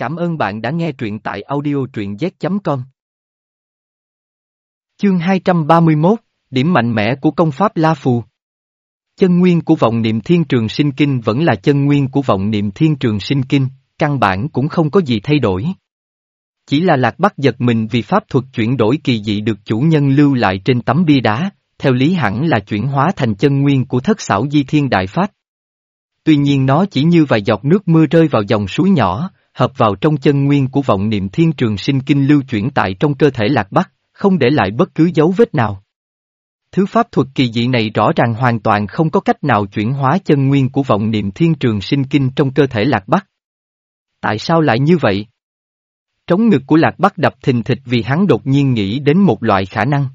Cảm ơn bạn đã nghe truyện tại audio truyện z.com. Chương 231, Điểm mạnh mẽ của công pháp La Phù Chân nguyên của vọng niệm thiên trường sinh kinh vẫn là chân nguyên của vọng niệm thiên trường sinh kinh, căn bản cũng không có gì thay đổi. Chỉ là lạc bắc giật mình vì pháp thuật chuyển đổi kỳ dị được chủ nhân lưu lại trên tấm bia đá, theo lý hẳn là chuyển hóa thành chân nguyên của thất xảo di thiên đại pháp. Tuy nhiên nó chỉ như vài giọt nước mưa rơi vào dòng suối nhỏ, hợp vào trong chân nguyên của vọng niệm thiên trường sinh kinh lưu chuyển tại trong cơ thể lạc bắc, không để lại bất cứ dấu vết nào. Thứ pháp thuật kỳ dị này rõ ràng hoàn toàn không có cách nào chuyển hóa chân nguyên của vọng niệm thiên trường sinh kinh trong cơ thể lạc bắc. Tại sao lại như vậy? Trống ngực của lạc bắc đập thình thịch vì hắn đột nhiên nghĩ đến một loại khả năng.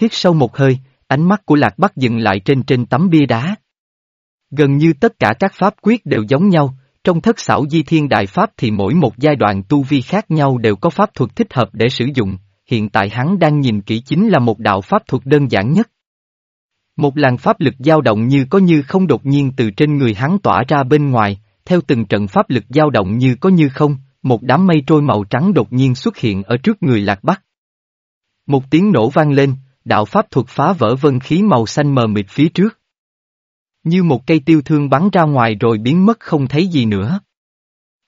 Hít sâu một hơi, ánh mắt của lạc bắc dừng lại trên trên tấm bia đá. Gần như tất cả các pháp quyết đều giống nhau, trong thất xảo di thiên đại pháp thì mỗi một giai đoạn tu vi khác nhau đều có pháp thuật thích hợp để sử dụng, hiện tại hắn đang nhìn kỹ chính là một đạo pháp thuật đơn giản nhất. Một làn pháp lực dao động như có như không đột nhiên từ trên người hắn tỏa ra bên ngoài, theo từng trận pháp lực dao động như có như không, một đám mây trôi màu trắng đột nhiên xuất hiện ở trước người lạc bắc. Một tiếng nổ vang lên, đạo pháp thuật phá vỡ vân khí màu xanh mờ mịt phía trước. Như một cây tiêu thương bắn ra ngoài rồi biến mất không thấy gì nữa.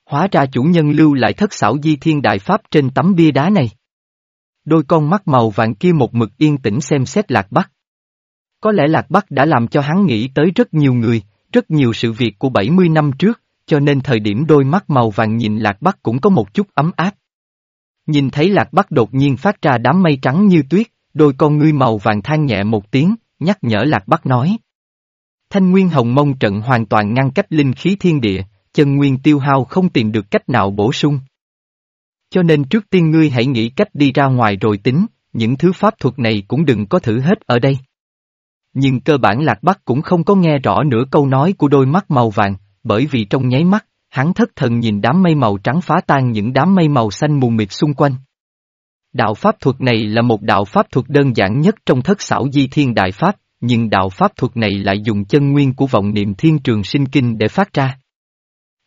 Hóa ra chủ nhân lưu lại thất xảo di thiên đại pháp trên tấm bia đá này. Đôi con mắt màu vàng kia một mực yên tĩnh xem xét Lạc Bắc. Có lẽ Lạc Bắc đã làm cho hắn nghĩ tới rất nhiều người, rất nhiều sự việc của 70 năm trước, cho nên thời điểm đôi mắt màu vàng nhìn Lạc Bắc cũng có một chút ấm áp. Nhìn thấy Lạc Bắc đột nhiên phát ra đám mây trắng như tuyết, đôi con ngươi màu vàng than nhẹ một tiếng, nhắc nhở Lạc Bắc nói. Thanh Nguyên Hồng Mông trận hoàn toàn ngăn cách linh khí thiên địa, chân nguyên tiêu hao không tìm được cách nào bổ sung. Cho nên trước tiên ngươi hãy nghĩ cách đi ra ngoài rồi tính, những thứ pháp thuật này cũng đừng có thử hết ở đây. Nhưng cơ bản Lạc Bắc cũng không có nghe rõ nửa câu nói của đôi mắt màu vàng, bởi vì trong nháy mắt, hắn thất thần nhìn đám mây màu trắng phá tan những đám mây màu xanh mù mịt xung quanh. Đạo pháp thuật này là một đạo pháp thuật đơn giản nhất trong thất xảo di thiên đại pháp, nhưng đạo pháp thuật này lại dùng chân nguyên của vọng niệm thiên trường sinh kinh để phát ra.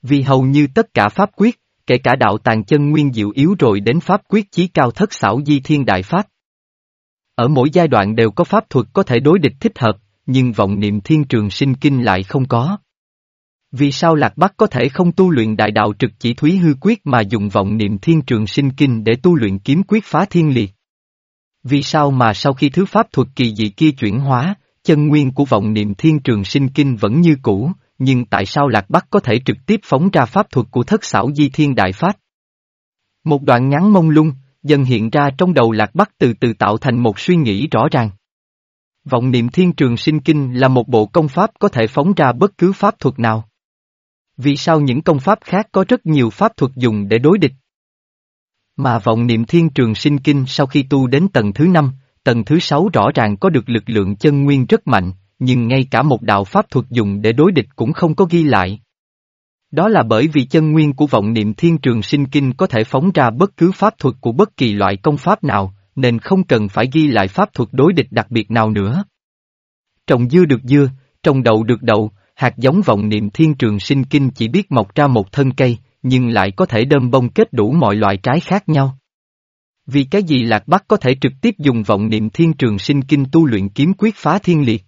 Vì hầu như tất cả pháp quyết, kể cả đạo tàn chân nguyên diệu yếu rồi đến pháp quyết chí cao thất xảo di thiên đại pháp. Ở mỗi giai đoạn đều có pháp thuật có thể đối địch thích hợp, nhưng vọng niệm thiên trường sinh kinh lại không có. Vì sao Lạc Bắc có thể không tu luyện đại đạo trực chỉ thúy hư quyết mà dùng vọng niệm thiên trường sinh kinh để tu luyện kiếm quyết phá thiên liệt? Vì sao mà sau khi thứ pháp thuật kỳ dị kia chuyển hóa, chân nguyên của vọng niệm thiên trường sinh kinh vẫn như cũ, nhưng tại sao Lạc Bắc có thể trực tiếp phóng ra pháp thuật của thất xảo di thiên đại pháp? Một đoạn ngắn mông lung, dần hiện ra trong đầu Lạc Bắc từ từ tạo thành một suy nghĩ rõ ràng. Vọng niệm thiên trường sinh kinh là một bộ công pháp có thể phóng ra bất cứ pháp thuật nào. Vì sao những công pháp khác có rất nhiều pháp thuật dùng để đối địch? Mà vọng niệm thiên trường sinh kinh sau khi tu đến tầng thứ năm, tầng thứ sáu rõ ràng có được lực lượng chân nguyên rất mạnh, nhưng ngay cả một đạo pháp thuật dùng để đối địch cũng không có ghi lại. Đó là bởi vì chân nguyên của vọng niệm thiên trường sinh kinh có thể phóng ra bất cứ pháp thuật của bất kỳ loại công pháp nào, nên không cần phải ghi lại pháp thuật đối địch đặc biệt nào nữa. Trồng dưa được dưa, trồng đậu được đậu, hạt giống vọng niệm thiên trường sinh kinh chỉ biết mọc ra một thân cây, nhưng lại có thể đơm bông kết đủ mọi loại trái khác nhau. Vì cái gì Lạc Bắc có thể trực tiếp dùng vọng niệm thiên trường sinh kinh tu luyện kiếm quyết phá thiên liệt?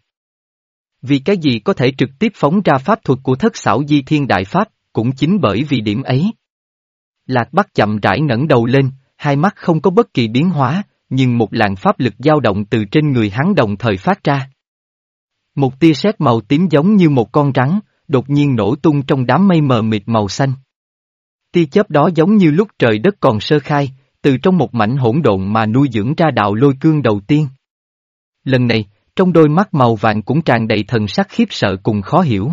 Vì cái gì có thể trực tiếp phóng ra pháp thuật của thất xảo di thiên đại pháp, cũng chính bởi vì điểm ấy. Lạc Bắc chậm rãi ngẩng đầu lên, hai mắt không có bất kỳ biến hóa, nhưng một làn pháp lực dao động từ trên người hắn đồng thời phát ra. Một tia sét màu tím giống như một con rắn, đột nhiên nổ tung trong đám mây mờ mịt màu xanh. Tia chớp đó giống như lúc trời đất còn sơ khai, từ trong một mảnh hỗn độn mà nuôi dưỡng ra đạo lôi cương đầu tiên. Lần này, trong đôi mắt màu vàng cũng tràn đầy thần sắc khiếp sợ cùng khó hiểu.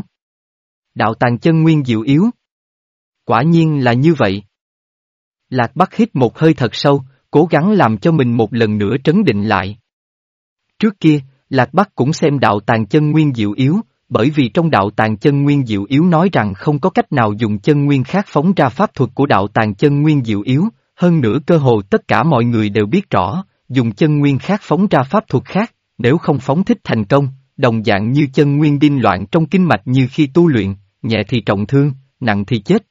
Đạo tàn chân nguyên diệu yếu. Quả nhiên là như vậy. Lạc Bắc hít một hơi thật sâu, cố gắng làm cho mình một lần nữa trấn định lại. Trước kia, Lạc Bắc cũng xem đạo tàn chân nguyên diệu yếu, bởi vì trong đạo tàn chân nguyên diệu yếu nói rằng không có cách nào dùng chân nguyên khác phóng ra pháp thuật của đạo tàn chân nguyên diệu yếu, hơn nữa cơ hồ tất cả mọi người đều biết rõ, dùng chân nguyên khác phóng ra pháp thuật khác, nếu không phóng thích thành công, đồng dạng như chân nguyên đinh loạn trong kinh mạch như khi tu luyện, nhẹ thì trọng thương, nặng thì chết.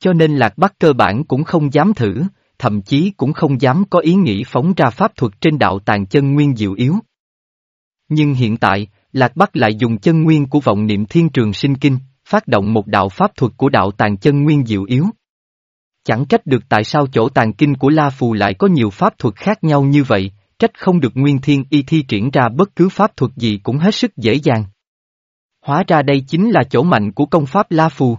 Cho nên Lạc Bắc cơ bản cũng không dám thử, thậm chí cũng không dám có ý nghĩ phóng ra pháp thuật trên đạo tàng chân nguyên diệu yếu. Nhưng hiện tại, Lạc Bắc lại dùng chân nguyên của vọng niệm thiên trường sinh kinh, phát động một đạo pháp thuật của đạo tàng chân nguyên diệu yếu. Chẳng trách được tại sao chỗ tàng kinh của La Phù lại có nhiều pháp thuật khác nhau như vậy, trách không được Nguyên Thiên Y thi triển ra bất cứ pháp thuật gì cũng hết sức dễ dàng. Hóa ra đây chính là chỗ mạnh của công pháp La Phù.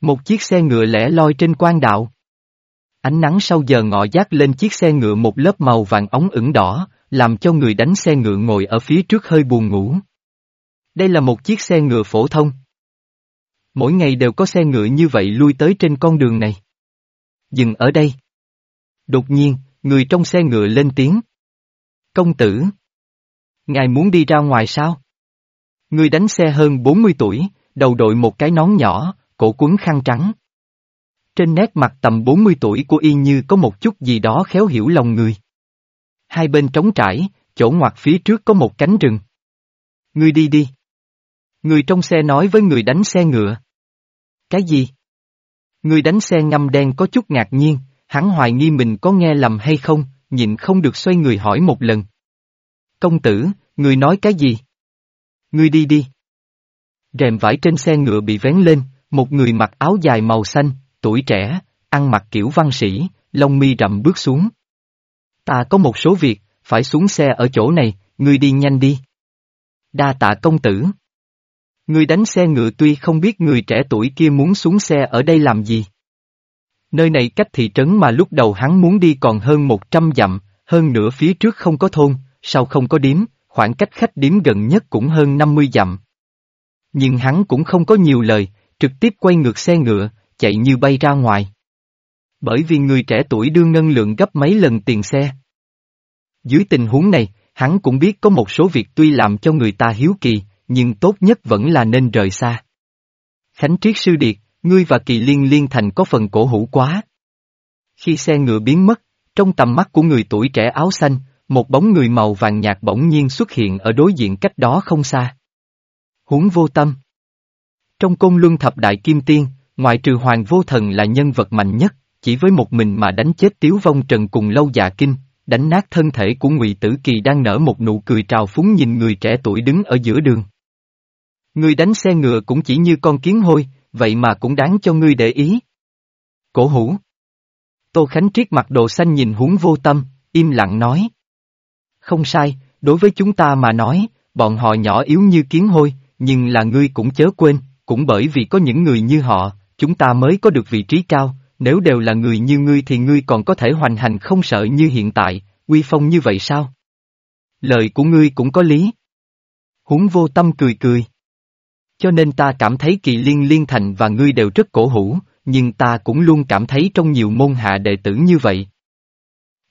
Một chiếc xe ngựa lẻ loi trên quan đạo. Ánh nắng sau giờ ngọ giác lên chiếc xe ngựa một lớp màu vàng ống ửng đỏ, làm cho người đánh xe ngựa ngồi ở phía trước hơi buồn ngủ. Đây là một chiếc xe ngựa phổ thông. Mỗi ngày đều có xe ngựa như vậy lui tới trên con đường này. Dừng ở đây. Đột nhiên, người trong xe ngựa lên tiếng. Công tử. Ngài muốn đi ra ngoài sao? Người đánh xe hơn 40 tuổi, đầu đội một cái nón nhỏ, cổ quấn khăn trắng. Trên nét mặt tầm 40 tuổi của y như có một chút gì đó khéo hiểu lòng người. Hai bên trống trải, chỗ ngoặt phía trước có một cánh rừng. Ngươi đi đi. Người trong xe nói với người đánh xe ngựa. Cái gì? Người đánh xe ngâm đen có chút ngạc nhiên, hắn hoài nghi mình có nghe lầm hay không, nhịn không được xoay người hỏi một lần. Công tử, người nói cái gì? Ngươi đi đi. Rèm vải trên xe ngựa bị vén lên, một người mặc áo dài màu xanh, tuổi trẻ, ăn mặc kiểu văn sĩ, lông mi rậm bước xuống. Ta có một số việc, phải xuống xe ở chỗ này, ngươi đi nhanh đi. Đa tạ công tử. Người đánh xe ngựa tuy không biết người trẻ tuổi kia muốn xuống xe ở đây làm gì. Nơi này cách thị trấn mà lúc đầu hắn muốn đi còn hơn 100 dặm, hơn nữa phía trước không có thôn, sau không có điếm, khoảng cách khách điếm gần nhất cũng hơn 50 dặm. Nhưng hắn cũng không có nhiều lời, trực tiếp quay ngược xe ngựa, chạy như bay ra ngoài. Bởi vì người trẻ tuổi đưa ngân lượng gấp mấy lần tiền xe. Dưới tình huống này, hắn cũng biết có một số việc tuy làm cho người ta hiếu kỳ, nhưng tốt nhất vẫn là nên rời xa. Khánh Triết Sư Điệt, ngươi và Kỳ Liên Liên Thành có phần cổ hủ quá. Khi xe ngựa biến mất, trong tầm mắt của người tuổi trẻ áo xanh, một bóng người màu vàng nhạt bỗng nhiên xuất hiện ở đối diện cách đó không xa. Huống vô tâm. Trong công luân thập đại kim tiên, ngoại trừ hoàng vô thần là nhân vật mạnh nhất, chỉ với một mình mà đánh chết tiếu vong trần cùng lâu dạ kinh, đánh nát thân thể của ngụy Tử Kỳ đang nở một nụ cười trào phúng nhìn người trẻ tuổi đứng ở giữa đường ngươi đánh xe ngựa cũng chỉ như con kiến hôi, vậy mà cũng đáng cho ngươi để ý. Cổ hủ. Tô Khánh Triết mặt đồ xanh nhìn huống vô tâm, im lặng nói. Không sai, đối với chúng ta mà nói, bọn họ nhỏ yếu như kiến hôi, nhưng là ngươi cũng chớ quên, cũng bởi vì có những người như họ, chúng ta mới có được vị trí cao, nếu đều là người như ngươi thì ngươi còn có thể hoành hành không sợ như hiện tại, uy phong như vậy sao? Lời của ngươi cũng có lý. Huống vô tâm cười cười. Cho nên ta cảm thấy kỳ liên liên thành và ngươi đều rất cổ hủ, nhưng ta cũng luôn cảm thấy trong nhiều môn hạ đệ tử như vậy.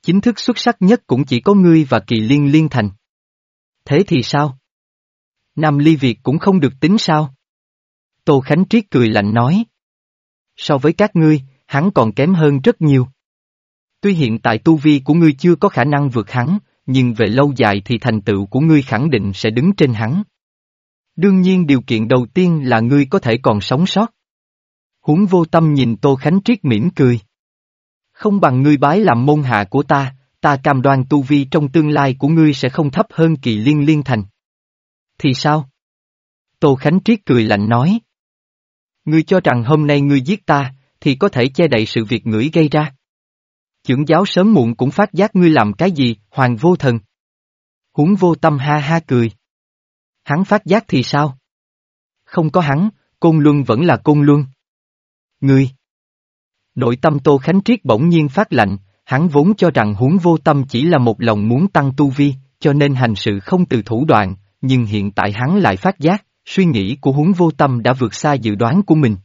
Chính thức xuất sắc nhất cũng chỉ có ngươi và kỳ liên liên thành. Thế thì sao? Nam ly Việt cũng không được tính sao? Tô Khánh Triết cười lạnh nói. So với các ngươi, hắn còn kém hơn rất nhiều. Tuy hiện tại tu vi của ngươi chưa có khả năng vượt hắn, nhưng về lâu dài thì thành tựu của ngươi khẳng định sẽ đứng trên hắn. Đương nhiên điều kiện đầu tiên là ngươi có thể còn sống sót. Huống vô tâm nhìn Tô Khánh Triết mỉm cười. Không bằng ngươi bái làm môn hạ của ta, ta cam đoan tu vi trong tương lai của ngươi sẽ không thấp hơn kỳ liên liên thành. Thì sao? Tô Khánh Triết cười lạnh nói. Ngươi cho rằng hôm nay ngươi giết ta, thì có thể che đậy sự việc ngửi gây ra. Chưởng giáo sớm muộn cũng phát giác ngươi làm cái gì, hoàng vô thần. Huống vô tâm ha ha cười. Hắn phát giác thì sao? Không có hắn, Côn Luân vẫn là Côn Luân. Ngươi! Nội tâm Tô Khánh Triết bỗng nhiên phát lạnh, hắn vốn cho rằng huống vô tâm chỉ là một lòng muốn tăng tu vi, cho nên hành sự không từ thủ đoạn, nhưng hiện tại hắn lại phát giác, suy nghĩ của huống vô tâm đã vượt xa dự đoán của mình.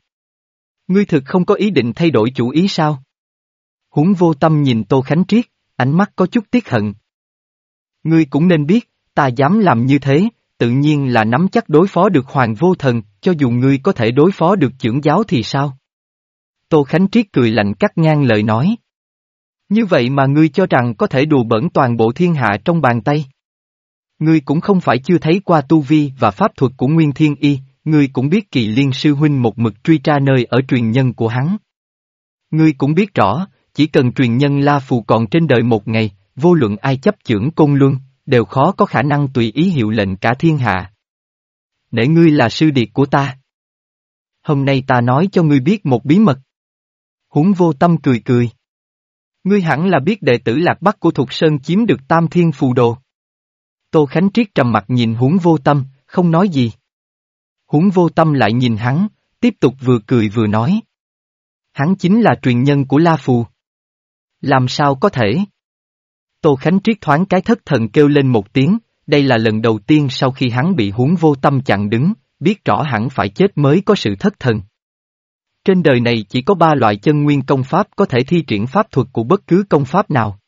Ngươi thực không có ý định thay đổi chủ ý sao? Huống vô tâm nhìn Tô Khánh Triết, ánh mắt có chút tiếc hận. Ngươi cũng nên biết, ta dám làm như thế, tự nhiên là nắm chắc đối phó được hoàng vô thần, cho dù ngươi có thể đối phó được trưởng giáo thì sao? Tô Khánh Triết cười lạnh cắt ngang lời nói. Như vậy mà ngươi cho rằng có thể đùa bẩn toàn bộ thiên hạ trong bàn tay. Ngươi cũng không phải chưa thấy qua tu vi và pháp thuật của Nguyên Thiên Y, ngươi cũng biết kỳ liên sư huynh một mực truy tra nơi ở truyền nhân của hắn, Ngươi cũng biết rõ, chỉ cần truyền nhân La Phù còn trên đời một ngày, vô luận ai chấp chưởng côn luân, đều khó có khả năng tùy ý hiệu lệnh cả thiên hạ. Để ngươi là sư điệt của ta. Hôm nay ta nói cho ngươi biết một bí mật. Húng vô tâm cười cười. Ngươi hẳn là biết đệ tử lạc bắc của Thục Sơn chiếm được tam thiên phù đồ. Tô Khánh Triết trầm mặt nhìn huống vô tâm, không nói gì. Huống vô tâm lại nhìn hắn, tiếp tục vừa cười vừa nói. Hắn chính là truyền nhân của La Phù. Làm sao có thể? Tô Khánh Triết thoáng cái thất thần kêu lên một tiếng, đây là lần đầu tiên sau khi hắn bị huống vô tâm chặn đứng, biết rõ hẳn phải chết mới có sự thất thần. Trên đời này chỉ có ba loại chân nguyên công pháp có thể thi triển pháp thuật của bất cứ công pháp nào.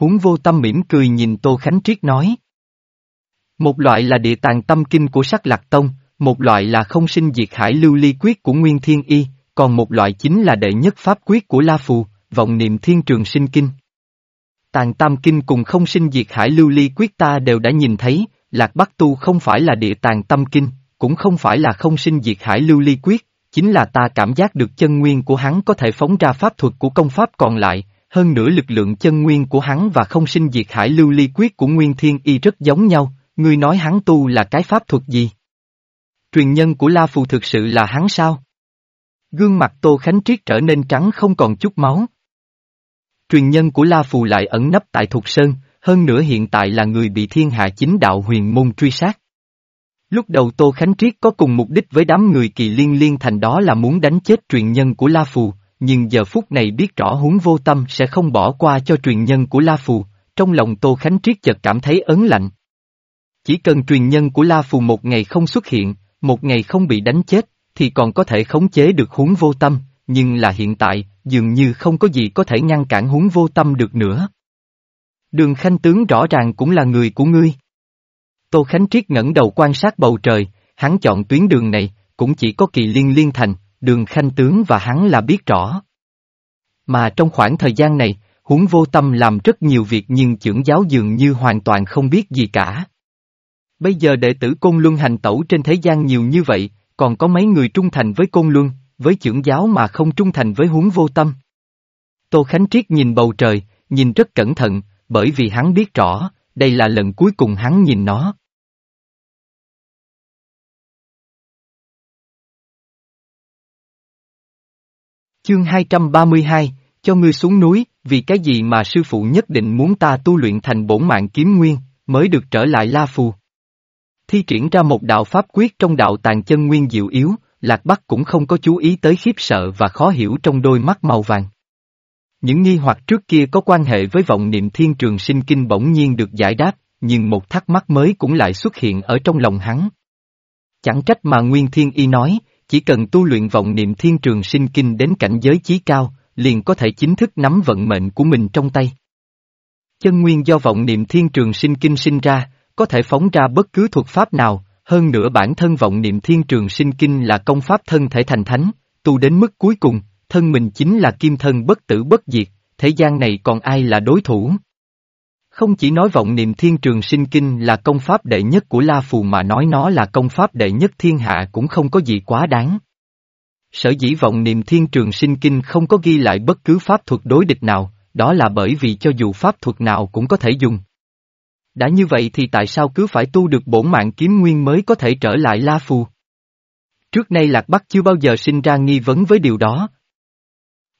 Huống vô tâm mỉm cười nhìn Tô Khánh Triết nói. Một loại là địa tàng tâm kinh của sắc lạc tông, một loại là không sinh diệt hải lưu ly quyết của Nguyên Thiên Y, còn một loại chính là đệ nhất pháp quyết của La Phù, vọng niệm thiên trường sinh kinh. Tàn tam kinh cùng không sinh diệt hải lưu ly quyết ta đều đã nhìn thấy, Lạc Bắc Tu không phải là địa tàng tâm kinh, cũng không phải là không sinh diệt hải lưu ly quyết, chính là ta cảm giác được chân nguyên của hắn có thể phóng ra pháp thuật của công pháp còn lại, hơn nữa lực lượng chân nguyên của hắn và không sinh diệt hải lưu ly quyết của Nguyên Thiên Y rất giống nhau, ngươi nói hắn tu là cái pháp thuật gì? Truyền nhân của La Phù thực sự là hắn sao? Gương mặt Tô Khánh Triết trở nên trắng không còn chút máu. Truyền nhân của La Phù lại ẩn nấp tại Thục Sơn, hơn nữa hiện tại là người bị thiên hạ chính đạo huyền môn truy sát. Lúc đầu Tô Khánh Triết có cùng mục đích với đám người kỳ liên liên thành đó là muốn đánh chết truyền nhân của La Phù, nhưng giờ phút này biết rõ huống vô tâm sẽ không bỏ qua cho truyền nhân của La Phù, trong lòng Tô Khánh Triết chợt cảm thấy ấn lạnh. Chỉ cần truyền nhân của La Phù một ngày không xuất hiện, một ngày không bị đánh chết, thì còn có thể khống chế được huống vô tâm, nhưng là hiện tại, dường như không có gì có thể ngăn cản huống vô tâm được nữa. Đường Khanh Tướng rõ ràng cũng là người của ngươi. Tô Khánh Triết ngẩng đầu quan sát bầu trời, hắn chọn tuyến đường này, cũng chỉ có kỳ liên liên thành, đường Khanh Tướng và hắn là biết rõ. Mà trong khoảng thời gian này, huống vô tâm làm rất nhiều việc nhưng trưởng giáo dường như hoàn toàn không biết gì cả. Bây giờ đệ tử Côn Luân hành tẩu trên thế gian nhiều như vậy, còn có mấy người trung thành với Côn Luân, với trưởng giáo mà không trung thành với huống vô tâm. Tô Khánh Triết nhìn bầu trời, nhìn rất cẩn thận, bởi vì hắn biết rõ, đây là lần cuối cùng hắn nhìn nó. Chương 232, cho ngươi xuống núi, vì cái gì mà sư phụ nhất định muốn ta tu luyện thành bổn mạng kiếm nguyên, mới được trở lại La Phù. Thi triển ra một đạo pháp quyết trong đạo tàn chân nguyên diệu yếu, Lạc Bắc cũng không có chú ý tới khiếp sợ và khó hiểu trong đôi mắt màu vàng. Những nghi hoặc trước kia có quan hệ với vọng niệm thiên trường sinh kinh bỗng nhiên được giải đáp, nhưng một thắc mắc mới cũng lại xuất hiện ở trong lòng hắn. Chẳng trách mà Nguyên Thiên Y nói, chỉ cần tu luyện vọng niệm thiên trường sinh kinh đến cảnh giới chí cao, liền có thể chính thức nắm vận mệnh của mình trong tay. Chân nguyên do vọng niệm thiên trường sinh kinh sinh ra, có thể phóng ra bất cứ thuật pháp nào, hơn nữa bản thân vọng niệm thiên trường sinh kinh là công pháp thân thể thành thánh, tu đến mức cuối cùng, thân mình chính là kim thân bất tử bất diệt, thế gian này còn ai là đối thủ. Không chỉ nói vọng niệm thiên trường sinh kinh là công pháp đệ nhất của La Phù mà nói nó là công pháp đệ nhất thiên hạ cũng không có gì quá đáng. Sở dĩ vọng niệm thiên trường sinh kinh không có ghi lại bất cứ pháp thuật đối địch nào, đó là bởi vì cho dù pháp thuật nào cũng có thể dùng. Đã như vậy thì tại sao cứ phải tu được bổn mạng kiếm nguyên mới có thể trở lại La Phù? Trước nay Lạc Bắc chưa bao giờ sinh ra nghi vấn với điều đó.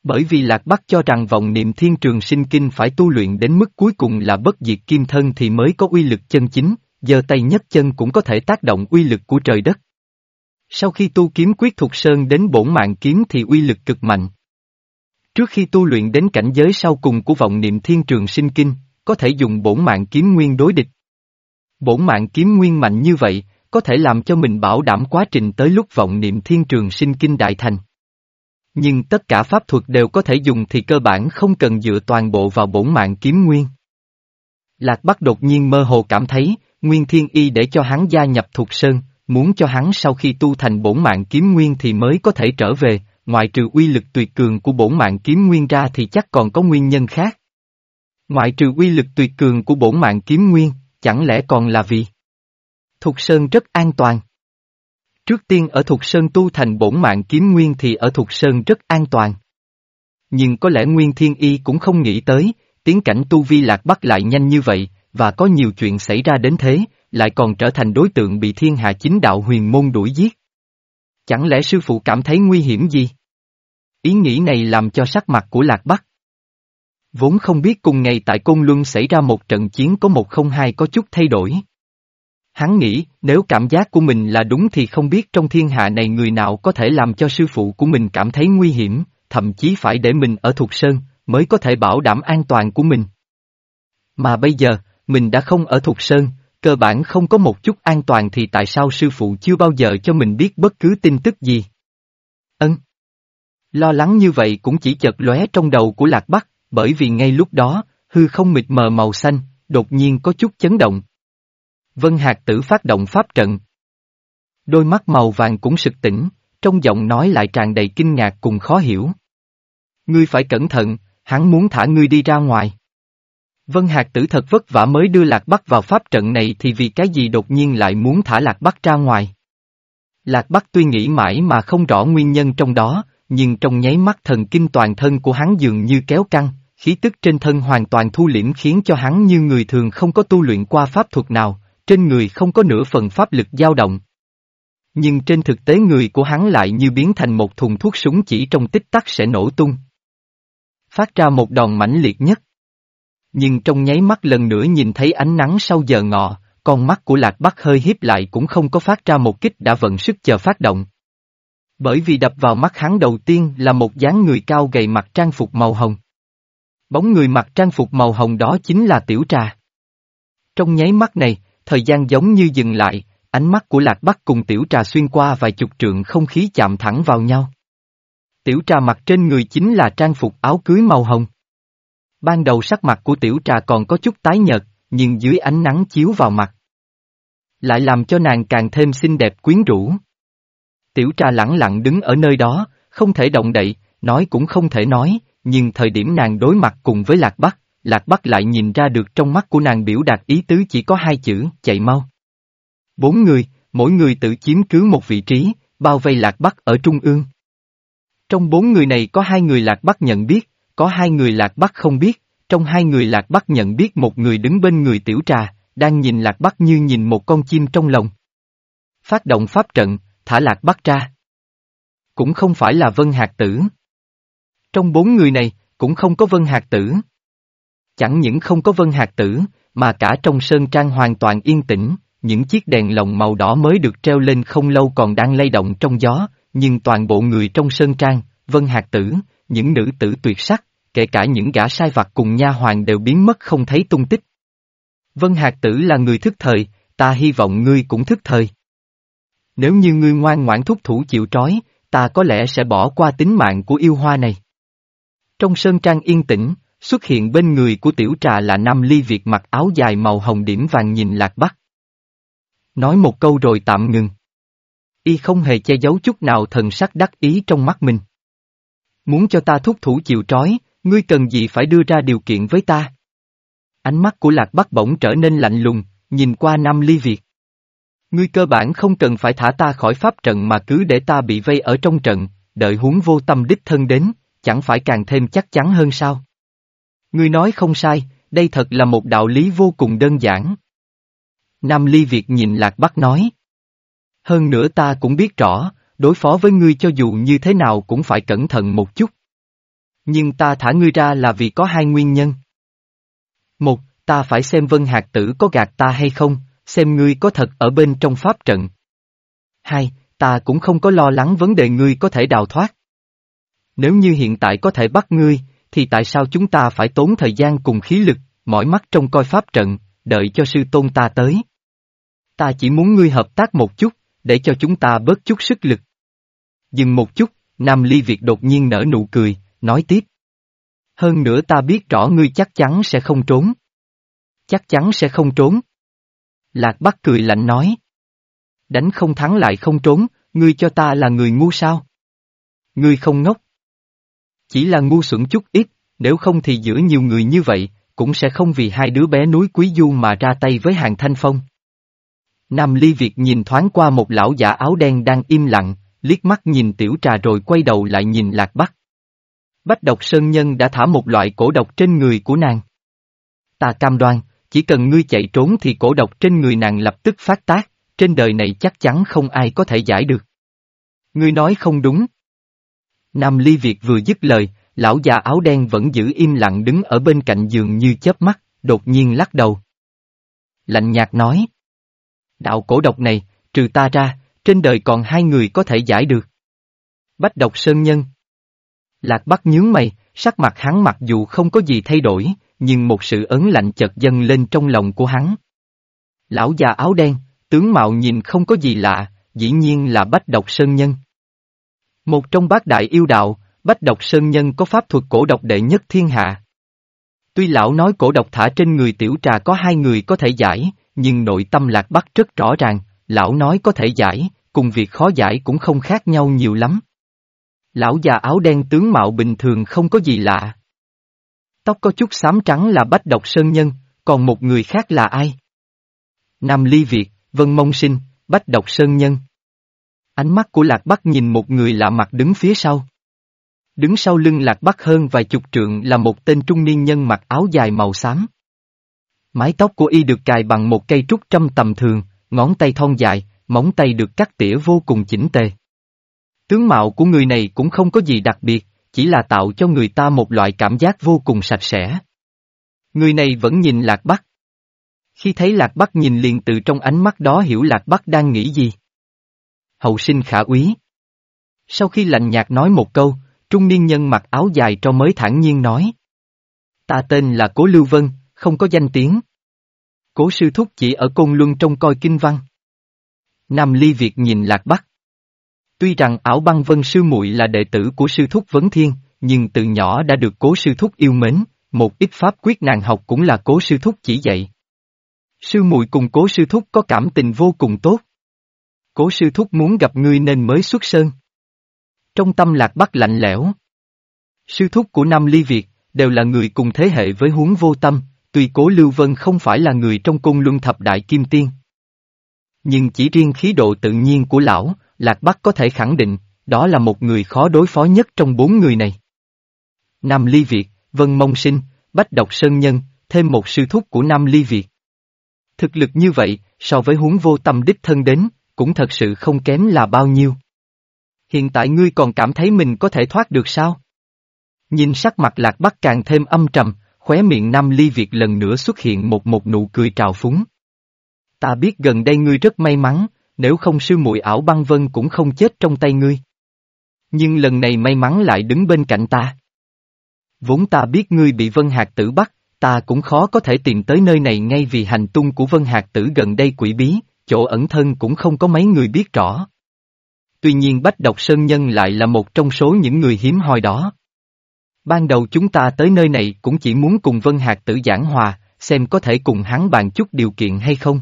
Bởi vì Lạc Bắc cho rằng vọng niệm thiên trường sinh kinh phải tu luyện đến mức cuối cùng là bất diệt kim thân thì mới có uy lực chân chính, giờ tay nhất chân cũng có thể tác động uy lực của trời đất. Sau khi tu kiếm quyết thuộc sơn đến bổn mạng kiếm thì uy lực cực mạnh. Trước khi tu luyện đến cảnh giới sau cùng của vọng niệm thiên trường sinh kinh, có thể dùng bổn mạng kiếm nguyên đối địch. Bổn mạng kiếm nguyên mạnh như vậy, có thể làm cho mình bảo đảm quá trình tới lúc vọng niệm thiên trường sinh kinh đại thành. Nhưng tất cả pháp thuật đều có thể dùng thì cơ bản không cần dựa toàn bộ vào bổn mạng kiếm nguyên. Lạc Bắc đột nhiên mơ hồ cảm thấy, Nguyên Thiên Y để cho hắn gia nhập thuộc sơn, muốn cho hắn sau khi tu thành bổn mạng kiếm nguyên thì mới có thể trở về, ngoại trừ uy lực tuyệt cường của bổn mạng kiếm nguyên ra thì chắc còn có nguyên nhân khác. Ngoại trừ uy lực tuyệt cường của bổn mạng kiếm nguyên, chẳng lẽ còn là vì Thục Sơn rất an toàn. Trước tiên ở Thục Sơn tu thành bổn mạng kiếm nguyên thì ở Thục Sơn rất an toàn. nhưng có lẽ Nguyên Thiên Y cũng không nghĩ tới, tiến cảnh tu vi lạc bắc lại nhanh như vậy, và có nhiều chuyện xảy ra đến thế, lại còn trở thành đối tượng bị thiên hạ chính đạo huyền môn đuổi giết. Chẳng lẽ sư phụ cảm thấy nguy hiểm gì? Ý nghĩ này làm cho sắc mặt của Lạc Bắc. Vốn không biết cùng ngày tại Côn Luân xảy ra một trận chiến có một không hai có chút thay đổi. Hắn nghĩ, nếu cảm giác của mình là đúng thì không biết trong thiên hạ này người nào có thể làm cho sư phụ của mình cảm thấy nguy hiểm, thậm chí phải để mình ở thuộc sơn, mới có thể bảo đảm an toàn của mình. Mà bây giờ, mình đã không ở thuộc sơn, cơ bản không có một chút an toàn thì tại sao sư phụ chưa bao giờ cho mình biết bất cứ tin tức gì? Ân. Lo lắng như vậy cũng chỉ chợt lóe trong đầu của Lạc Bắc, bởi vì ngay lúc đó, hư không mịt mờ màu xanh, đột nhiên có chút chấn động. Vân Hạc Tử phát động pháp trận. Đôi mắt màu vàng cũng sực tỉnh, trong giọng nói lại tràn đầy kinh ngạc cùng khó hiểu. Ngươi phải cẩn thận, hắn muốn thả ngươi đi ra ngoài. Vân Hạc Tử thật vất vả mới đưa Lạc Bắc vào pháp trận này thì vì cái gì đột nhiên lại muốn thả Lạc Bắc ra ngoài. Lạc Bắc tuy nghĩ mãi mà không rõ nguyên nhân trong đó, nhưng trong nháy mắt thần kinh toàn thân của hắn dường như kéo căng, khí tức trên thân hoàn toàn thu liễm khiến cho hắn như người thường không có tu luyện qua pháp thuật nào, trên người không có nửa phần pháp lực dao động. Nhưng trên thực tế người của hắn lại như biến thành một thùng thuốc súng chỉ trong tích tắc sẽ nổ tung. Phát ra một đòn mãnh liệt nhất. Nhưng trong nháy mắt lần nữa nhìn thấy ánh nắng sau giờ ngọ, con mắt của Lạc Bắc hơi hiếp lại cũng không có phát ra một kích đã vận sức chờ phát động. Bởi vì đập vào mắt hắn đầu tiên là một dáng người cao gầy mặc trang phục màu hồng. Bóng người mặc trang phục màu hồng đó chính là Tiểu Trà. Trong nháy mắt này, thời gian giống như dừng lại, ánh mắt của Lạc Bắc cùng Tiểu Trà xuyên qua vài chục trượng không khí chạm thẳng vào nhau. Tiểu Trà mặc trên người chính là trang phục áo cưới màu hồng. Ban đầu sắc mặt của Tiểu Trà còn có chút tái nhợt, nhưng dưới ánh nắng chiếu vào mặt. Lại làm cho nàng càng thêm xinh đẹp quyến rũ. Tiểu Trà lẳng lặng đứng ở nơi đó, không thể động đậy, nói cũng không thể nói, nhưng thời điểm nàng đối mặt cùng với Lạc Bắc, Lạc Bắc lại nhìn ra được trong mắt của nàng biểu đạt ý tứ chỉ có hai chữ, chạy mau. Bốn người, mỗi người tự chiếm cứ một vị trí, bao vây Lạc Bắc ở trung ương. Trong bốn người này có hai người Lạc Bắc nhận biết, có hai người Lạc Bắc không biết, trong hai người Lạc Bắc nhận biết một người đứng bên người tiểu trà, đang nhìn Lạc Bắc như nhìn một con chim trong lòng. Phát động pháp trận, thả Lạc Bắc ra. Cũng không phải là Vân Hạc Tử. Trong bốn người này, cũng không có Vân Hạc Tử. Chẳng những không có Vân Hạc Tử, mà cả trong sơn trang hoàn toàn yên tĩnh, những chiếc đèn lồng màu đỏ mới được treo lên không lâu còn đang lay động trong gió, nhưng toàn bộ người trong sơn trang, Vân Hạc Tử, những nữ tử tuyệt sắc, kể cả những gã sai vặt cùng nha hoàng đều biến mất không thấy tung tích. Vân Hạc Tử là người thức thời, ta hy vọng ngươi cũng thức thời. Nếu như ngươi ngoan ngoãn thúc thủ chịu trói, ta có lẽ sẽ bỏ qua tính mạng của yêu hoa này. Trong sơn trang yên tĩnh, xuất hiện bên người của tiểu trà là Nam Ly Việt mặc áo dài màu hồng điểm vàng nhìn lạc bắc. Nói một câu rồi tạm ngừng. Y không hề che giấu chút nào thần sắc đắc ý trong mắt mình. Muốn cho ta thúc thủ chịu trói, ngươi cần gì phải đưa ra điều kiện với ta? Ánh mắt của lạc bắc bỗng trở nên lạnh lùng, nhìn qua Nam Ly Việt. Ngươi cơ bản không cần phải thả ta khỏi pháp trận mà cứ để ta bị vây ở trong trận, đợi huống vô tâm đích thân đến, chẳng phải càng thêm chắc chắn hơn sao? Ngươi nói không sai, đây thật là một đạo lý vô cùng đơn giản. Nam Ly Việt nhìn Lạc Bắc nói. Hơn nữa ta cũng biết rõ, đối phó với ngươi cho dù như thế nào cũng phải cẩn thận một chút. Nhưng ta thả ngươi ra là vì có hai nguyên nhân. Một, ta phải xem Vân Hạc Tử có gạt ta hay không, xem ngươi có thật ở bên trong pháp trận. Hai, ta cũng không có lo lắng vấn đề ngươi có thể đào thoát. Nếu như hiện tại có thể bắt ngươi, thì tại sao chúng ta phải tốn thời gian cùng khí lực, mỏi mắt trong coi pháp trận, đợi cho sư tôn ta tới? Ta chỉ muốn ngươi hợp tác một chút, để cho chúng ta bớt chút sức lực. Dừng một chút, Nam Ly Việt đột nhiên nở nụ cười, nói tiếp. Hơn nữa ta biết rõ ngươi chắc chắn sẽ không trốn. Chắc chắn sẽ không trốn. Lạc Bắc cười lạnh nói. Đánh không thắng lại không trốn, ngươi cho ta là người ngu sao? Ngươi không ngốc. Chỉ là ngu xuẩn chút ít, nếu không thì giữa nhiều người như vậy, cũng sẽ không vì hai đứa bé núi Quý Du mà ra tay với hàng thanh phong. Nam Ly Việt nhìn thoáng qua một lão giả áo đen đang im lặng, liếc mắt nhìn tiểu trà rồi quay đầu lại nhìn Lạc Bắc. Bách độc sơn nhân đã thả một loại cổ độc trên người của nàng. Ta cam đoan, chỉ cần ngươi chạy trốn thì cổ độc trên người nàng lập tức phát tác, trên đời này chắc chắn không ai có thể giải được. Ngươi nói không đúng. Nam Ly Việt vừa dứt lời, lão già áo đen vẫn giữ im lặng đứng ở bên cạnh giường như chớp mắt, đột nhiên lắc đầu. Lạnh nhạt nói. Đạo cổ độc này, trừ ta ra, trên đời còn hai người có thể giải được. Bách độc sơn nhân. Lạc Bắc nhướng mày, sắc mặt hắn mặc dù không có gì thay đổi, nhưng một sự ấn lạnh chợt dâng lên trong lòng của hắn. Lão già áo đen, tướng mạo nhìn không có gì lạ, dĩ nhiên là bách độc sơn nhân. Một trong bát đại yêu đạo, bách độc sơn nhân có pháp thuật cổ độc đệ nhất thiên hạ. Tuy lão nói cổ độc thả trên người tiểu trà có hai người có thể giải, nhưng nội tâm lạc bắc rất rõ ràng, lão nói có thể giải, cùng việc khó giải cũng không khác nhau nhiều lắm. Lão già áo đen tướng mạo bình thường không có gì lạ. Tóc có chút xám trắng là bách độc sơn nhân, còn một người khác là ai? Nam Ly Việt, Vân Mông Sinh, Bách Độc Sơn Nhân. Ánh mắt của Lạc Bắc nhìn một người lạ mặt đứng phía sau. Đứng sau lưng Lạc Bắc hơn vài chục trượng là một tên trung niên nhân mặc áo dài màu xám. Mái tóc của y được cài bằng một cây trúc trăm tầm thường, ngón tay thon dài, móng tay được cắt tỉa vô cùng chỉnh tề. Tướng mạo của người này cũng không có gì đặc biệt, chỉ là tạo cho người ta một loại cảm giác vô cùng sạch sẽ. Người này vẫn nhìn Lạc Bắc. Khi thấy Lạc Bắc nhìn liền từ trong ánh mắt đó hiểu Lạc Bắc đang nghĩ gì. Hậu sinh khả úy. Sau khi lạnh nhạt nói một câu, trung niên nhân mặc áo dài cho mới thản nhiên nói. Ta tên là Cố Lưu Vân, không có danh tiếng. Cố sư thúc chỉ ở Côn Luân trông coi kinh văn. Nam Ly Việt nhìn Lạc Bắc. Tuy rằng ảo băng vân sư muội là đệ tử của sư thúc Vấn Thiên, nhưng từ nhỏ đã được cố sư thúc yêu mến, một ít pháp quyết nàng học cũng là cố sư thúc chỉ dạy. Sư muội cùng cố sư thúc có cảm tình vô cùng tốt. Cố sư thúc muốn gặp ngươi nên mới xuất sơn. Trong tâm lạc bắc lạnh lẽo. Sư thúc của Nam Ly Việt, đều là người cùng thế hệ với huống vô tâm, tuy cố Lưu Vân không phải là người trong cung luân thập đại kim tiên. Nhưng chỉ riêng khí độ tự nhiên của lão, Lạc Bắc có thể khẳng định, đó là một người khó đối phó nhất trong bốn người này. Nam Ly Việt, Vân Mông Sinh, Bách Độc Sơn Nhân, thêm một sư thúc của Nam Ly Việt. Thực lực như vậy, so với huống vô tâm đích thân đến, cũng thật sự không kém là bao nhiêu. Hiện tại ngươi còn cảm thấy mình có thể thoát được sao? Nhìn sắc mặt lạc bắc càng thêm âm trầm, khóe miệng Nam Ly Việt lần nữa xuất hiện một một nụ cười trào phúng. Ta biết gần đây ngươi rất may mắn, nếu không sư muội ảo băng vân cũng không chết trong tay ngươi. Nhưng lần này may mắn lại đứng bên cạnh ta. Vốn ta biết ngươi bị Vân hạt tử bắt, ta cũng khó có thể tìm tới nơi này ngay vì hành tung của Vân hạt tử gần đây quỷ bí, chỗ ẩn thân cũng không có mấy người biết rõ. Tuy nhiên Bách Độc Sơn Nhân lại là một trong số những người hiếm hoi đó. Ban đầu chúng ta tới nơi này cũng chỉ muốn cùng Vân Hạc tử giảng hòa, xem có thể cùng hắn bàn chút điều kiện hay không.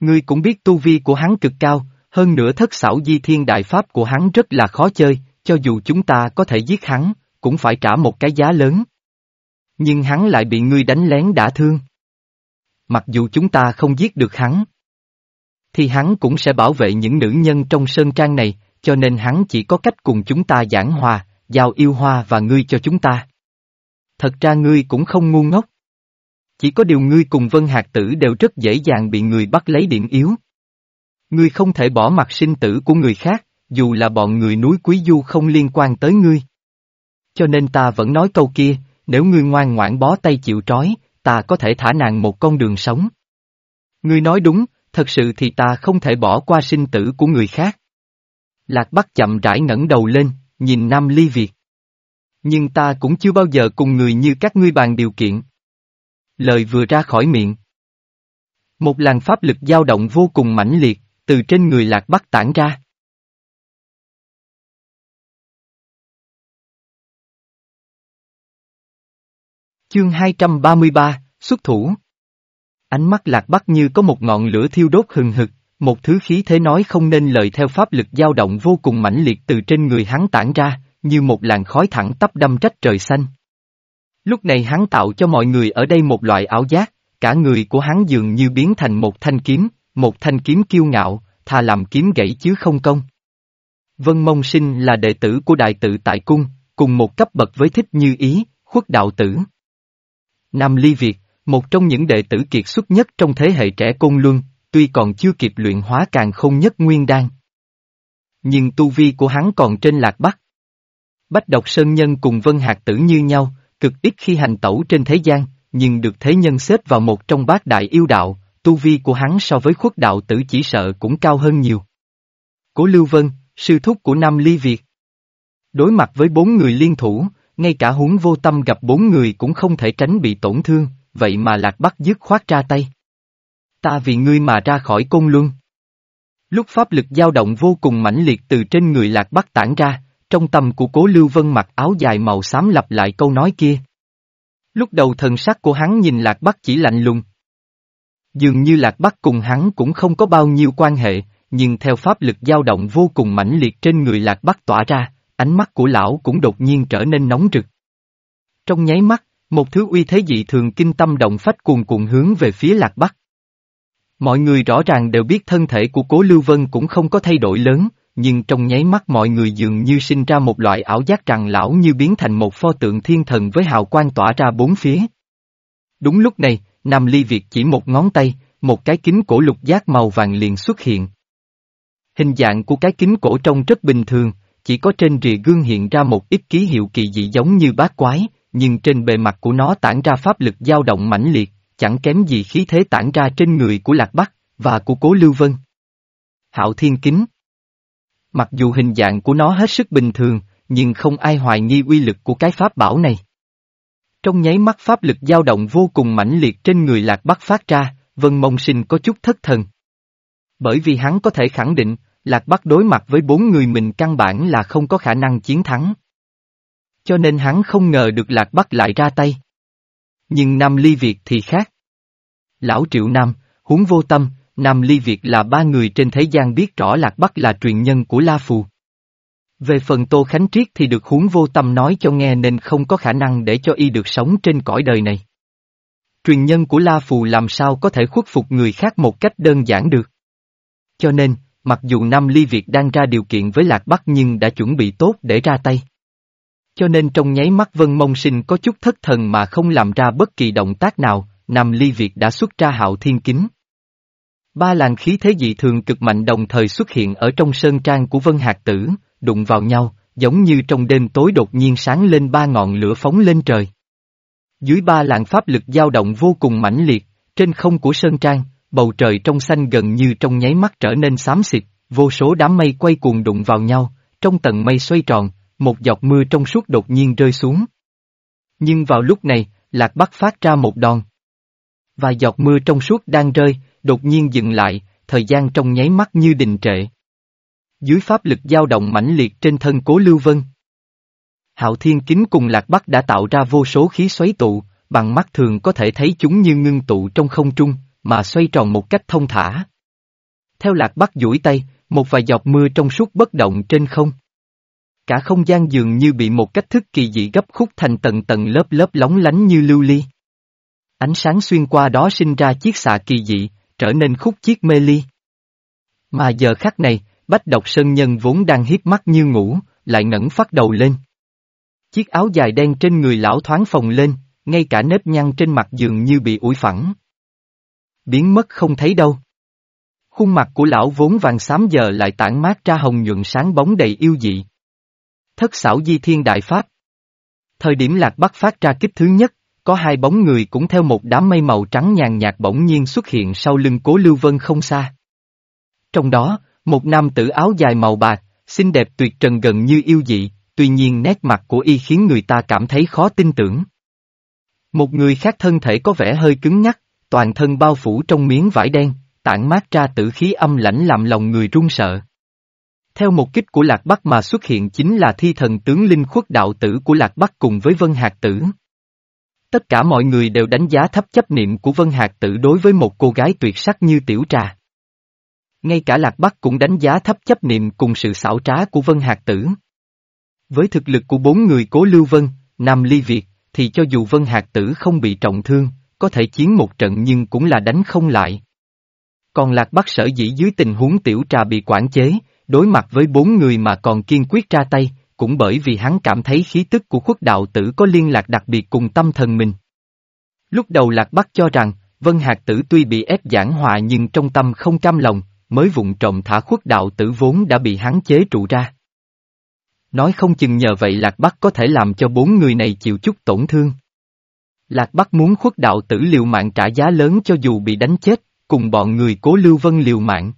Ngươi cũng biết tu vi của hắn cực cao, hơn nữa thất xảo di thiên đại pháp của hắn rất là khó chơi, cho dù chúng ta có thể giết hắn, cũng phải trả một cái giá lớn. Nhưng hắn lại bị ngươi đánh lén đã thương. Mặc dù chúng ta không giết được hắn, thì hắn cũng sẽ bảo vệ những nữ nhân trong sơn trang này, cho nên hắn chỉ có cách cùng chúng ta giảng hòa, giao yêu hoa và ngươi cho chúng ta. Thật ra ngươi cũng không ngu ngốc. Chỉ có điều ngươi cùng Vân Hạc Tử đều rất dễ dàng bị người bắt lấy điểm yếu. Ngươi không thể bỏ mặt sinh tử của người khác, dù là bọn người núi Quý Du không liên quan tới ngươi. Cho nên ta vẫn nói câu kia, nếu ngươi ngoan ngoãn bó tay chịu trói, ta có thể thả nàng một con đường sống. Ngươi nói đúng, thật sự thì ta không thể bỏ qua sinh tử của người khác. Lạc Bắc chậm rãi ngẩng đầu lên, nhìn Nam Ly Việt. Nhưng ta cũng chưa bao giờ cùng người như các ngươi bàn điều kiện. Lời vừa ra khỏi miệng. Một làn pháp lực dao động vô cùng mãnh liệt, từ trên người Lạc Bắc tản ra. Chương 233, xuất thủ. Ánh mắt lạc bắc như có một ngọn lửa thiêu đốt hừng hực, một thứ khí thế nói không nên lời theo pháp lực dao động vô cùng mãnh liệt từ trên người hắn tản ra, như một làn khói thẳng tắp đâm trách trời xanh. Lúc này hắn tạo cho mọi người ở đây một loại ảo giác, cả người của hắn dường như biến thành một thanh kiếm, một thanh kiếm kiêu ngạo, thà làm kiếm gãy chứ không công. Vân Mông Sinh là đệ tử của đại tự tại cung, cùng một cấp bậc với thích như ý, khuất đạo tử. Nam Ly Việt, một trong những đệ tử kiệt xuất nhất trong thế hệ trẻ Côn Luân, tuy còn chưa kịp luyện hóa càng không nhất nguyên đan. Nhưng tu vi của hắn còn trên lạc bắc. Bách độc sơn nhân cùng vân hạt tử như nhau, cực ít khi hành tẩu trên thế gian, nhưng được thế nhân xếp vào một trong bát đại yêu đạo, tu vi của hắn so với khuất đạo tử chỉ sợ cũng cao hơn nhiều. Cố Lưu Vân, sư thúc của Nam Ly Việt. Đối mặt với bốn người liên thủ, ngay cả huống vô tâm gặp bốn người cũng không thể tránh bị tổn thương, vậy mà Lạc Bắc dứt khoát ra tay. Ta vì ngươi mà ra khỏi côn luân. Lúc pháp lực dao động vô cùng mãnh liệt từ trên người Lạc Bắc tản ra, trong tâm của cố Lưu Vân mặc áo dài màu xám lặp lại câu nói kia. Lúc đầu thần sắc của hắn nhìn Lạc Bắc chỉ lạnh lùng. Dường như Lạc Bắc cùng hắn cũng không có bao nhiêu quan hệ, nhưng theo pháp lực dao động vô cùng mãnh liệt trên người Lạc Bắc tỏa ra, ánh mắt của lão cũng đột nhiên trở nên nóng rực. Trong nháy mắt, một thứ uy thế dị thường kinh tâm động phách cuồn cuộn hướng về phía Lạc Bắc. Mọi người rõ ràng đều biết thân thể của Cố Lưu Vân cũng không có thay đổi lớn, nhưng trong nháy mắt mọi người dường như sinh ra một loại ảo giác rằng lão như biến thành một pho tượng thiên thần với hào quang tỏa ra bốn phía. Đúng lúc này, Nam Ly Việt chỉ một ngón tay, một cái kính cổ lục giác màu vàng liền xuất hiện. Hình dạng của cái kính cổ trông rất bình thường, chỉ có trên rìa gương hiện ra một ít ký hiệu kỳ dị giống như bát quái, nhưng trên bề mặt của nó tản ra pháp lực dao động mãnh liệt, chẳng kém gì khí thế tản ra trên người của Lạc Bắc, và của Cố Lưu Vân. Hạo Thiên Kính Mặc dù hình dạng của nó hết sức bình thường, nhưng không ai hoài nghi uy lực của cái pháp bảo này. Trong nháy mắt pháp lực dao động vô cùng mãnh liệt trên người Lạc Bắc phát ra, Vân Mông Sinh có chút thất thần. Bởi vì hắn có thể khẳng định, Lạc Bắc đối mặt với bốn người mình căn bản là không có khả năng chiến thắng. Cho nên hắn không ngờ được Lạc Bắc lại ra tay. Nhưng Nam Ly Việt thì khác. Lão Triệu Nam, huống vô tâm, Nam Ly Việt là ba người trên thế gian biết rõ Lạc Bắc là truyền nhân của La Phù. Về phần Tô Khánh Triết thì được huống vô tâm nói cho nghe nên không có khả năng để cho y được sống trên cõi đời này. Truyền nhân của La Phù làm sao có thể khuất phục người khác một cách đơn giản được. Cho nên, mặc dù Nam Ly Việt đang ra điều kiện với Lạc Bắc nhưng đã chuẩn bị tốt để ra tay. Cho nên trong nháy mắt Vân Mông Sinh có chút thất thần mà không làm ra bất kỳ động tác nào, Nam Ly Việt đã xuất ra hạo thiên kính. Ba làn khí thế dị thường cực mạnh đồng thời xuất hiện ở trong sơn trang của Vân Hạc Tử, đụng vào nhau, giống như trong đêm tối đột nhiên sáng lên ba ngọn lửa phóng lên trời. Dưới ba làn pháp lực dao động vô cùng mãnh liệt, trên không của sơn trang, bầu trời trong xanh gần như trong nháy mắt trở nên xám xịt, vô số đám mây quay cuồng đụng vào nhau, trong tầng mây xoay tròn, một giọt mưa trong suốt đột nhiên rơi xuống. Nhưng vào lúc này, Lạc Bắc phát ra một đòn. Và giọt mưa trong suốt đang rơi, đột nhiên dừng lại, thời gian trong nháy mắt như đình trệ. Dưới pháp lực dao động mãnh liệt trên thân cố Lưu Vân. Hạo Thiên Kính cùng Lạc Bắc đã tạo ra vô số khí xoáy tụ, bằng mắt thường có thể thấy chúng như ngưng tụ trong không trung, mà xoay tròn một cách thông thả. Theo Lạc Bắc duỗi tay, một vài giọt mưa trong suốt bất động trên không. Cả không gian dường như bị một cách thức kỳ dị gấp khúc thành tầng tầng lớp lớp lóng lánh như lưu ly. Ánh sáng xuyên qua đó sinh ra chiếc xạ kỳ dị, trở nên khúc chiếc mê ly. Mà giờ khắc này, Bách độc sơn nhân vốn đang hiếp mắt như ngủ, lại ngẩng phát đầu lên. Chiếc áo dài đen trên người lão thoáng phồng lên, ngay cả nếp nhăn trên mặt dường như bị ủi phẳng. Biến mất không thấy đâu. Khuôn mặt của lão vốn vàng xám giờ lại tản mát ra hồng nhuận sáng bóng đầy yêu dị. Thất xảo di thiên đại pháp. Thời điểm lạc bắc phát ra kích thứ nhất, có hai bóng người cũng theo một đám mây màu trắng nhàn nhạt bỗng nhiên xuất hiện sau lưng cố lưu vân không xa. Trong đó, một nam tử áo dài màu bạc, xinh đẹp tuyệt trần gần như yêu dị, tuy nhiên nét mặt của y khiến người ta cảm thấy khó tin tưởng. Một người khác thân thể có vẻ hơi cứng nhắc, toàn thân bao phủ trong miếng vải đen, tản mát ra tử khí âm lãnh làm lòng người run sợ. Theo một kích của Lạc Bắc mà xuất hiện chính là thi thần tướng linh khuất đạo tử của Lạc Bắc cùng với Vân Hạc Tử. Tất cả mọi người đều đánh giá thấp chấp niệm của Vân Hạc Tử đối với một cô gái tuyệt sắc như Tiểu Trà. Ngay cả Lạc Bắc cũng đánh giá thấp chấp niệm cùng sự xảo trá của Vân Hạc Tử. Với thực lực của bốn người cố Lưu Vân, Nam Ly Việt, thì cho dù Vân Hạc Tử không bị trọng thương, có thể chiến một trận nhưng cũng là đánh không lại. Còn Lạc Bắc sở dĩ dưới tình huống Tiểu Trà bị quản chế, đối mặt với bốn người mà còn kiên quyết ra tay, cũng bởi vì hắn cảm thấy khí tức của khuất đạo tử có liên lạc đặc biệt cùng tâm thần mình. Lúc đầu Lạc Bắc cho rằng, Vân Hạc Tử tuy bị ép giảng hòa nhưng trong tâm không cam lòng, mới vụng trộm thả khuất đạo tử vốn đã bị hắn chế trụ ra. Nói không chừng nhờ vậy Lạc Bắc có thể làm cho bốn người này chịu chút tổn thương. Lạc Bắc muốn khuất đạo tử liều mạng trả giá lớn cho dù bị đánh chết, cùng bọn người cố lưu vân liều mạng.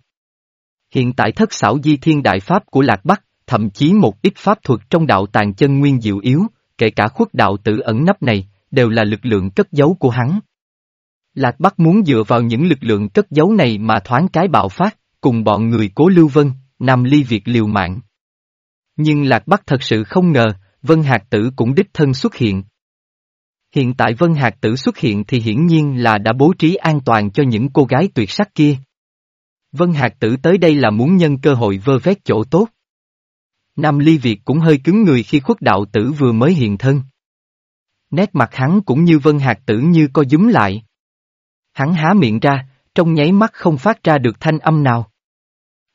Hiện tại thất xảo di thiên đại pháp của Lạc Bắc, thậm chí một ít pháp thuật trong đạo tàng chân nguyên diệu yếu, kể cả khuất đạo tử ẩn nấp này, đều là lực lượng cất giấu của hắn. Lạc Bắc muốn dựa vào những lực lượng cất giấu này mà thoáng cái bạo phát, cùng bọn người cố lưu vân, nằm ly việc liều mạng. Nhưng Lạc Bắc thật sự không ngờ, Vân Hạc Tử cũng đích thân xuất hiện. Hiện tại Vân Hạc Tử xuất hiện thì hiển nhiên là đã bố trí an toàn cho những cô gái tuyệt sắc kia. Vân Hạc Tử tới đây là muốn nhân cơ hội vơ vét chỗ tốt. Nam Ly Việt cũng hơi cứng người khi khuất đạo tử vừa mới hiện thân. Nét mặt hắn cũng như Vân Hạc Tử như co dúm lại. Hắn há miệng ra, trong nháy mắt không phát ra được thanh âm nào.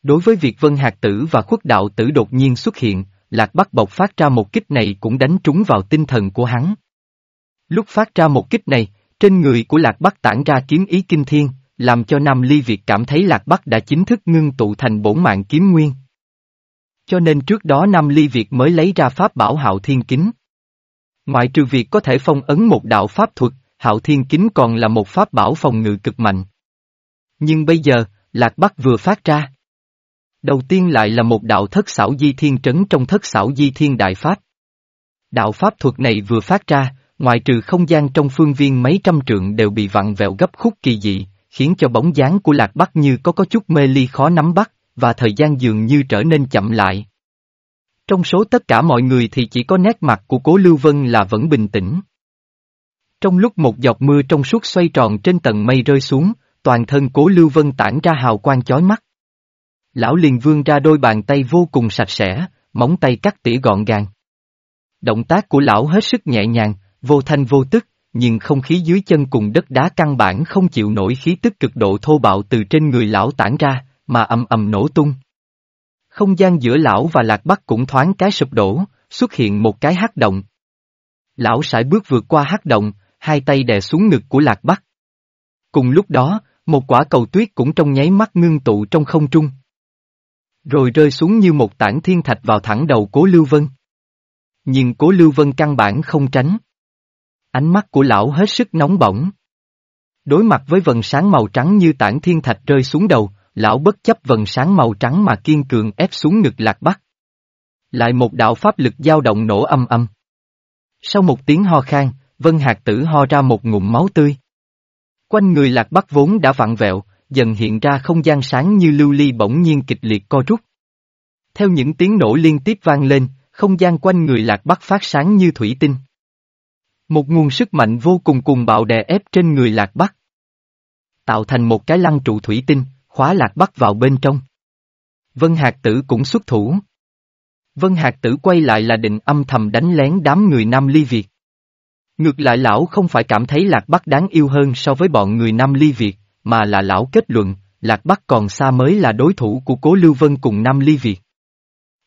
Đối với việc Vân Hạc Tử và khuất đạo tử đột nhiên xuất hiện, Lạc Bắc bộc phát ra một kích này cũng đánh trúng vào tinh thần của hắn. Lúc phát ra một kích này, trên người của Lạc Bắc tản ra kiếm ý kinh thiên, làm cho Nam Ly Việt cảm thấy Lạc Bắc đã chính thức ngưng tụ thành bổn mạng kiếm nguyên. Cho nên trước đó Nam Ly Việt mới lấy ra pháp bảo hạo thiên kính. Ngoại trừ việc có thể phong ấn một đạo pháp thuật, hạo thiên kính còn là một pháp bảo phòng ngự cực mạnh. Nhưng bây giờ, Lạc Bắc vừa phát ra. Đầu tiên lại là một đạo thất xảo di thiên trấn trong thất xảo di thiên đại pháp. Đạo pháp thuật này vừa phát ra, ngoại trừ không gian trong phương viên mấy trăm trượng đều bị vặn vẹo gấp khúc kỳ dị, khiến cho bóng dáng của Lạc Bắc như có có chút mê ly khó nắm bắt, và thời gian dường như trở nên chậm lại. Trong số tất cả mọi người thì chỉ có nét mặt của Cố Lưu Vân là vẫn bình tĩnh. Trong lúc một giọt mưa trong suốt xoay tròn trên tầng mây rơi xuống, toàn thân Cố Lưu Vân tản ra hào quang chói mắt. Lão liền vươn ra đôi bàn tay vô cùng sạch sẽ, móng tay cắt tỉa gọn gàng. Động tác của lão hết sức nhẹ nhàng, vô thanh vô tức, nhưng không khí dưới chân cùng đất đá căn bản không chịu nổi khí tức cực độ thô bạo từ trên người lão tản ra, mà ầm ầm nổ tung. Không gian giữa lão và lạc bắc cũng thoáng cái sụp đổ, xuất hiện một cái hắc động. Lão sải bước vượt qua hắc động, hai tay đè xuống ngực của lạc bắc. Cùng lúc đó, một quả cầu tuyết cũng trong nháy mắt ngưng tụ trong không trung. Rồi rơi xuống như một tảng thiên thạch vào thẳng đầu cố Lưu Vân. Nhưng cố Lưu Vân căn bản không tránh. Ánh mắt của lão hết sức nóng bỏng. Đối mặt với vần sáng màu trắng như tảng thiên thạch rơi xuống đầu, lão bất chấp vần sáng màu trắng mà kiên cường ép xuống ngực lạc bắc. Lại một đạo pháp lực dao động nổ âm âm. Sau một tiếng ho khan, Vân hạt Tử ho ra một ngụm máu tươi. Quanh người lạc bắc vốn đã vặn vẹo, dần hiện ra không gian sáng như lưu ly bỗng nhiên kịch liệt co rút. Theo những tiếng nổ liên tiếp vang lên, không gian quanh người lạc bắc phát sáng như thủy tinh. Một nguồn sức mạnh vô cùng cùng bạo đè ép trên người lạc bắc. Tạo thành một cái lăng trụ thủy tinh, khóa lạc bắc vào bên trong. Vân Hạc Tử cũng xuất thủ. Vân Hạc Tử quay lại là định âm thầm đánh lén đám người Nam Ly Việt. Ngược lại lão không phải cảm thấy Lạc Bắc đáng yêu hơn so với bọn người Nam Ly Việt, mà là lão kết luận, Lạc Bắc còn xa mới là đối thủ của Cố Lưu Vân cùng Nam Ly Việt.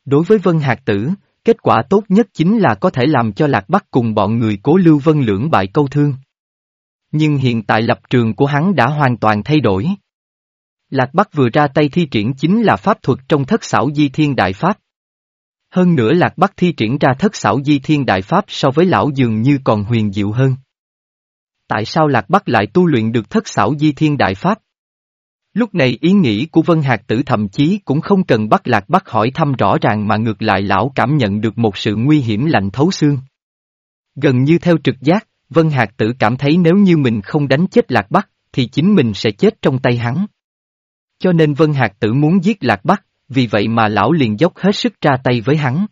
Đối với Vân Hạc Tử, kết quả tốt nhất chính là có thể làm cho Lạc Bắc cùng bọn người Cố Lưu Vân lưỡng bại câu thương. Nhưng hiện tại lập trường của hắn đã hoàn toàn thay đổi. Lạc Bắc vừa ra tay thi triển chính là pháp thuật trong thất xảo di thiên đại pháp. Hơn nữa Lạc Bắc thi triển ra thất xảo di thiên đại pháp so với lão dường như còn huyền diệu hơn. Tại sao Lạc Bắc lại tu luyện được thất xảo di thiên đại pháp? Lúc này ý nghĩ của Vân Hạc Tử thậm chí cũng không cần bắt Lạc bắt hỏi thăm rõ ràng mà ngược lại lão cảm nhận được một sự nguy hiểm lạnh thấu xương. Gần như theo trực giác, Vân Hạc Tử cảm thấy nếu như mình không đánh chết Lạc Bắc, thì chính mình sẽ chết trong tay hắn. Cho nên Vân Hạc Tử muốn giết Lạc Bắc, vì vậy mà lão liền dốc hết sức ra tay với hắn.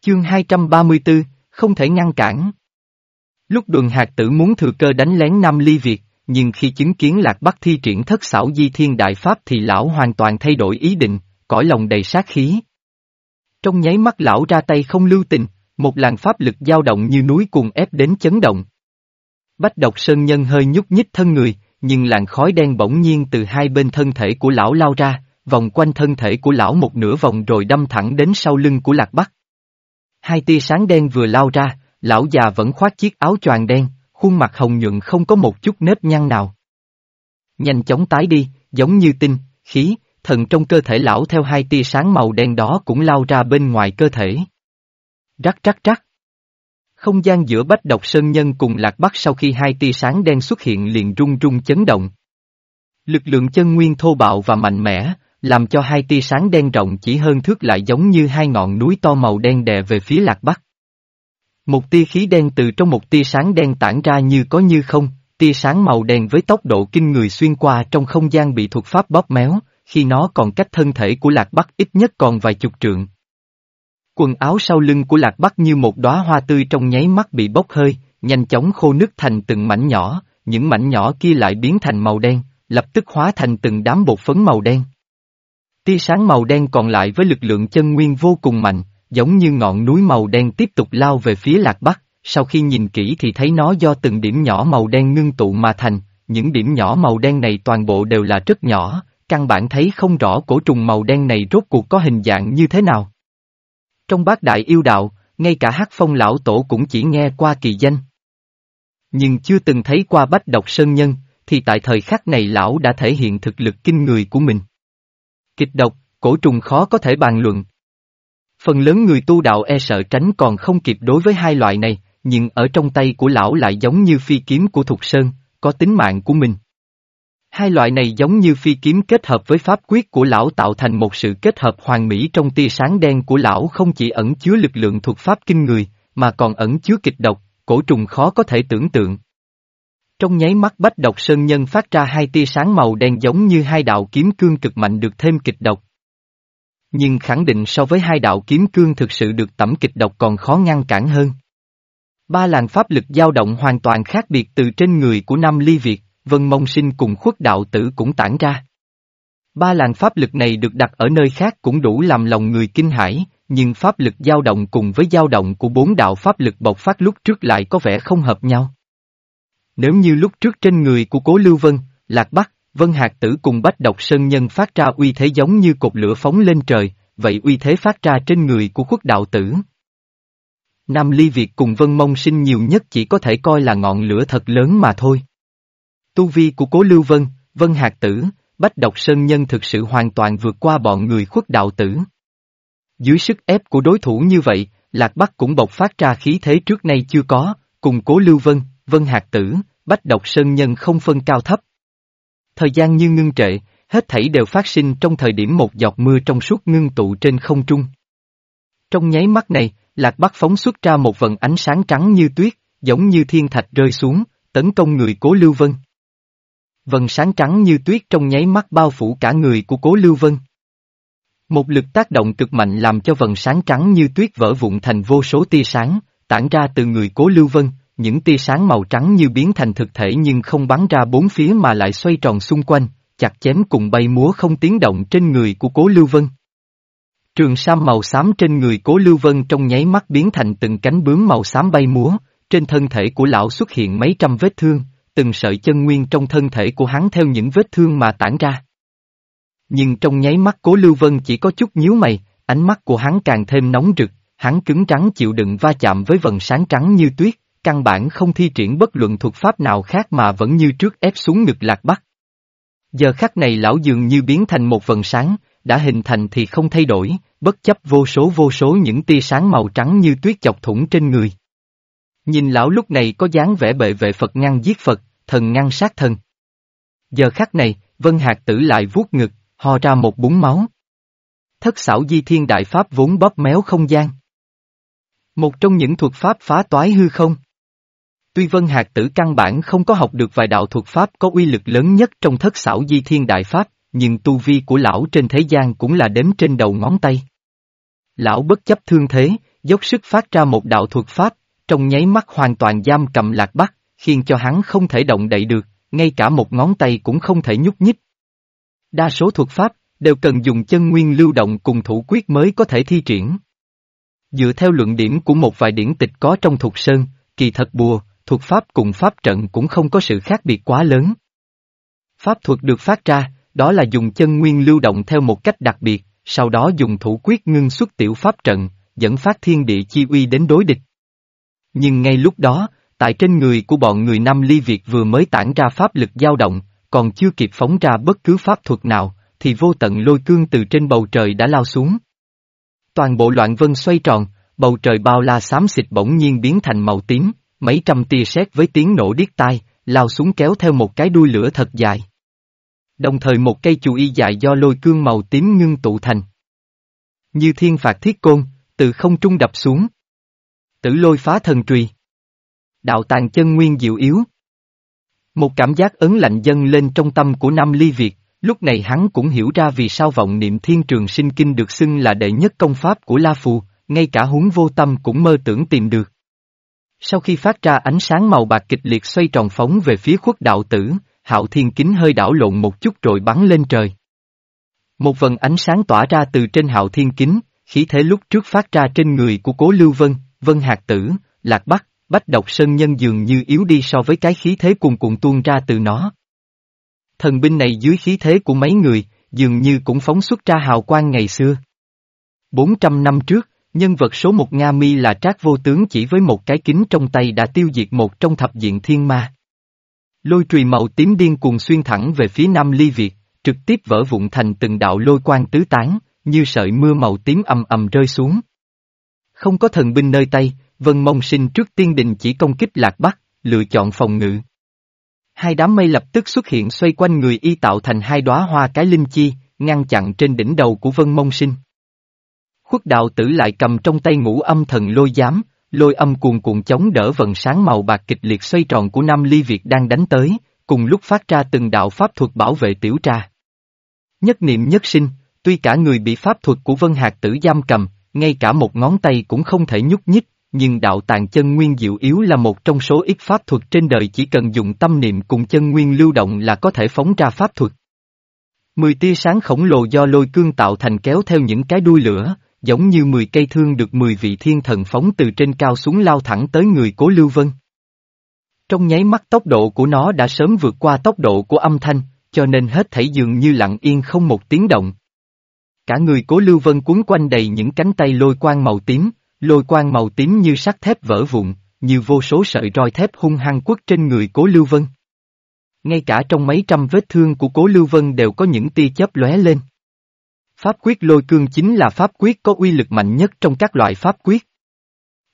Chương 234, không thể ngăn cản. Lúc đường hạt tử muốn thừa cơ đánh lén Nam Ly Việt, nhưng khi chứng kiến Lạc Bắc thi triển thất xảo di thiên đại pháp thì lão hoàn toàn thay đổi ý định, cõi lòng đầy sát khí. Trong nháy mắt lão ra tay không lưu tình, một làn pháp lực dao động như núi cuồng ép đến chấn động. Bách độc sơn nhân hơi nhúc nhích thân người, nhưng làn khói đen bỗng nhiên từ hai bên thân thể của lão lao ra, vòng quanh thân thể của lão một nửa vòng rồi đâm thẳng đến sau lưng của Lạc Bắc. Hai tia sáng đen vừa lao ra, lão già vẫn khoác chiếc áo choàng đen, khuôn mặt hồng nhuận không có một chút nếp nhăn nào. Nhanh chóng tái đi, giống như tinh, khí, thần trong cơ thể lão theo hai tia sáng màu đen đó cũng lao ra bên ngoài cơ thể. Rắc rắc rắc. Không gian giữa Bách Độc Sơn Nhân cùng Lạc Bắc sau khi hai tia sáng đen xuất hiện liền rung rung chấn động. Lực lượng chân nguyên thô bạo và mạnh mẽ, làm cho hai tia sáng đen rộng chỉ hơn thước lại giống như hai ngọn núi to màu đen đè về phía Lạc Bắc. Một tia khí đen từ trong một tia sáng đen tản ra như có như không, tia sáng màu đen với tốc độ kinh người xuyên qua trong không gian bị thuật pháp bóp méo, khi nó còn cách thân thể của Lạc Bắc ít nhất còn vài chục trượng. Quần áo sau lưng của Lạc Bắc như một đóa hoa tươi trong nháy mắt bị bốc hơi, nhanh chóng khô nứt thành từng mảnh nhỏ, những mảnh nhỏ kia lại biến thành màu đen, lập tức hóa thành từng đám bột phấn màu đen. Tia sáng màu đen còn lại với lực lượng chân nguyên vô cùng mạnh, giống như ngọn núi màu đen tiếp tục lao về phía Lạc Bắc, sau khi nhìn kỹ thì thấy nó do từng điểm nhỏ màu đen ngưng tụ mà thành, những điểm nhỏ màu đen này toàn bộ đều là rất nhỏ, căn bản thấy không rõ cổ trùng màu đen này rốt cuộc có hình dạng như thế nào. Trong bát đại yêu đạo, ngay cả hắc phong lão tổ cũng chỉ nghe qua kỳ danh. Nhưng chưa từng thấy qua bách độc sơn nhân, thì tại thời khắc này lão đã thể hiện thực lực kinh người của mình. Kịch độc, cổ trùng khó có thể bàn luận. Phần lớn người tu đạo e sợ tránh còn không kịp đối với hai loại này, nhưng ở trong tay của lão lại giống như phi kiếm của Thục Sơn, có tính mạng của mình. Hai loại này giống như phi kiếm kết hợp với pháp quyết của lão tạo thành một sự kết hợp hoàn mỹ trong tia sáng đen của lão không chỉ ẩn chứa lực lượng thuộc pháp kinh người, mà còn ẩn chứa kịch độc, cổ trùng khó có thể tưởng tượng. Trong nháy mắt bách độc sơn nhân phát ra hai tia sáng màu đen giống như hai đạo kiếm cương cực mạnh được thêm kịch độc. Nhưng khẳng định so với hai đạo kiếm cương thực sự được tẩm kịch độc còn khó ngăn cản hơn. Ba làn pháp lực dao động hoàn toàn khác biệt từ trên người của Nam Ly Việt, Vân Mông Sinh cùng khuất đạo tử cũng tản ra. Ba làn pháp lực này được đặt ở nơi khác cũng đủ làm lòng người kinh hãi, nhưng pháp lực dao động cùng với dao động của bốn đạo pháp lực bộc phát lúc trước lại có vẻ không hợp nhau. Nếu như lúc trước trên người của Cố Lưu Vân, Lạc Bắc, Vân Hạc Tử cùng Bách Độc Sơn Nhân phát ra uy thế giống như cột lửa phóng lên trời, vậy uy thế phát ra trên người của khuất đạo tử. Nam Ly Việt cùng Vân Mông Sinh nhiều nhất chỉ có thể coi là ngọn lửa thật lớn mà thôi. Tu vi của Cố Lưu Vân, Vân Hạc Tử, Bách Độc Sơn Nhân thực sự hoàn toàn vượt qua bọn người khuất đạo tử. Dưới sức ép của đối thủ như vậy, Lạc Bắc cũng bộc phát ra khí thế trước nay chưa có, cùng Cố Lưu Vân, Vân Hạc Tử, Bách Độc Sơn Nhân không phân cao thấp. Thời gian như ngưng trệ, hết thảy đều phát sinh trong thời điểm một giọt mưa trong suốt ngưng tụ trên không trung. Trong nháy mắt này, Lạc Bắc phóng xuất ra một vần ánh sáng trắng như tuyết, giống như thiên thạch rơi xuống, tấn công người Cố Lưu Vân. Vần sáng trắng như tuyết trong nháy mắt bao phủ cả người của Cố Lưu Vân. Một lực tác động cực mạnh làm cho vần sáng trắng như tuyết vỡ vụn thành vô số tia sáng, tản ra từ người Cố Lưu Vân, những tia sáng màu trắng như biến thành thực thể nhưng không bắn ra bốn phía mà lại xoay tròn xung quanh, chặt chém cùng bay múa không tiếng động trên người của Cố Lưu Vân. Trường sam màu xám trên người Cố Lưu Vân trong nháy mắt biến thành từng cánh bướm màu xám bay múa, trên thân thể của lão xuất hiện mấy trăm vết thương, từng sợi chân nguyên trong thân thể của hắn theo những vết thương mà tản ra. Nhưng trong nháy mắt Cố Lưu Vân chỉ có chút nhíu mày, ánh mắt của hắn càng thêm nóng rực, hắn cứng trắng chịu đựng va chạm với vần sáng trắng như tuyết, căn bản không thi triển bất luận thuật pháp nào khác mà vẫn như trước ép xuống ngực lạc bắc. Giờ khắc này lão dường như biến thành một vần sáng, đã hình thành thì không thay đổi, bất chấp vô số vô số những tia sáng màu trắng như tuyết chọc thủng trên người. Nhìn lão lúc này có dáng vẻ bệ vệ Phật ngăn giết Phật, thần ngăn sát thần. Giờ khắc này, Vân Hạc Tử lại vuốt ngực, ho ra một búng máu. Thất xảo di thiên đại pháp vốn bóp méo không gian. Một trong những thuật pháp phá toái hư không. Tuy Vân Hạc Tử căn bản không có học được vài đạo thuật pháp có uy lực lớn nhất trong thất xảo di thiên đại pháp, nhưng tu vi của lão trên thế gian cũng là đếm trên đầu ngón tay. Lão bất chấp thương thế, dốc sức phát ra một đạo thuật pháp, trong nháy mắt hoàn toàn giam cầm lạc bắc, khiến cho hắn không thể động đậy được, ngay cả một ngón tay cũng không thể nhúc nhích. Đa số thuật pháp, đều cần dùng chân nguyên lưu động cùng thủ quyết mới có thể thi triển. Dựa theo luận điểm của một vài điển tịch có trong thuộc sơn, kỳ thật bùa, thuật pháp cùng pháp trận cũng không có sự khác biệt quá lớn. Pháp thuật được phát ra, đó là dùng chân nguyên lưu động theo một cách đặc biệt, sau đó dùng thủ quyết ngưng xuất tiểu pháp trận, dẫn phát thiên địa chi uy đến đối địch. Nhưng ngay lúc đó, tại trên người của bọn người Nam Ly Việt vừa mới tản ra pháp lực dao động, còn chưa kịp phóng ra bất cứ pháp thuật nào, thì vô tận lôi cương từ trên bầu trời đã lao xuống. Toàn bộ loạn vân xoay tròn, bầu trời bao la xám xịt bỗng nhiên biến thành màu tím, mấy trăm tia sét với tiếng nổ điếc tai, lao xuống kéo theo một cái đuôi lửa thật dài. Đồng thời một cây chù y dài do lôi cương màu tím ngưng tụ thành. Như thiên phạt thiết côn, từ không trung đập xuống. Tử lôi phá thần trùy. Đạo tàng chân nguyên diệu yếu. Một cảm giác ấn lạnh dâng lên trong tâm của Nam Ly Việt, lúc này hắn cũng hiểu ra vì sao vọng niệm thiên trường sinh kinh được xưng là đệ nhất công pháp của La Phù, ngay cả huống vô tâm cũng mơ tưởng tìm được. Sau khi phát ra ánh sáng màu bạc kịch liệt xoay tròn phóng về phía khuất đạo tử, hạo thiên kính hơi đảo lộn một chút rồi bắn lên trời. Một vần ánh sáng tỏa ra từ trên hạo thiên kính, khí thế lúc trước phát ra trên người của cố lưu vân, vân hạt tử, lạc bắc, bách độc sơn nhân dường như yếu đi so với cái khí thế cuồn cuộn tuôn ra từ nó. Thần binh này dưới khí thế của mấy người, dường như cũng phóng xuất ra hào quang ngày xưa. 400 năm trước, nhân vật số một Nga Mi là Trác Vô Tướng chỉ với một cái kính trong tay đã tiêu diệt một trong thập diện thiên ma. Lôi trùy màu tím điên cuồng xuyên thẳng về phía Nam Ly Việt, trực tiếp vỡ vụn thành từng đạo lôi quang tứ tán, như sợi mưa màu tím ầm ầm rơi xuống. Không có thần binh nơi tay, Vân Mông Sinh trước tiên đình chỉ công kích Lạc Bắc, lựa chọn phòng ngự. Hai đám mây lập tức xuất hiện xoay quanh người y tạo thành hai đóa hoa cái linh chi, ngăn chặn trên đỉnh đầu của Vân Mông Sinh. Khuất đạo tử lại cầm trong tay ngũ âm thần lôi giám, lôi âm cuồn cuộn chống đỡ vần sáng màu bạc kịch liệt xoay tròn của Nam Ly Việt đang đánh tới, cùng lúc phát ra từng đạo pháp thuật bảo vệ tiểu tra Nhất niệm nhất sinh, tuy cả người bị pháp thuật của Vân Hạc tử giam cầm, ngay cả một ngón tay cũng không thể nhúc nhích, nhưng đạo tàng chân nguyên diệu yếu là một trong số ít pháp thuật trên đời chỉ cần dùng tâm niệm cùng chân nguyên lưu động là có thể phóng ra pháp thuật. Mười tia sáng khổng lồ do lôi cương tạo thành kéo theo những cái đuôi lửa, giống như mười cây thương được mười vị thiên thần phóng từ trên cao xuống lao thẳng tới người cố Lưu Vân. Trong nháy mắt tốc độ của nó đã sớm vượt qua tốc độ của âm thanh, cho nên hết thảy dường như lặng yên không một tiếng động. Cả người cố Lưu Vân cuốn quanh đầy những cánh tay lôi quang màu tím, lôi quang màu tím như sắt thép vỡ vụn, như vô số sợi roi thép hung hăng quất trên người cố Lưu Vân. Ngay cả trong mấy trăm vết thương của cố Lưu Vân đều có những tia chớp lóe lên. Pháp quyết lôi cương chính là pháp quyết có uy lực mạnh nhất trong các loại pháp quyết.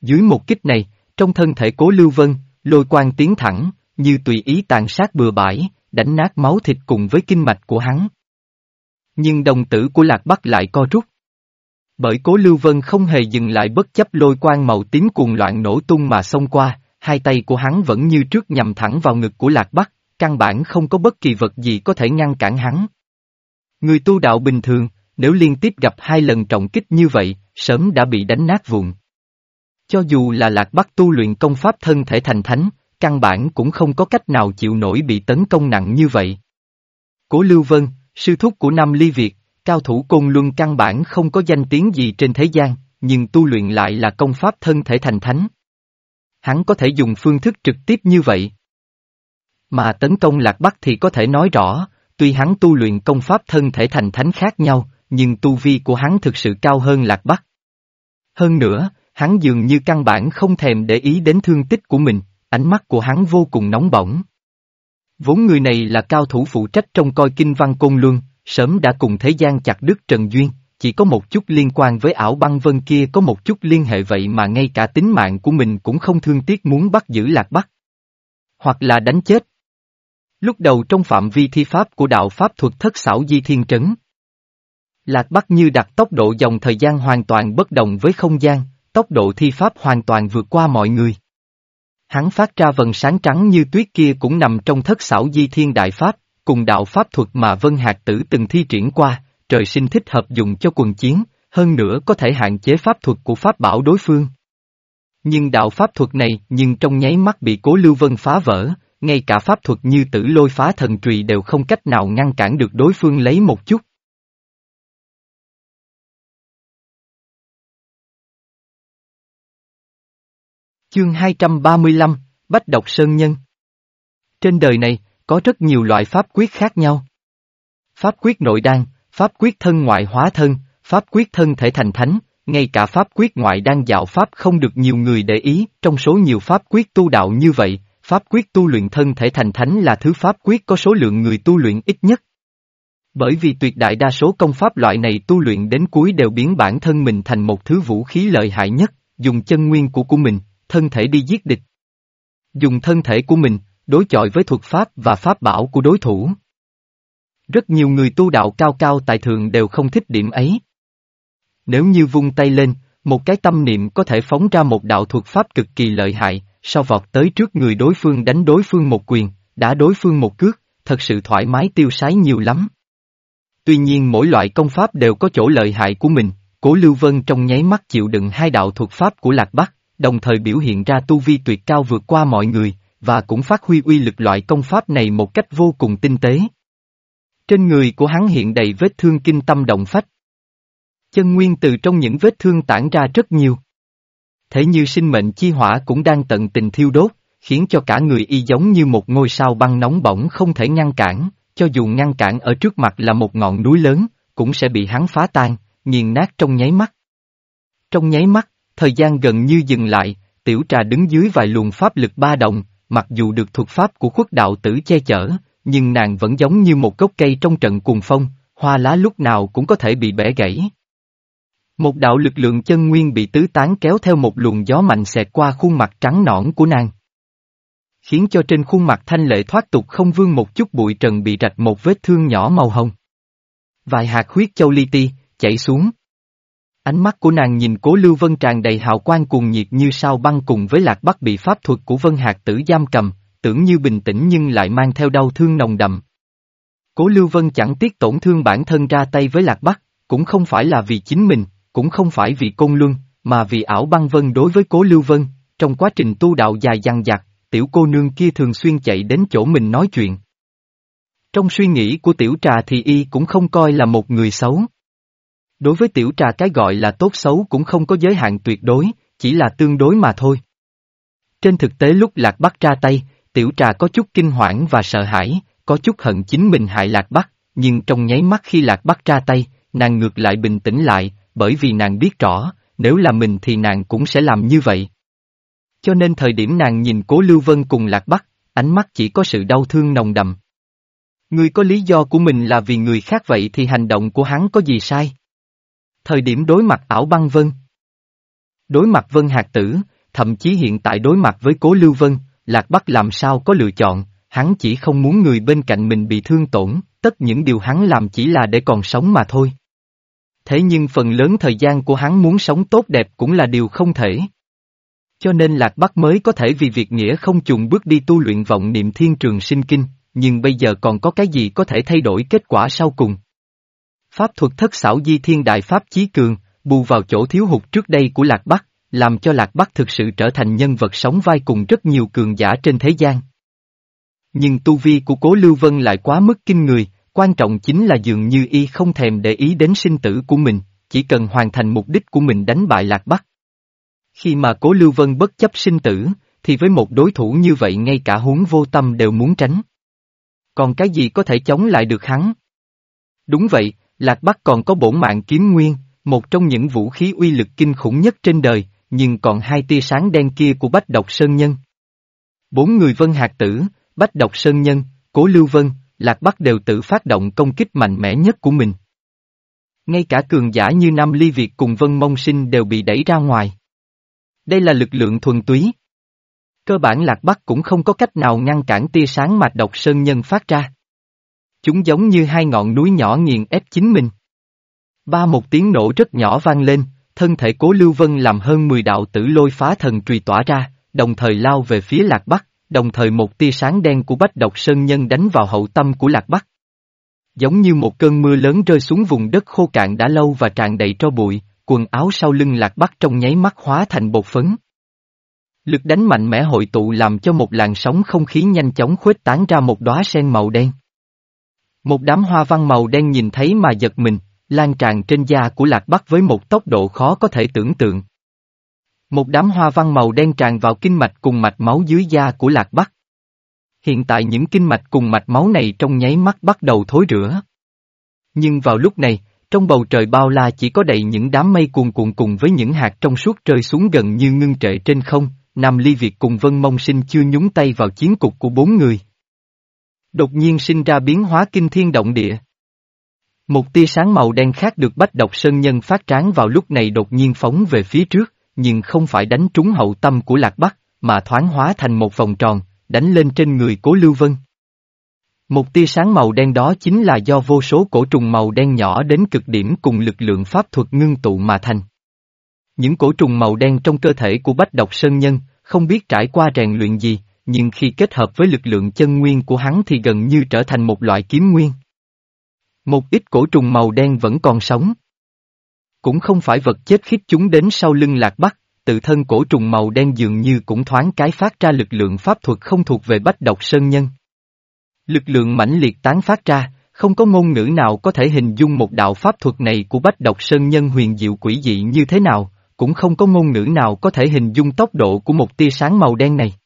Dưới một kích này, trong thân thể cố Lưu Vân, lôi quang tiến thẳng, như tùy ý tàn sát bừa bãi, đánh nát máu thịt cùng với kinh mạch của hắn. Nhưng đồng tử của Lạc Bắc lại co rút. Bởi cố Lưu Vân không hề dừng lại bất chấp lôi quang màu tím cuồng loạn nổ tung mà xông qua, hai tay của hắn vẫn như trước nhằm thẳng vào ngực của Lạc Bắc, căn bản không có bất kỳ vật gì có thể ngăn cản hắn. Người tu đạo bình thường, nếu liên tiếp gặp hai lần trọng kích như vậy, sớm đã bị đánh nát vụn. Cho dù là Lạc Bắc tu luyện công pháp thân thể thành thánh, căn bản cũng không có cách nào chịu nổi bị tấn công nặng như vậy. Cố Lưu Vân, sư thúc của Nam Ly Việt, cao thủ côn luân căn bản không có danh tiếng gì trên thế gian, nhưng tu luyện lại là công pháp thân thể thành thánh. Hắn có thể dùng phương thức trực tiếp như vậy. Mà tấn công Lạc Bắc thì có thể nói rõ, tuy hắn tu luyện công pháp thân thể thành thánh khác nhau, nhưng tu vi của hắn thực sự cao hơn Lạc Bắc. Hơn nữa, hắn dường như căn bản không thèm để ý đến thương tích của mình, ánh mắt của hắn vô cùng nóng bỏng. Vốn người này là cao thủ phụ trách trong coi kinh văn côn luân, sớm đã cùng thế gian chặt đứt Trần Duyên, chỉ có một chút liên quan với ảo băng vân kia có một chút liên hệ vậy mà ngay cả tính mạng của mình cũng không thương tiếc muốn bắt giữ lạc bắc. Hoặc là đánh chết. Lúc đầu trong phạm vi thi pháp của đạo pháp thuật thất xảo di thiên trấn. Lạc Bắc như đặt tốc độ dòng thời gian hoàn toàn bất đồng với không gian, tốc độ thi pháp hoàn toàn vượt qua mọi người. Hắn phát ra vần sáng trắng như tuyết kia cũng nằm trong thất xảo di thiên đại pháp, cùng đạo pháp thuật mà Vân Hạc Tử từng thi triển qua, trời sinh thích hợp dùng cho quần chiến, hơn nữa có thể hạn chế pháp thuật của pháp bảo đối phương. Nhưng đạo pháp thuật này nhưng trong nháy mắt bị cố lưu vân phá vỡ, ngay cả pháp thuật như tử lôi phá thần trùy đều không cách nào ngăn cản được đối phương lấy một chút. Chương 235, Bách Độc Sơn Nhân Trên đời này, có rất nhiều loại pháp quyết khác nhau. Pháp quyết nội đan, pháp quyết thân ngoại hóa thân, pháp quyết thân thể thành thánh, ngay cả pháp quyết ngoại đan dạo pháp không được nhiều người để ý, trong số nhiều pháp quyết tu đạo như vậy, pháp quyết tu luyện thân thể thành thánh là thứ pháp quyết có số lượng người tu luyện ít nhất. Bởi vì tuyệt đại đa số công pháp loại này tu luyện đến cuối đều biến bản thân mình thành một thứ vũ khí lợi hại nhất, dùng chân nguyên của của mình, thân thể đi giết địch. Dùng thân thể của mình, đối chọi với thuật pháp và pháp bảo của đối thủ. Rất nhiều người tu đạo cao cao tại thượng đều không thích điểm ấy. Nếu như vung tay lên, một cái tâm niệm có thể phóng ra một đạo thuật pháp cực kỳ lợi hại, sau vọt tới trước người đối phương đánh đối phương một quyền, đã đối phương một cước, thật sự thoải mái tiêu sái nhiều lắm. Tuy nhiên mỗi loại công pháp đều có chỗ lợi hại của mình, cố Lưu Vân trong nháy mắt chịu đựng hai đạo thuật pháp của Lạc Bắc, đồng thời biểu hiện ra tu vi tuyệt cao vượt qua mọi người, và cũng phát huy uy lực loại công pháp này một cách vô cùng tinh tế. Trên người của hắn hiện đầy vết thương kinh tâm động phách. Chân nguyên từ trong những vết thương tản ra rất nhiều. Thế như sinh mệnh chi hỏa cũng đang tận tình thiêu đốt, khiến cho cả người y giống như một ngôi sao băng nóng bỏng không thể ngăn cản, cho dù ngăn cản ở trước mặt là một ngọn núi lớn, cũng sẽ bị hắn phá tan, nghiền nát trong nháy mắt. Trong nháy mắt, thời gian gần như dừng lại, tiểu trà đứng dưới vài luồng pháp lực ba động, mặc dù được thuật pháp của khuất đạo tử che chở, nhưng nàng vẫn giống như một gốc cây trong trận cuồng phong, hoa lá lúc nào cũng có thể bị bẻ gãy. Một đạo lực lượng chân nguyên bị tứ tán kéo theo một luồng gió mạnh xẹt qua khuôn mặt trắng nõn của nàng. Khiến cho trên khuôn mặt thanh lệ thoát tục không vương một chút bụi trần bị rạch một vết thương nhỏ màu hồng. Vài hạt huyết châu li ti, chảy xuống. Ánh mắt của nàng nhìn cố lưu vân tràn đầy hào quang cuồng nhiệt như sao băng cùng với lạc bắc bị pháp thuật của vân hạt tử giam cầm, tưởng như bình tĩnh nhưng lại mang theo đau thương nồng đậm. Cố lưu vân chẳng tiếc tổn thương bản thân ra tay với lạc bắc, cũng không phải là vì chính mình, cũng không phải vì côn luân, mà vì ảo băng vân đối với cố lưu vân, trong quá trình tu đạo dài dằng dặc, tiểu cô nương kia thường xuyên chạy đến chỗ mình nói chuyện. Trong suy nghĩ của tiểu trà thì y cũng không coi là một người xấu. Đối với tiểu trà cái gọi là tốt xấu cũng không có giới hạn tuyệt đối, chỉ là tương đối mà thôi. Trên thực tế lúc Lạc Bắc ra tay, tiểu trà có chút kinh hoảng và sợ hãi, có chút hận chính mình hại Lạc Bắc, nhưng trong nháy mắt khi Lạc Bắc ra tay, nàng ngược lại bình tĩnh lại, bởi vì nàng biết rõ, nếu là mình thì nàng cũng sẽ làm như vậy. Cho nên thời điểm nàng nhìn cố Lưu Vân cùng Lạc Bắc, ánh mắt chỉ có sự đau thương nồng đậm. Người có lý do của mình là vì người khác vậy thì hành động của hắn có gì sai? Thời điểm đối mặt ảo băng vân. Đối mặt vân hạt tử, thậm chí hiện tại đối mặt với cố Lưu Vân, Lạc Bắc làm sao có lựa chọn, hắn chỉ không muốn người bên cạnh mình bị thương tổn, tất những điều hắn làm chỉ là để còn sống mà thôi. Thế nhưng phần lớn thời gian của hắn muốn sống tốt đẹp cũng là điều không thể. Cho nên Lạc Bắc mới có thể vì việc nghĩa không chùng bước đi tu luyện vọng niệm thiên trường sinh kinh, nhưng bây giờ còn có cái gì có thể thay đổi kết quả sau cùng. Pháp thuật thất xảo di thiên đại pháp chí cường, bù vào chỗ thiếu hụt trước đây của Lạc Bắc, làm cho Lạc Bắc thực sự trở thành nhân vật sống vai cùng rất nhiều cường giả trên thế gian. Nhưng tu vi của Cố Lưu Vân lại quá mức kinh người, quan trọng chính là dường như y không thèm để ý đến sinh tử của mình, chỉ cần hoàn thành mục đích của mình đánh bại Lạc Bắc. Khi mà Cố Lưu Vân bất chấp sinh tử, thì với một đối thủ như vậy ngay cả huống vô tâm đều muốn tránh. Còn cái gì có thể chống lại được hắn? Đúng vậy, Lạc Bắc còn có bổn mạng kiếm nguyên, một trong những vũ khí uy lực kinh khủng nhất trên đời, nhưng còn hai tia sáng đen kia của Bách Độc Sơn Nhân. Bốn người Vân Hạc Tử, Bách Độc Sơn Nhân, Cố Lưu Vân, Lạc Bắc đều tự phát động công kích mạnh mẽ nhất của mình. Ngay cả cường giả như Nam Ly Việt cùng Vân Mông Sinh đều bị đẩy ra ngoài. Đây là lực lượng thuần túy. Cơ bản Lạc Bắc cũng không có cách nào ngăn cản tia sáng mạch độc sơn nhân phát ra. Chúng giống như hai ngọn núi nhỏ nghiền ép chính mình. Ba một tiếng nổ rất nhỏ vang lên, thân thể cố Lưu Vân làm hơn 10 đạo tử lôi phá thần trùy tỏa ra, đồng thời lao về phía Lạc Bắc, đồng thời một tia sáng đen của bách độc sơn nhân đánh vào hậu tâm của Lạc Bắc. Giống như một cơn mưa lớn rơi xuống vùng đất khô cạn đã lâu và tràn đầy tro bụi, quần áo sau lưng Lạc Bắc trong nháy mắt hóa thành bột phấn. Lực đánh mạnh mẽ hội tụ làm cho một làn sóng không khí nhanh chóng khuếch tán ra một đóa sen màu đen. Một đám hoa văn màu đen nhìn thấy mà giật mình, lan tràn trên da của Lạc Bắc với một tốc độ khó có thể tưởng tượng. Một đám hoa văn màu đen tràn vào kinh mạch cùng mạch máu dưới da của Lạc Bắc. Hiện tại những kinh mạch cùng mạch máu này trong nháy mắt bắt đầu thối rữa. Nhưng vào lúc này, trong bầu trời bao la chỉ có đầy những đám mây cuồn cuộn cùng với những hạt trong suốt rơi xuống gần như ngưng trệ trên không, Nam Ly Việt cùng Vân Mông Sinh chưa nhúng tay vào chiến cục của bốn người. Đột nhiên sinh ra biến hóa kinh thiên động địa. Một tia sáng màu đen khác được Bách Độc Sơn Nhân phát tráng vào lúc này đột nhiên phóng về phía trước, nhưng không phải đánh trúng hậu tâm của Lạc Bắc, mà thoáng hóa thành một vòng tròn, đánh lên trên người Cố Lưu Vân. Một tia sáng màu đen đó chính là do vô số cổ trùng màu đen nhỏ đến cực điểm cùng lực lượng pháp thuật ngưng tụ mà thành. Những cổ trùng màu đen trong cơ thể của Bách Độc Sơn Nhân, không biết trải qua rèn luyện gì, nhưng khi kết hợp với lực lượng chân nguyên của hắn thì gần như trở thành một loại kiếm nguyên. Một ít cổ trùng màu đen vẫn còn sống. Cũng không phải vật chết khiếp chúng đến sau lưng lạc bắc, tự thân cổ trùng màu đen dường như cũng thoáng cái phát ra lực lượng pháp thuật không thuộc về bách độc sơn nhân. Lực lượng mãnh liệt tán phát ra, không có ngôn ngữ nào có thể hình dung một đạo pháp thuật này của bách độc sơn nhân huyền diệu quỷ dị như thế nào, cũng không có ngôn ngữ nào có thể hình dung tốc độ của một tia sáng màu đen này.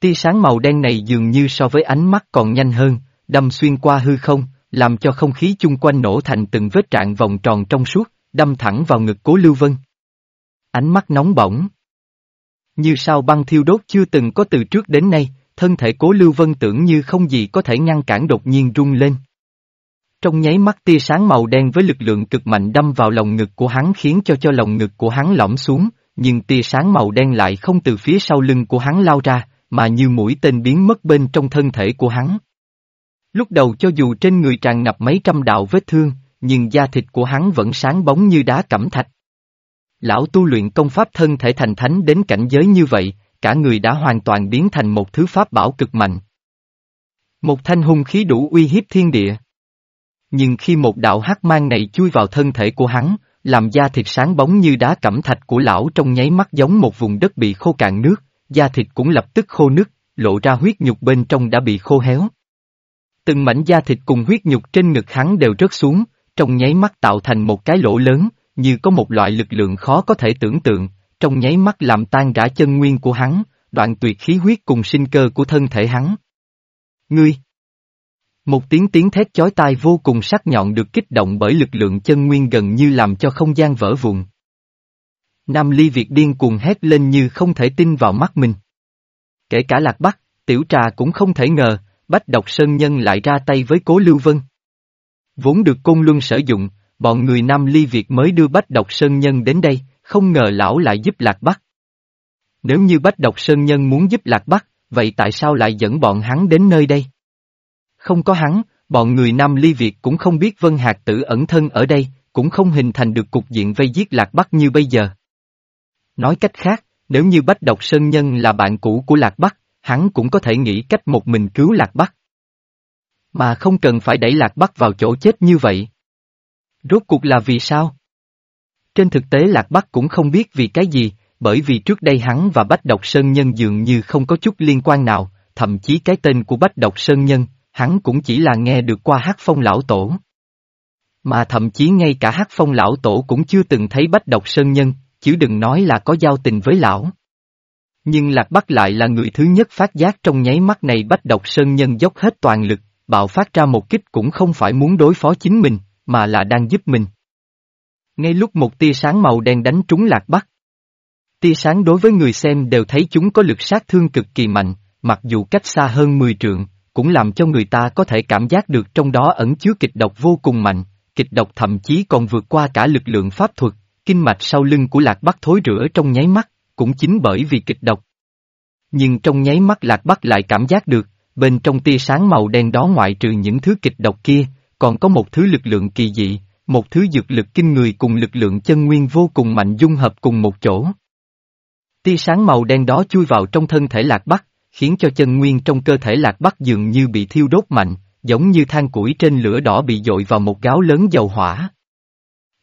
Tia sáng màu đen này dường như so với ánh mắt còn nhanh hơn, đâm xuyên qua hư không, làm cho không khí chung quanh nổ thành từng vết trạng vòng tròn trong suốt, đâm thẳng vào ngực cố Lưu Vân. Ánh mắt nóng bỏng. Như sao băng thiêu đốt chưa từng có từ trước đến nay, thân thể cố Lưu Vân tưởng như không gì có thể ngăn cản đột nhiên rung lên. Trong nháy mắt tia sáng màu đen với lực lượng cực mạnh đâm vào lồng ngực của hắn khiến cho cho lồng ngực của hắn lõm xuống, nhưng tia sáng màu đen lại không từ phía sau lưng của hắn lao ra, mà như mũi tên biến mất bên trong thân thể của hắn. Lúc đầu cho dù trên người tràn ngập mấy trăm đạo vết thương, nhưng da thịt của hắn vẫn sáng bóng như đá cẩm thạch. Lão tu luyện công pháp thân thể thành thánh đến cảnh giới như vậy, cả người đã hoàn toàn biến thành một thứ pháp bảo cực mạnh. Một thanh hung khí đủ uy hiếp thiên địa. Nhưng khi một đạo hắc mang này chui vào thân thể của hắn, làm da thịt sáng bóng như đá cẩm thạch của lão trong nháy mắt giống một vùng đất bị khô cạn nước, da thịt cũng lập tức khô nứt, lộ ra huyết nhục bên trong đã bị khô héo. Từng mảnh da thịt cùng huyết nhục trên ngực hắn đều rớt xuống, trong nháy mắt tạo thành một cái lỗ lớn, như có một loại lực lượng khó có thể tưởng tượng, trong nháy mắt làm tan rã chân nguyên của hắn, đoạn tuyệt khí huyết cùng sinh cơ của thân thể hắn. Ngươi! Một tiếng tiếng thét chói tai vô cùng sắc nhọn được kích động bởi lực lượng chân nguyên gần như làm cho không gian vỡ vụn. Nam Ly Việt điên cuồng hét lên như không thể tin vào mắt mình. Kể cả Lạc Bắc, Tiểu Trà cũng không thể ngờ, Bách Độc Sơn Nhân lại ra tay với Cố Lưu Vân. Vốn được Côn Luân sử dụng, bọn người Nam Ly Việt mới đưa Bách Độc Sơn Nhân đến đây, không ngờ lão lại giúp Lạc Bắc. Nếu như Bách Độc Sơn Nhân muốn giúp Lạc Bắc, vậy tại sao lại dẫn bọn hắn đến nơi đây? Không có hắn, bọn người Nam Ly Việt cũng không biết Vân Hạc Tử ẩn thân ở đây, cũng không hình thành được cục diện vây giết Lạc Bắc như bây giờ. Nói cách khác, nếu như Bách Độc Sơn Nhân là bạn cũ của Lạc Bắc, hắn cũng có thể nghĩ cách một mình cứu Lạc Bắc. Mà không cần phải đẩy Lạc Bắc vào chỗ chết như vậy. Rốt cuộc là vì sao? Trên thực tế Lạc Bắc cũng không biết vì cái gì, bởi vì trước đây hắn và Bách Độc Sơn Nhân dường như không có chút liên quan nào, thậm chí cái tên của Bách Độc Sơn Nhân, hắn cũng chỉ là nghe được qua hát phong lão tổ. Mà thậm chí ngay cả hát phong lão tổ cũng chưa từng thấy Bách Độc Sơn Nhân, chứ đừng nói là có giao tình với lão. Nhưng Lạc Bắc lại là người thứ nhất phát giác trong nháy mắt này Bách Độc Sơn Nhân dốc hết toàn lực, bạo phát ra một kích cũng không phải muốn đối phó chính mình, mà là đang giúp mình. Ngay lúc một tia sáng màu đen đánh trúng Lạc Bắc. Tia sáng đối với người xem đều thấy chúng có lực sát thương cực kỳ mạnh, mặc dù cách xa hơn 10 trượng, cũng làm cho người ta có thể cảm giác được trong đó ẩn chứa kịch độc vô cùng mạnh, kịch độc thậm chí còn vượt qua cả lực lượng pháp thuật, kinh mạch sau lưng của Lạc Bắc thối rửa trong nháy mắt, cũng chính bởi vì kịch độc. Nhưng trong nháy mắt Lạc Bắc lại cảm giác được, bên trong tia sáng màu đen đó ngoại trừ những thứ kịch độc kia, còn có một thứ lực lượng kỳ dị, một thứ dược lực kinh người cùng lực lượng chân nguyên vô cùng mạnh dung hợp cùng một chỗ. Tia sáng màu đen đó chui vào trong thân thể Lạc Bắc, khiến cho chân nguyên trong cơ thể Lạc Bắc dường như bị thiêu đốt mạnh, giống như than củi trên lửa đỏ bị dội vào một gáo lớn dầu hỏa.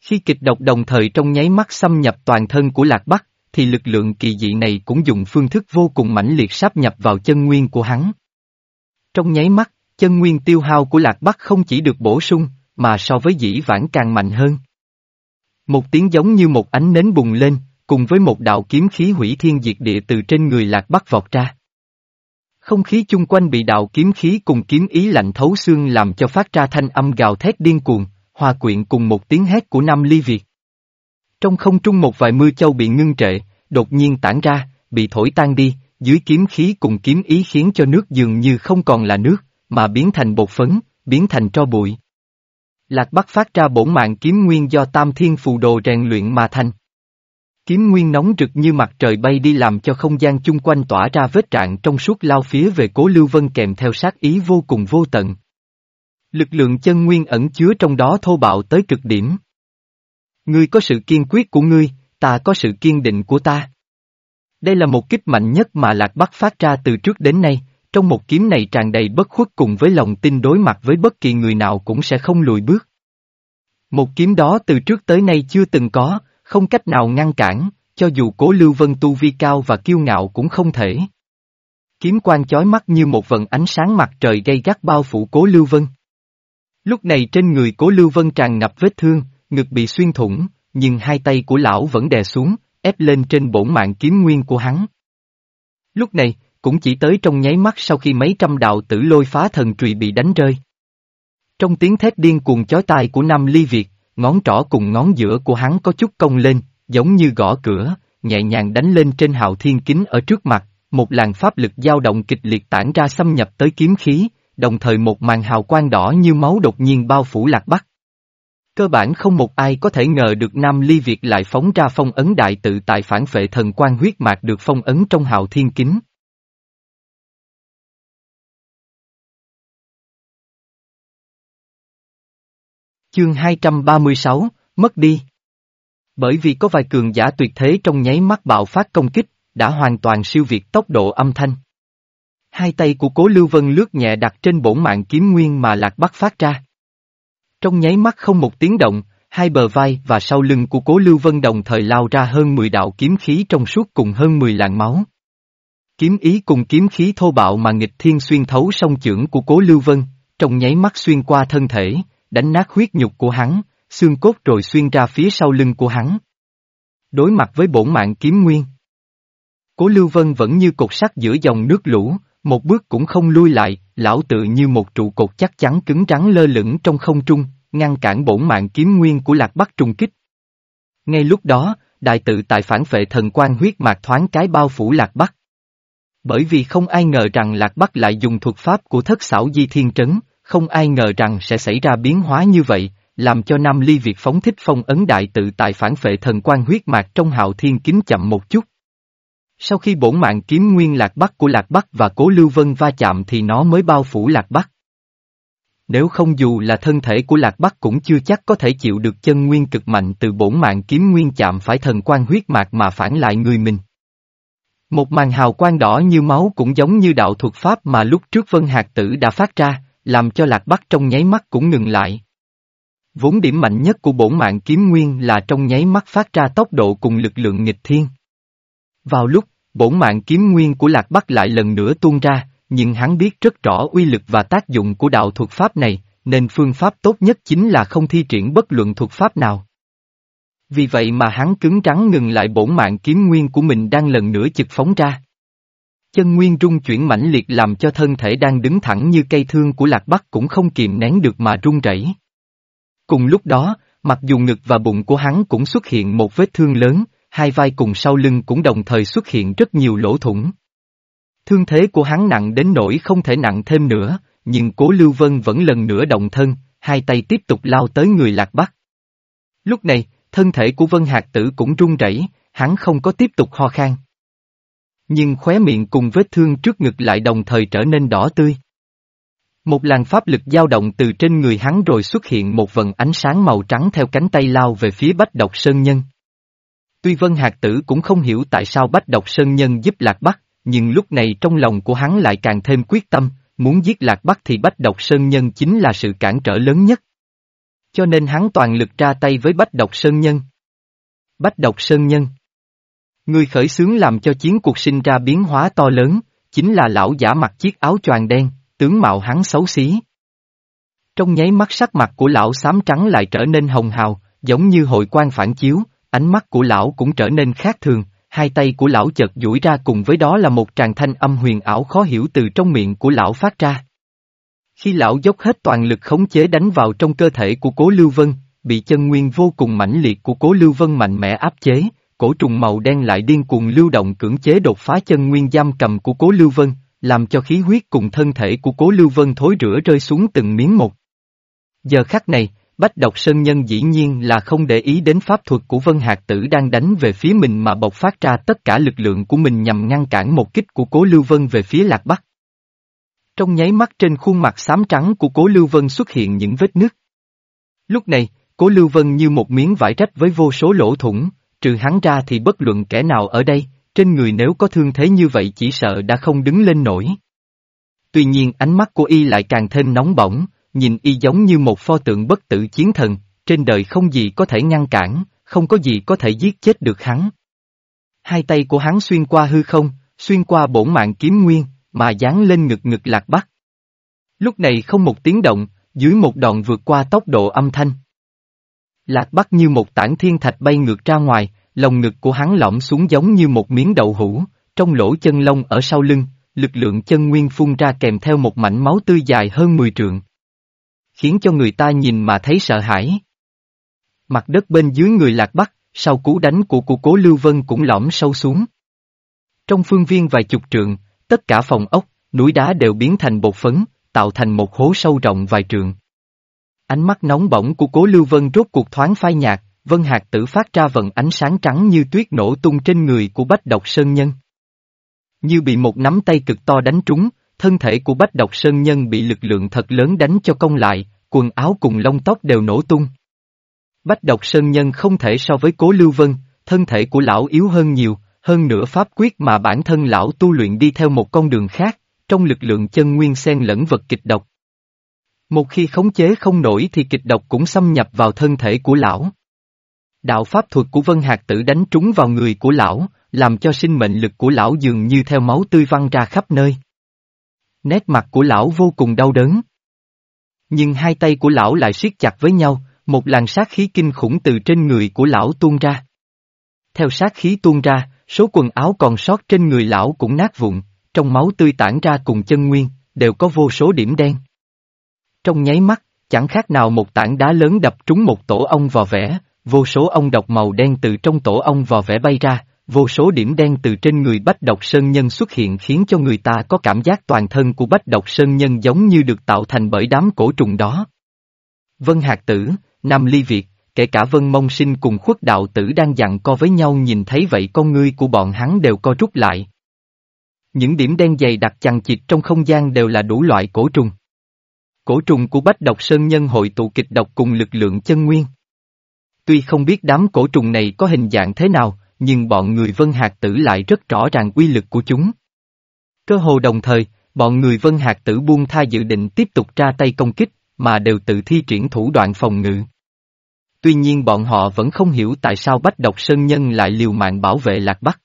Khi kịch độc đồng thời trong nháy mắt xâm nhập toàn thân của Lạc Bắc, thì lực lượng kỳ dị này cũng dùng phương thức vô cùng mãnh liệt sáp nhập vào chân nguyên của hắn. Trong nháy mắt, chân nguyên tiêu hao của Lạc Bắc không chỉ được bổ sung, mà so với dĩ vãng càng mạnh hơn. Một tiếng giống như một ánh nến bùng lên, cùng với một đạo kiếm khí hủy thiên diệt địa từ trên người Lạc Bắc vọt ra. Không khí chung quanh bị đạo kiếm khí cùng kiếm ý lạnh thấu xương làm cho phát ra thanh âm gào thét điên cuồng, hòa quyện cùng một tiếng hét của Nam Ly Việt. Trong không trung một vài mưa châu bị ngưng trệ, đột nhiên tản ra, bị thổi tan đi, dưới kiếm khí cùng kiếm ý khiến cho nước dường như không còn là nước, mà biến thành bột phấn, biến thành tro bụi. Lạc Bắc phát ra bổn mạng kiếm nguyên do tam thiên phù đồ rèn luyện mà thành. Kiếm nguyên nóng rực như mặt trời bay đi làm cho không gian chung quanh tỏa ra vết trạng trong suốt lao phía về cố lưu vân kèm theo sát ý vô cùng vô tận. Lực lượng chân nguyên ẩn chứa trong đó thô bạo tới cực điểm. Ngươi có sự kiên quyết của ngươi, ta có sự kiên định của ta. Đây là một kích mạnh nhất mà Lạc Bắc phát ra từ trước đến nay, trong một kiếm này tràn đầy bất khuất cùng với lòng tin đối mặt với bất kỳ người nào cũng sẽ không lùi bước. Một kiếm đó từ trước tới nay chưa từng có, không cách nào ngăn cản, cho dù cố Lưu Vân tu vi cao và kiêu ngạo cũng không thể. Kiếm quan chói mắt như một vần ánh sáng mặt trời gây gắt bao phủ cố Lưu Vân. Lúc này trên người cố Lưu Vân tràn ngập vết thương, ngực bị xuyên thủng, nhưng hai tay của lão vẫn đè xuống, ép lên trên bổn mạng kiếm nguyên của hắn. Lúc này, cũng chỉ tới trong nháy mắt sau khi mấy trăm đạo tử lôi phá thần trùy bị đánh rơi. Trong tiếng thét điên cuồng chói tai của Nam Ly Việt, ngón trỏ cùng ngón giữa của hắn có chút cong lên, giống như gõ cửa, nhẹ nhàng đánh lên trên hào thiên kính ở trước mặt, một làn pháp lực dao động kịch liệt tản ra xâm nhập tới kiếm khí, đồng thời một màn hào quang đỏ như máu đột nhiên bao phủ lạc bắc. Cơ bản không một ai có thể ngờ được Nam Ly Việt lại phóng ra phong ấn đại tự tại phản phệ thần quan huyết mạc được phong ấn trong hào thiên kính. Chương 236, mất đi. Bởi vì có vài cường giả tuyệt thế trong nháy mắt bạo phát công kích, đã hoàn toàn siêu việt tốc độ âm thanh. Hai tay của cố Lưu Vân lướt nhẹ đặt trên bổn mạng kiếm nguyên mà Lạc Bắc phát ra. Trong nháy mắt không một tiếng động, hai bờ vai và sau lưng của cố Lưu Vân đồng thời lao ra hơn 10 đạo kiếm khí trong suốt cùng hơn 10 làn máu. Kiếm ý cùng kiếm khí thô bạo mà nghịch thiên xuyên thấu song chưởng của cố Lưu Vân, trong nháy mắt xuyên qua thân thể, đánh nát huyết nhục của hắn, xương cốt rồi xuyên ra phía sau lưng của hắn. Đối mặt với bổn mạng kiếm nguyên. Cố Lưu Vân vẫn như cột sắt giữa dòng nước lũ, một bước cũng không lui lại, lão tự như một trụ cột chắc chắn cứng rắn lơ lửng trong không trung, ngăn cản bổn mạng kiếm nguyên của Lạc Bắc trùng kích. Ngay lúc đó, đại tự tại phản phệ thần quan huyết mạc thoáng cái bao phủ Lạc Bắc. Bởi vì không ai ngờ rằng Lạc Bắc lại dùng thuật pháp của thất xảo di thiên trấn, không ai ngờ rằng sẽ xảy ra biến hóa như vậy, làm cho Nam Ly Việt phóng thích phong ấn đại tự tại phản phệ thần quan huyết mạc trong hạo thiên kính chậm một chút. Sau khi bổn mạng kiếm nguyên lạc bắc của lạc bắc và cố lưu vân va chạm thì nó mới bao phủ lạc bắc. Nếu không dù là thân thể của lạc bắc cũng chưa chắc có thể chịu được chân nguyên cực mạnh từ bổn mạng kiếm nguyên chạm phải thần quan huyết mạc mà phản lại người mình. Một màn hào quang đỏ như máu cũng giống như đạo thuật pháp mà lúc trước Vân Hạc Tử đã phát ra, làm cho Lạc Bắc trong nháy mắt cũng ngừng lại. Vốn điểm mạnh nhất của bổn mạng kiếm nguyên là trong nháy mắt phát ra tốc độ cùng lực lượng nghịch thiên. Vào lúc, bổn mạng kiếm nguyên của Lạc Bắc lại lần nữa tuôn ra, nhưng hắn biết rất rõ uy lực và tác dụng của đạo thuật pháp này, nên phương pháp tốt nhất chính là không thi triển bất luận thuật pháp nào. Vì vậy mà hắn cứng rắn ngừng lại bổn mạng kiếm nguyên của mình đang lần nữa chực phóng ra. Chân nguyên rung chuyển mãnh liệt làm cho thân thể đang đứng thẳng như cây thương của Lạc Bắc cũng không kìm nén được mà run rẩy. Cùng lúc đó, mặc dù ngực và bụng của hắn cũng xuất hiện một vết thương lớn, hai vai cùng sau lưng cũng đồng thời xuất hiện rất nhiều lỗ thủng. Thương thế của hắn nặng đến nỗi không thể nặng thêm nữa, nhưng cố Lưu Vân vẫn lần nữa động thân, hai tay tiếp tục lao tới người Lạc Bắc. Lúc này, thân thể của Vân Hạc Tử cũng run rẩy, hắn không có tiếp tục ho khan. Nhưng khóe miệng cùng vết thương trước ngực lại đồng thời trở nên đỏ tươi. Một làn pháp lực dao động từ trên người hắn rồi xuất hiện một vần ánh sáng màu trắng theo cánh tay lao về phía Bách Độc Sơn Nhân. Tuy Vân Hạc Tử cũng không hiểu tại sao Bách Độc Sơn Nhân giúp Lạc Bắc, nhưng lúc này trong lòng của hắn lại càng thêm quyết tâm, muốn giết Lạc Bắc thì Bách Độc Sơn Nhân chính là sự cản trở lớn nhất. Cho nên hắn toàn lực ra tay với Bách Độc Sơn Nhân. Bách Độc Sơn Nhân Người khởi xướng làm cho chiến cuộc sinh ra biến hóa to lớn, chính là lão giả mặc chiếc áo choàng đen, tướng mạo hắn xấu xí. Trong nháy mắt sắc mặt của lão xám trắng lại trở nên hồng hào, giống như hội quan phản chiếu, ánh mắt của lão cũng trở nên khác thường, hai tay của lão chợt duỗi ra cùng với đó là một tràng thanh âm huyền ảo khó hiểu từ trong miệng của lão phát ra. Khi lão dốc hết toàn lực khống chế đánh vào trong cơ thể của Cố Lưu Vân, bị chân nguyên vô cùng mãnh liệt của Cố Lưu Vân mạnh mẽ áp chế, cổ trùng màu đen lại điên cuồng lưu động cưỡng chế đột phá chân nguyên giam cầm của Cố Lưu Vân, làm cho khí huyết cùng thân thể của Cố Lưu Vân thối rữa rơi xuống từng miếng một. Giờ khắc này, Bách độc sơn nhân dĩ nhiên là không để ý đến pháp thuật của Vân Hạc Tử đang đánh về phía mình mà bộc phát ra tất cả lực lượng của mình nhằm ngăn cản một kích của Cố Lưu Vân về phía Lạc Bắc. Trong nháy mắt trên khuôn mặt xám trắng của Cố Lưu Vân xuất hiện những vết nứt. Lúc này, Cố Lưu Vân như một miếng vải rách với vô số lỗ thủng, trừ hắn ra thì bất luận kẻ nào ở đây, trên người nếu có thương thế như vậy chỉ sợ đã không đứng lên nổi. Tuy nhiên ánh mắt của y lại càng thêm nóng bỏng, nhìn y giống như một pho tượng bất tử chiến thần, trên đời không gì có thể ngăn cản, không có gì có thể giết chết được hắn. Hai tay của hắn xuyên qua hư không, xuyên qua bổn mạng kiếm nguyên, mà dán lên ngực ngực lạc bắc. Lúc này không một tiếng động, dưới một đòn vượt qua tốc độ âm thanh. Lạc bắc như một tảng thiên thạch bay ngược ra ngoài, lồng ngực của hắn lõm xuống giống như một miếng đậu hũ, trong lỗ chân lông ở sau lưng, lực lượng chân nguyên phun ra kèm theo một mảnh máu tươi dài hơn 10 trượng khiến cho người ta nhìn mà thấy sợ hãi. Mặt đất bên dưới người lạc bắc, sau cú đánh của của cố Lưu Vân cũng lõm sâu xuống. Trong phương viên vài chục trượng, tất cả phòng ốc, núi đá đều biến thành bột phấn, tạo thành một hố sâu rộng vài trượng. Ánh mắt nóng bỏng của cố Lưu Vân rốt cuộc thoáng phai nhạt, Vân Hạc tử phát ra vận ánh sáng trắng như tuyết nổ tung trên người của Bách Độc Sơn Nhân. Như bị một nắm tay cực to đánh trúng, thân thể của bách độc sơn nhân bị lực lượng thật lớn đánh cho công lại, quần áo cùng lông tóc đều nổ tung. Bách độc sơn nhân không thể so với cố lưu vân, thân thể của lão yếu hơn nhiều, hơn nữa pháp quyết mà bản thân lão tu luyện đi theo một con đường khác, trong lực lượng chân nguyên xen lẫn vật kịch độc. Một khi khống chế không nổi thì kịch độc cũng xâm nhập vào thân thể của lão. Đạo pháp thuật của Vân Hạc Tử đánh trúng vào người của lão, làm cho sinh mệnh lực của lão dường như theo máu tươi văng ra khắp nơi. Nét mặt của lão vô cùng đau đớn. Nhưng hai tay của lão lại siết chặt với nhau, một làn sát khí kinh khủng từ trên người của lão tuôn ra. Theo sát khí tuôn ra, số quần áo còn sót trên người lão cũng nát vụn, trong máu tươi tản ra cùng chân nguyên, đều có vô số điểm đen. Trong nháy mắt, chẳng khác nào một tảng đá lớn đập trúng một tổ ong vò vẽ, vô số ong độc màu đen từ trong tổ ong vò vẽ bay ra, Vô số điểm đen từ trên người bách độc sơn nhân xuất hiện khiến cho người ta có cảm giác toàn thân của bách độc sơn nhân giống như được tạo thành bởi đám cổ trùng đó. Vân Hạc Tử, Nam Ly Việt, kể cả Vân Mông Sinh cùng khuất đạo tử đang dặn co với nhau nhìn thấy vậy con ngươi của bọn hắn đều co rút lại. Những điểm đen dày đặc chằng chịt trong không gian đều là đủ loại cổ trùng. Cổ trùng của bách độc sơn nhân hội tụ kịch độc cùng lực lượng chân nguyên. Tuy không biết đám cổ trùng này có hình dạng thế nào, nhưng bọn người Vân Hạc Tử lại rất rõ ràng uy lực của chúng. Cơ hồ đồng thời, bọn người Vân Hạc Tử buông tha dự định tiếp tục ra tay công kích, mà đều tự thi triển thủ đoạn phòng ngự. Tuy nhiên bọn họ vẫn không hiểu tại sao Bách Độc Sơn Nhân lại liều mạng bảo vệ Lạc Bắc.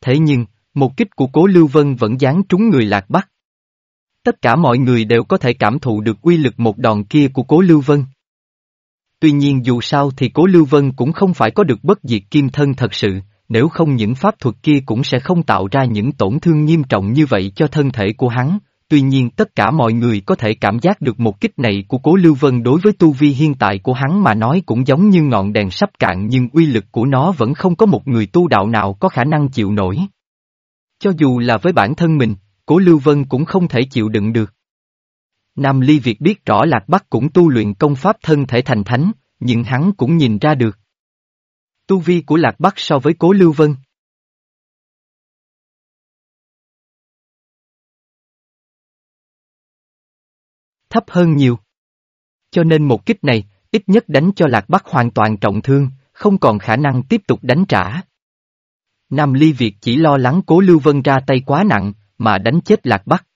Thế nhưng, một kích của Cố Lưu Vân vẫn dán trúng người Lạc Bắc. Tất cả mọi người đều có thể cảm thụ được uy lực một đòn kia của Cố Lưu Vân. Tuy nhiên dù sao thì Cố Lưu Vân cũng không phải có được bất diệt kim thân thật sự, nếu không những pháp thuật kia cũng sẽ không tạo ra những tổn thương nghiêm trọng như vậy cho thân thể của hắn. Tuy nhiên tất cả mọi người có thể cảm giác được một kích này của Cố Lưu Vân đối với tu vi hiện tại của hắn mà nói cũng giống như ngọn đèn sắp cạn nhưng uy lực của nó vẫn không có một người tu đạo nào có khả năng chịu nổi. Cho dù là với bản thân mình, Cố Lưu Vân cũng không thể chịu đựng được. Nam Ly Việt biết rõ Lạc Bắc cũng tu luyện công pháp thân thể thành thánh, nhưng hắn cũng nhìn ra được. Tu vi của Lạc Bắc so với Cố Lưu Vân. Thấp hơn nhiều. Cho nên một kích này, ít nhất đánh cho Lạc Bắc hoàn toàn trọng thương, không còn khả năng tiếp tục đánh trả. Nam Ly Việt chỉ lo lắng Cố Lưu Vân ra tay quá nặng, mà đánh chết Lạc Bắc.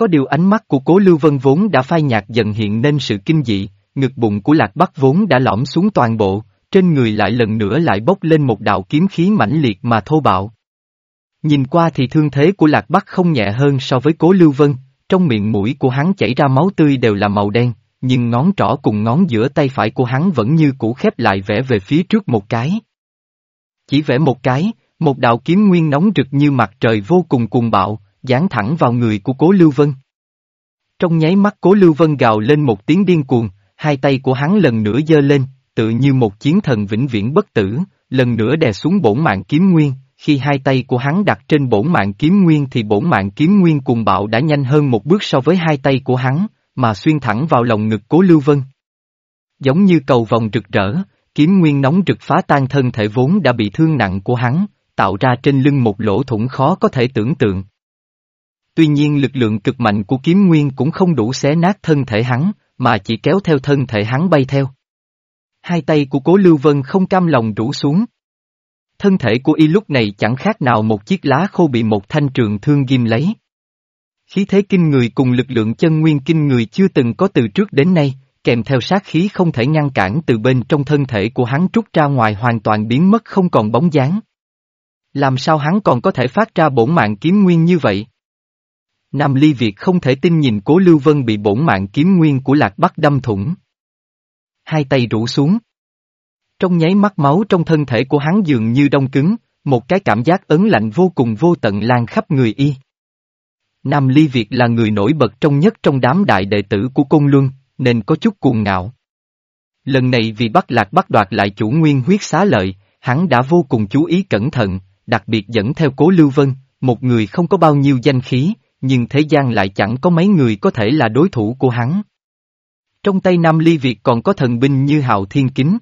Có điều ánh mắt của cố Lưu Vân vốn đã phai nhạt dần hiện nên sự kinh dị, ngực bụng của Lạc Bắc vốn đã lõm xuống toàn bộ, trên người lại lần nữa lại bốc lên một đạo kiếm khí mãnh liệt mà thô bạo. Nhìn qua thì thương thế của Lạc Bắc không nhẹ hơn so với cố Lưu Vân, trong miệng mũi của hắn chảy ra máu tươi đều là màu đen, nhưng ngón trỏ cùng ngón giữa tay phải của hắn vẫn như cũ khép lại vẽ về phía trước một cái. Chỉ vẽ một cái, Một đạo kiếm nguyên nóng rực như mặt trời vô cùng cuồng bạo, dán thẳng vào người của Cố Lưu Vân. Trong nháy mắt Cố Lưu Vân gào lên một tiếng điên cuồng, hai tay của hắn lần nữa giơ lên, tự như một chiến thần vĩnh viễn bất tử, lần nữa đè xuống bổn mạng kiếm nguyên, khi hai tay của hắn đặt trên bổn mạng kiếm nguyên thì bổn mạng kiếm nguyên cuồng bạo đã nhanh hơn một bước so với hai tay của hắn, mà xuyên thẳng vào lòng ngực cố lưu vân. Giống như cầu vòng rực rỡ, kiếm nguyên nóng rực phá tan thân thể vốn đã bị thương nặng của hắn, tạo ra trên lưng một lỗ thủng khó có thể tưởng tượng. Tuy nhiên lực lượng cực mạnh của kiếm nguyên cũng không đủ xé nát thân thể hắn, mà chỉ kéo theo thân thể hắn bay theo. Hai tay của cố lưu vân không cam lòng rủ xuống. Thân thể của y lúc này chẳng khác nào một chiếc lá khô bị một thanh trường thương ghim lấy. Khí thế kinh người cùng lực lượng chân nguyên kinh người chưa từng có từ trước đến nay, kèm theo sát khí không thể ngăn cản từ bên trong thân thể của hắn trút ra ngoài hoàn toàn biến mất không còn bóng dáng. Làm sao hắn còn có thể phát ra bổn mạng kiếm nguyên như vậy? Nam Ly Việt không thể tin nhìn cố Lưu Vân bị bổn mạng kiếm nguyên của Lạc Bắc đâm thủng. Hai tay rũ xuống. Trong nháy mắt máu trong thân thể của hắn dường như đông cứng, một cái cảm giác ấn lạnh vô cùng vô tận lan khắp người y. Nam Ly Việt là người nổi bật trong nhất trong đám đại đệ tử của Côn Luân, nên có chút cuồng ngạo. Lần này vì bắt lạc bắt đoạt lại chủ nguyên huyết xá lợi, hắn đã vô cùng chú ý cẩn thận, đặc biệt dẫn theo cố Lưu Vân, một người không có bao nhiêu danh khí, nhưng thế gian lại chẳng có mấy người có thể là đối thủ của hắn. Trong tay Nam Ly Việt còn có thần binh như hạo thiên kính.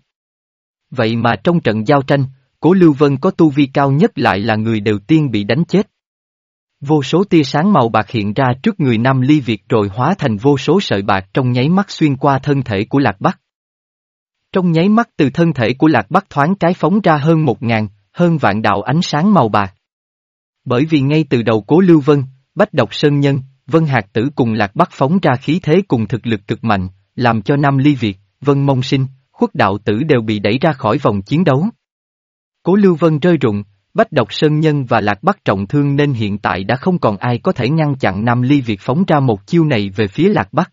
Vậy mà trong trận giao tranh, cố Lưu Vân có tu vi cao nhất lại là người đầu tiên bị đánh chết. Vô số tia sáng màu bạc hiện ra trước người Nam Ly Việt rồi hóa thành vô số sợi bạc trong nháy mắt xuyên qua thân thể của Lạc Bắc. Trong nháy mắt từ thân thể của Lạc Bắc thoáng cái phóng ra hơn một ngàn, hơn vạn đạo ánh sáng màu bạc. Bởi vì ngay từ đầu cố Lưu Vân, Bách Độc Sơn Nhân, Vân Hạc Tử cùng Lạc Bắc phóng ra khí thế cùng thực lực cực mạnh, làm cho Nam Ly Việt, Vân Mông Sinh, Khuất Đạo Tử đều bị đẩy ra khỏi vòng chiến đấu. Cố Lưu Vân rơi rụng, Bách Độc Sơn Nhân và Lạc Bắc trọng thương nên hiện tại đã không còn ai có thể ngăn chặn Nam Ly Việt phóng ra một chiêu này về phía Lạc Bắc.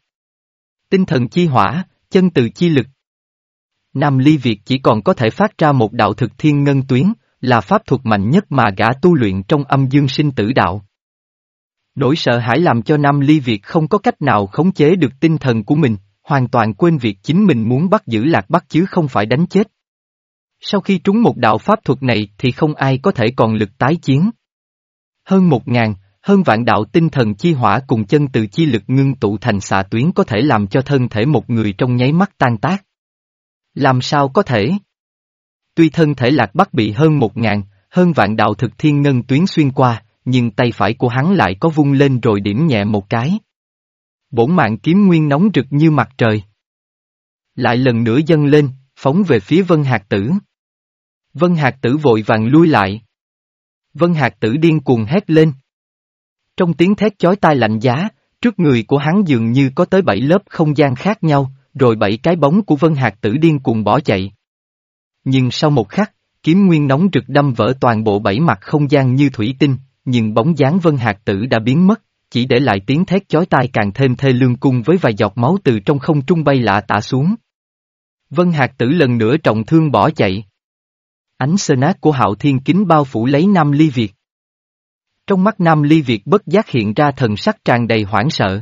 Tinh thần chi hỏa, chân từ chi lực. Nam Ly Việt chỉ còn có thể phát ra một đạo thực thiên ngân tuyến, là pháp thuật mạnh nhất mà gã tu luyện trong âm dương sinh tử đạo. Nỗi sợ hãi làm cho Nam Ly Việt không có cách nào khống chế được tinh thần của mình, hoàn toàn quên việc chính mình muốn bắt giữ Lạc Bắc chứ không phải đánh chết. Sau khi trúng một đạo pháp thuật này thì không ai có thể còn lực tái chiến. Hơn một ngàn, hơn vạn đạo tinh thần chi hỏa cùng chân từ chi lực ngưng tụ thành xạ tuyến có thể làm cho thân thể một người trong nháy mắt tan tác. Làm sao có thể? Tuy thân thể lạc bắc bị hơn một ngàn, hơn vạn đạo thực thiên ngân tuyến xuyên qua, nhưng tay phải của hắn lại có vung lên rồi điểm nhẹ một cái. Bổn mạng kiếm nguyên nóng rực như mặt trời. Lại lần nữa dâng lên, phóng về phía Vân Hạc Tử. Vân Hạc Tử vội vàng lui lại. Vân Hạc Tử điên cuồng hét lên. Trong tiếng thét chói tai lạnh giá, trước người của hắn dường như có tới bảy lớp không gian khác nhau, rồi bảy cái bóng của Vân Hạc Tử điên cuồng bỏ chạy. Nhưng sau một khắc, kiếm nguyên nóng rực đâm vỡ toàn bộ bảy mặt không gian như thủy tinh, nhưng bóng dáng Vân hạt Tử đã biến mất, chỉ để lại tiếng thét chói tai càng thêm thê lương cung với vài giọt máu từ trong không trung bay lạ tả xuống. Vân hạt Tử lần nữa trọng thương bỏ chạy. Ánh sơ nát của hạo thiên kính bao phủ lấy Nam Ly Việt. Trong mắt Nam Ly Việt bất giác hiện ra thần sắc tràn đầy hoảng sợ.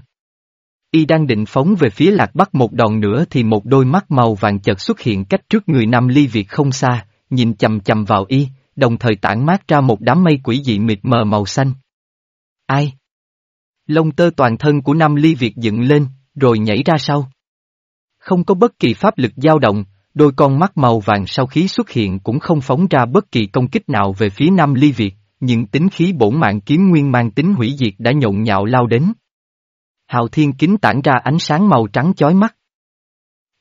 Y đang định phóng về phía lạc bắc một đòn nữa thì một đôi mắt màu vàng chợt xuất hiện cách trước người Nam Ly Việt không xa, nhìn chầm chầm vào Y, đồng thời tản mát ra một đám mây quỷ dị mịt mờ màu xanh. Ai? Lông tơ toàn thân của Nam Ly Việt dựng lên, rồi nhảy ra sau. Không có bất kỳ pháp lực dao động, đôi con mắt màu vàng sau khí xuất hiện cũng không phóng ra bất kỳ công kích nào về phía Nam Ly Việt, nhưng tính khí bổn mạng kiếm nguyên mang tính hủy diệt đã nhộn nhạo lao đến. Hào thiên kính tản ra ánh sáng màu trắng chói mắt.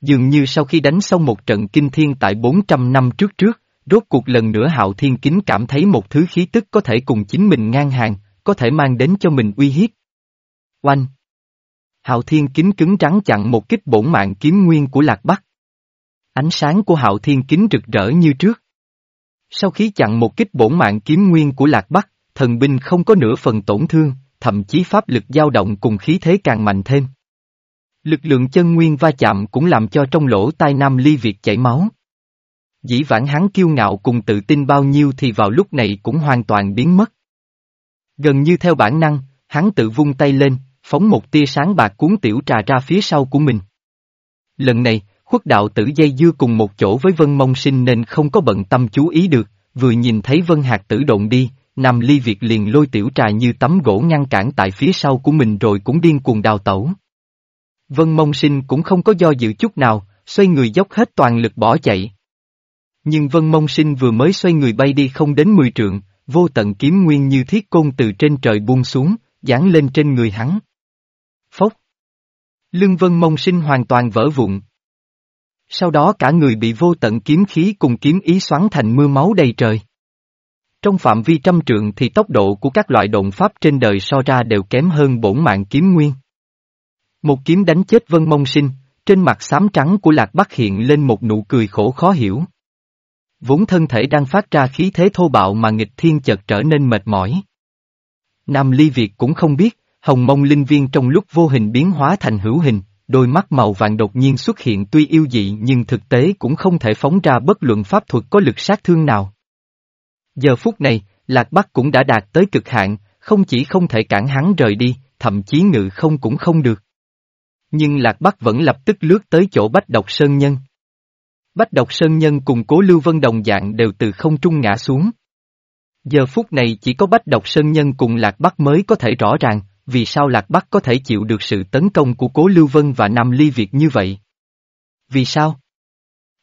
Dường như sau khi đánh xong một trận kinh thiên tại 400 năm trước trước, rốt cuộc lần nữa hạo thiên kính cảm thấy một thứ khí tức có thể cùng chính mình ngang hàng, có thể mang đến cho mình uy hiếp. Oanh! Hạo thiên kính cứng trắng chặn một kích bổn mạng kiếm nguyên của Lạc Bắc. Ánh sáng của hạo thiên kính rực rỡ như trước. Sau khi chặn một kích bổn mạng kiếm nguyên của Lạc Bắc, thần binh không có nửa phần tổn thương, thậm chí pháp lực dao động cùng khí thế càng mạnh thêm. Lực lượng chân nguyên va chạm cũng làm cho trong lỗ tai Nam Ly Việt chảy máu. Dĩ vãng hắn kiêu ngạo cùng tự tin bao nhiêu thì vào lúc này cũng hoàn toàn biến mất. Gần như theo bản năng, hắn tự vung tay lên, phóng một tia sáng bạc cuốn tiểu trà ra phía sau của mình. Lần này, khuất đạo tử dây dưa cùng một chỗ với Vân Mông Sinh nên không có bận tâm chú ý được, vừa nhìn thấy Vân hạt tử động đi, nằm ly Việt liền lôi tiểu trà như tấm gỗ ngăn cản tại phía sau của mình rồi cũng điên cuồng đào tẩu. Vân Mông Sinh cũng không có do dự chút nào, xoay người dốc hết toàn lực bỏ chạy. Nhưng Vân Mông Sinh vừa mới xoay người bay đi không đến 10 trượng, vô tận kiếm nguyên như thiết côn từ trên trời buông xuống, dán lên trên người hắn. Phốc. Lưng Vân Mông Sinh hoàn toàn vỡ vụn. Sau đó cả người bị vô tận kiếm khí cùng kiếm ý xoắn thành mưa máu đầy trời. Trong phạm vi trăm trượng thì tốc độ của các loại động pháp trên đời so ra đều kém hơn bổn mạng kiếm nguyên. Một kiếm đánh chết Vân Mông Sinh, trên mặt xám trắng của Lạc Bắc hiện lên một nụ cười khổ khó hiểu. Vốn thân thể đang phát ra khí thế thô bạo mà nghịch thiên chợt trở nên mệt mỏi. Nam Ly Việt cũng không biết, hồng mông linh viên trong lúc vô hình biến hóa thành hữu hình, đôi mắt màu vàng đột nhiên xuất hiện tuy yêu dị nhưng thực tế cũng không thể phóng ra bất luận pháp thuật có lực sát thương nào. Giờ phút này, Lạc Bắc cũng đã đạt tới cực hạn, không chỉ không thể cản hắn rời đi, thậm chí ngự không cũng không được. Nhưng Lạc Bắc vẫn lập tức lướt tới chỗ Bách Độc Sơn Nhân. Bách Độc Sơn Nhân cùng Cố Lưu Vân đồng dạng đều từ không trung ngã xuống. Giờ phút này chỉ có Bách Độc Sơn Nhân cùng Lạc Bắc mới có thể rõ ràng, vì sao Lạc Bắc có thể chịu được sự tấn công của Cố Lưu Vân và Nam Ly Việt như vậy? Vì sao?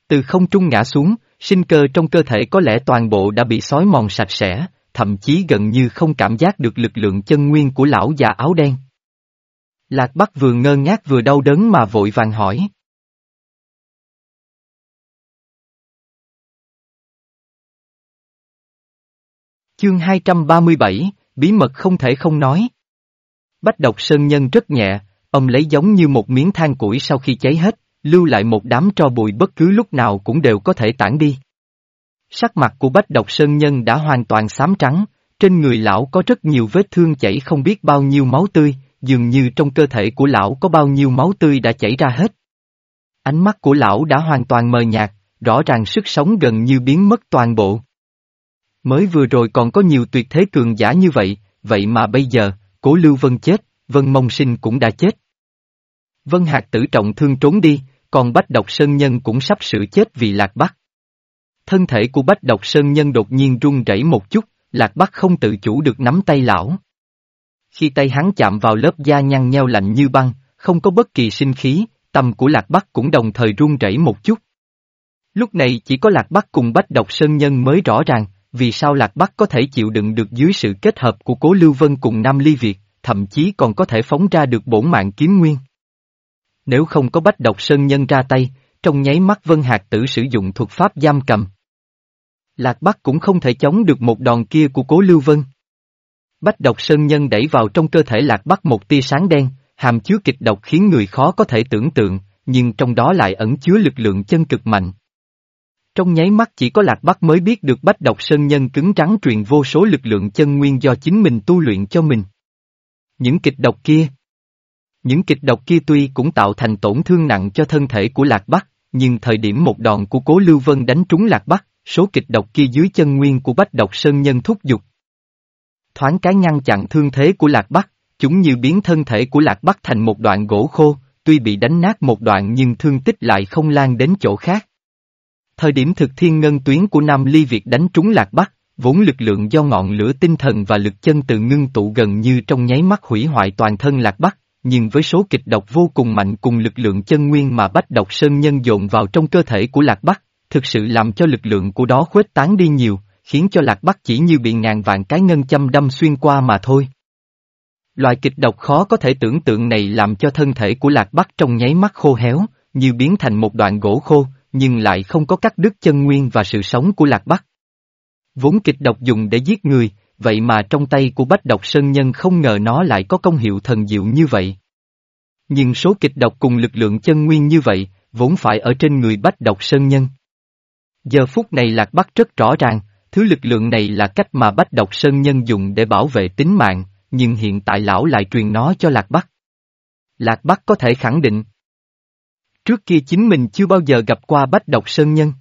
Từ không trung ngã xuống, sinh cơ trong cơ thể có lẽ toàn bộ đã bị sói mòn sạch sẽ, thậm chí gần như không cảm giác được lực lượng chân nguyên của lão già áo đen. Lạc Bắc vừa ngơ ngác vừa đau đớn mà vội vàng hỏi. Chương 237, Bí mật không thể không nói. Bách độc sơn nhân rất nhẹ, ông lấy giống như một miếng than củi sau khi cháy hết, lưu lại một đám tro bụi bất cứ lúc nào cũng đều có thể tản đi. Sắc mặt của bách độc sơn nhân đã hoàn toàn xám trắng, trên người lão có rất nhiều vết thương chảy không biết bao nhiêu máu tươi, dường như trong cơ thể của lão có bao nhiêu máu tươi đã chảy ra hết. Ánh mắt của lão đã hoàn toàn mờ nhạt, rõ ràng sức sống gần như biến mất toàn bộ. Mới vừa rồi còn có nhiều tuyệt thế cường giả như vậy, vậy mà bây giờ, cố Lưu Vân chết, Vân Mông Sinh cũng đã chết. Vân Hạc tử trọng thương trốn đi, còn Bách Độc Sơn Nhân cũng sắp sửa chết vì Lạc Bắc. Thân thể của Bách Độc Sơn Nhân đột nhiên run rẩy một chút, Lạc Bắc không tự chủ được nắm tay lão. Khi tay hắn chạm vào lớp da nhăn nheo lạnh như băng, không có bất kỳ sinh khí, tâm của Lạc Bắc cũng đồng thời run rẩy một chút. Lúc này chỉ có Lạc Bắc cùng Bách Độc Sơn Nhân mới rõ ràng, vì sao Lạc Bắc có thể chịu đựng được dưới sự kết hợp của Cố Lưu Vân cùng Nam Ly Việt, thậm chí còn có thể phóng ra được bổn mạng kiếm nguyên. Nếu không có Bách Độc Sơn Nhân ra tay, trong nháy mắt Vân Hạc Tử sử dụng thuật pháp giam cầm. Lạc Bắc cũng không thể chống được một đòn kia của Cố Lưu Vân. Bách độc sơn nhân đẩy vào trong cơ thể lạc bắc một tia sáng đen, hàm chứa kịch độc khiến người khó có thể tưởng tượng, nhưng trong đó lại ẩn chứa lực lượng chân cực mạnh. Trong nháy mắt chỉ có lạc bắc mới biết được bách độc sơn nhân cứng trắng truyền vô số lực lượng chân nguyên do chính mình tu luyện cho mình. Những kịch độc kia Những kịch độc kia tuy cũng tạo thành tổn thương nặng cho thân thể của lạc bắc, nhưng thời điểm một đòn của cố lưu vân đánh trúng lạc bắc, số kịch độc kia dưới chân nguyên của bách độc sơn nhân thúc giục, thoáng cái ngăn chặn thương thế của Lạc Bắc, chúng như biến thân thể của Lạc Bắc thành một đoạn gỗ khô, tuy bị đánh nát một đoạn nhưng thương tích lại không lan đến chỗ khác. Thời điểm thực thiên ngân tuyến của Nam Ly Việt đánh trúng Lạc Bắc, vốn lực lượng do ngọn lửa tinh thần và lực chân từ ngưng tụ gần như trong nháy mắt hủy hoại toàn thân Lạc Bắc, nhưng với số kịch độc vô cùng mạnh cùng lực lượng chân nguyên mà Bách Độc Sơn Nhân dồn vào trong cơ thể của Lạc Bắc, thực sự làm cho lực lượng của đó khuếch tán đi nhiều, khiến cho Lạc Bắc chỉ như bị ngàn vạn cái ngân châm đâm xuyên qua mà thôi. Loại kịch độc khó có thể tưởng tượng này làm cho thân thể của Lạc Bắc trong nháy mắt khô héo, như biến thành một đoạn gỗ khô, nhưng lại không có cắt đứt chân nguyên và sự sống của Lạc Bắc. Vốn kịch độc dùng để giết người, vậy mà trong tay của Bách Độc Sơn Nhân không ngờ nó lại có công hiệu thần diệu như vậy. Nhưng số kịch độc cùng lực lượng chân nguyên như vậy, vốn phải ở trên người Bách Độc Sơn Nhân. Giờ phút này Lạc Bắc rất rõ ràng, Thứ lực lượng này là cách mà Bách Độc Sơn Nhân dùng để bảo vệ tính mạng, nhưng hiện tại lão lại truyền nó cho Lạc Bắc. Lạc Bắc có thể khẳng định. Trước kia chính mình chưa bao giờ gặp qua Bách Độc Sơn Nhân.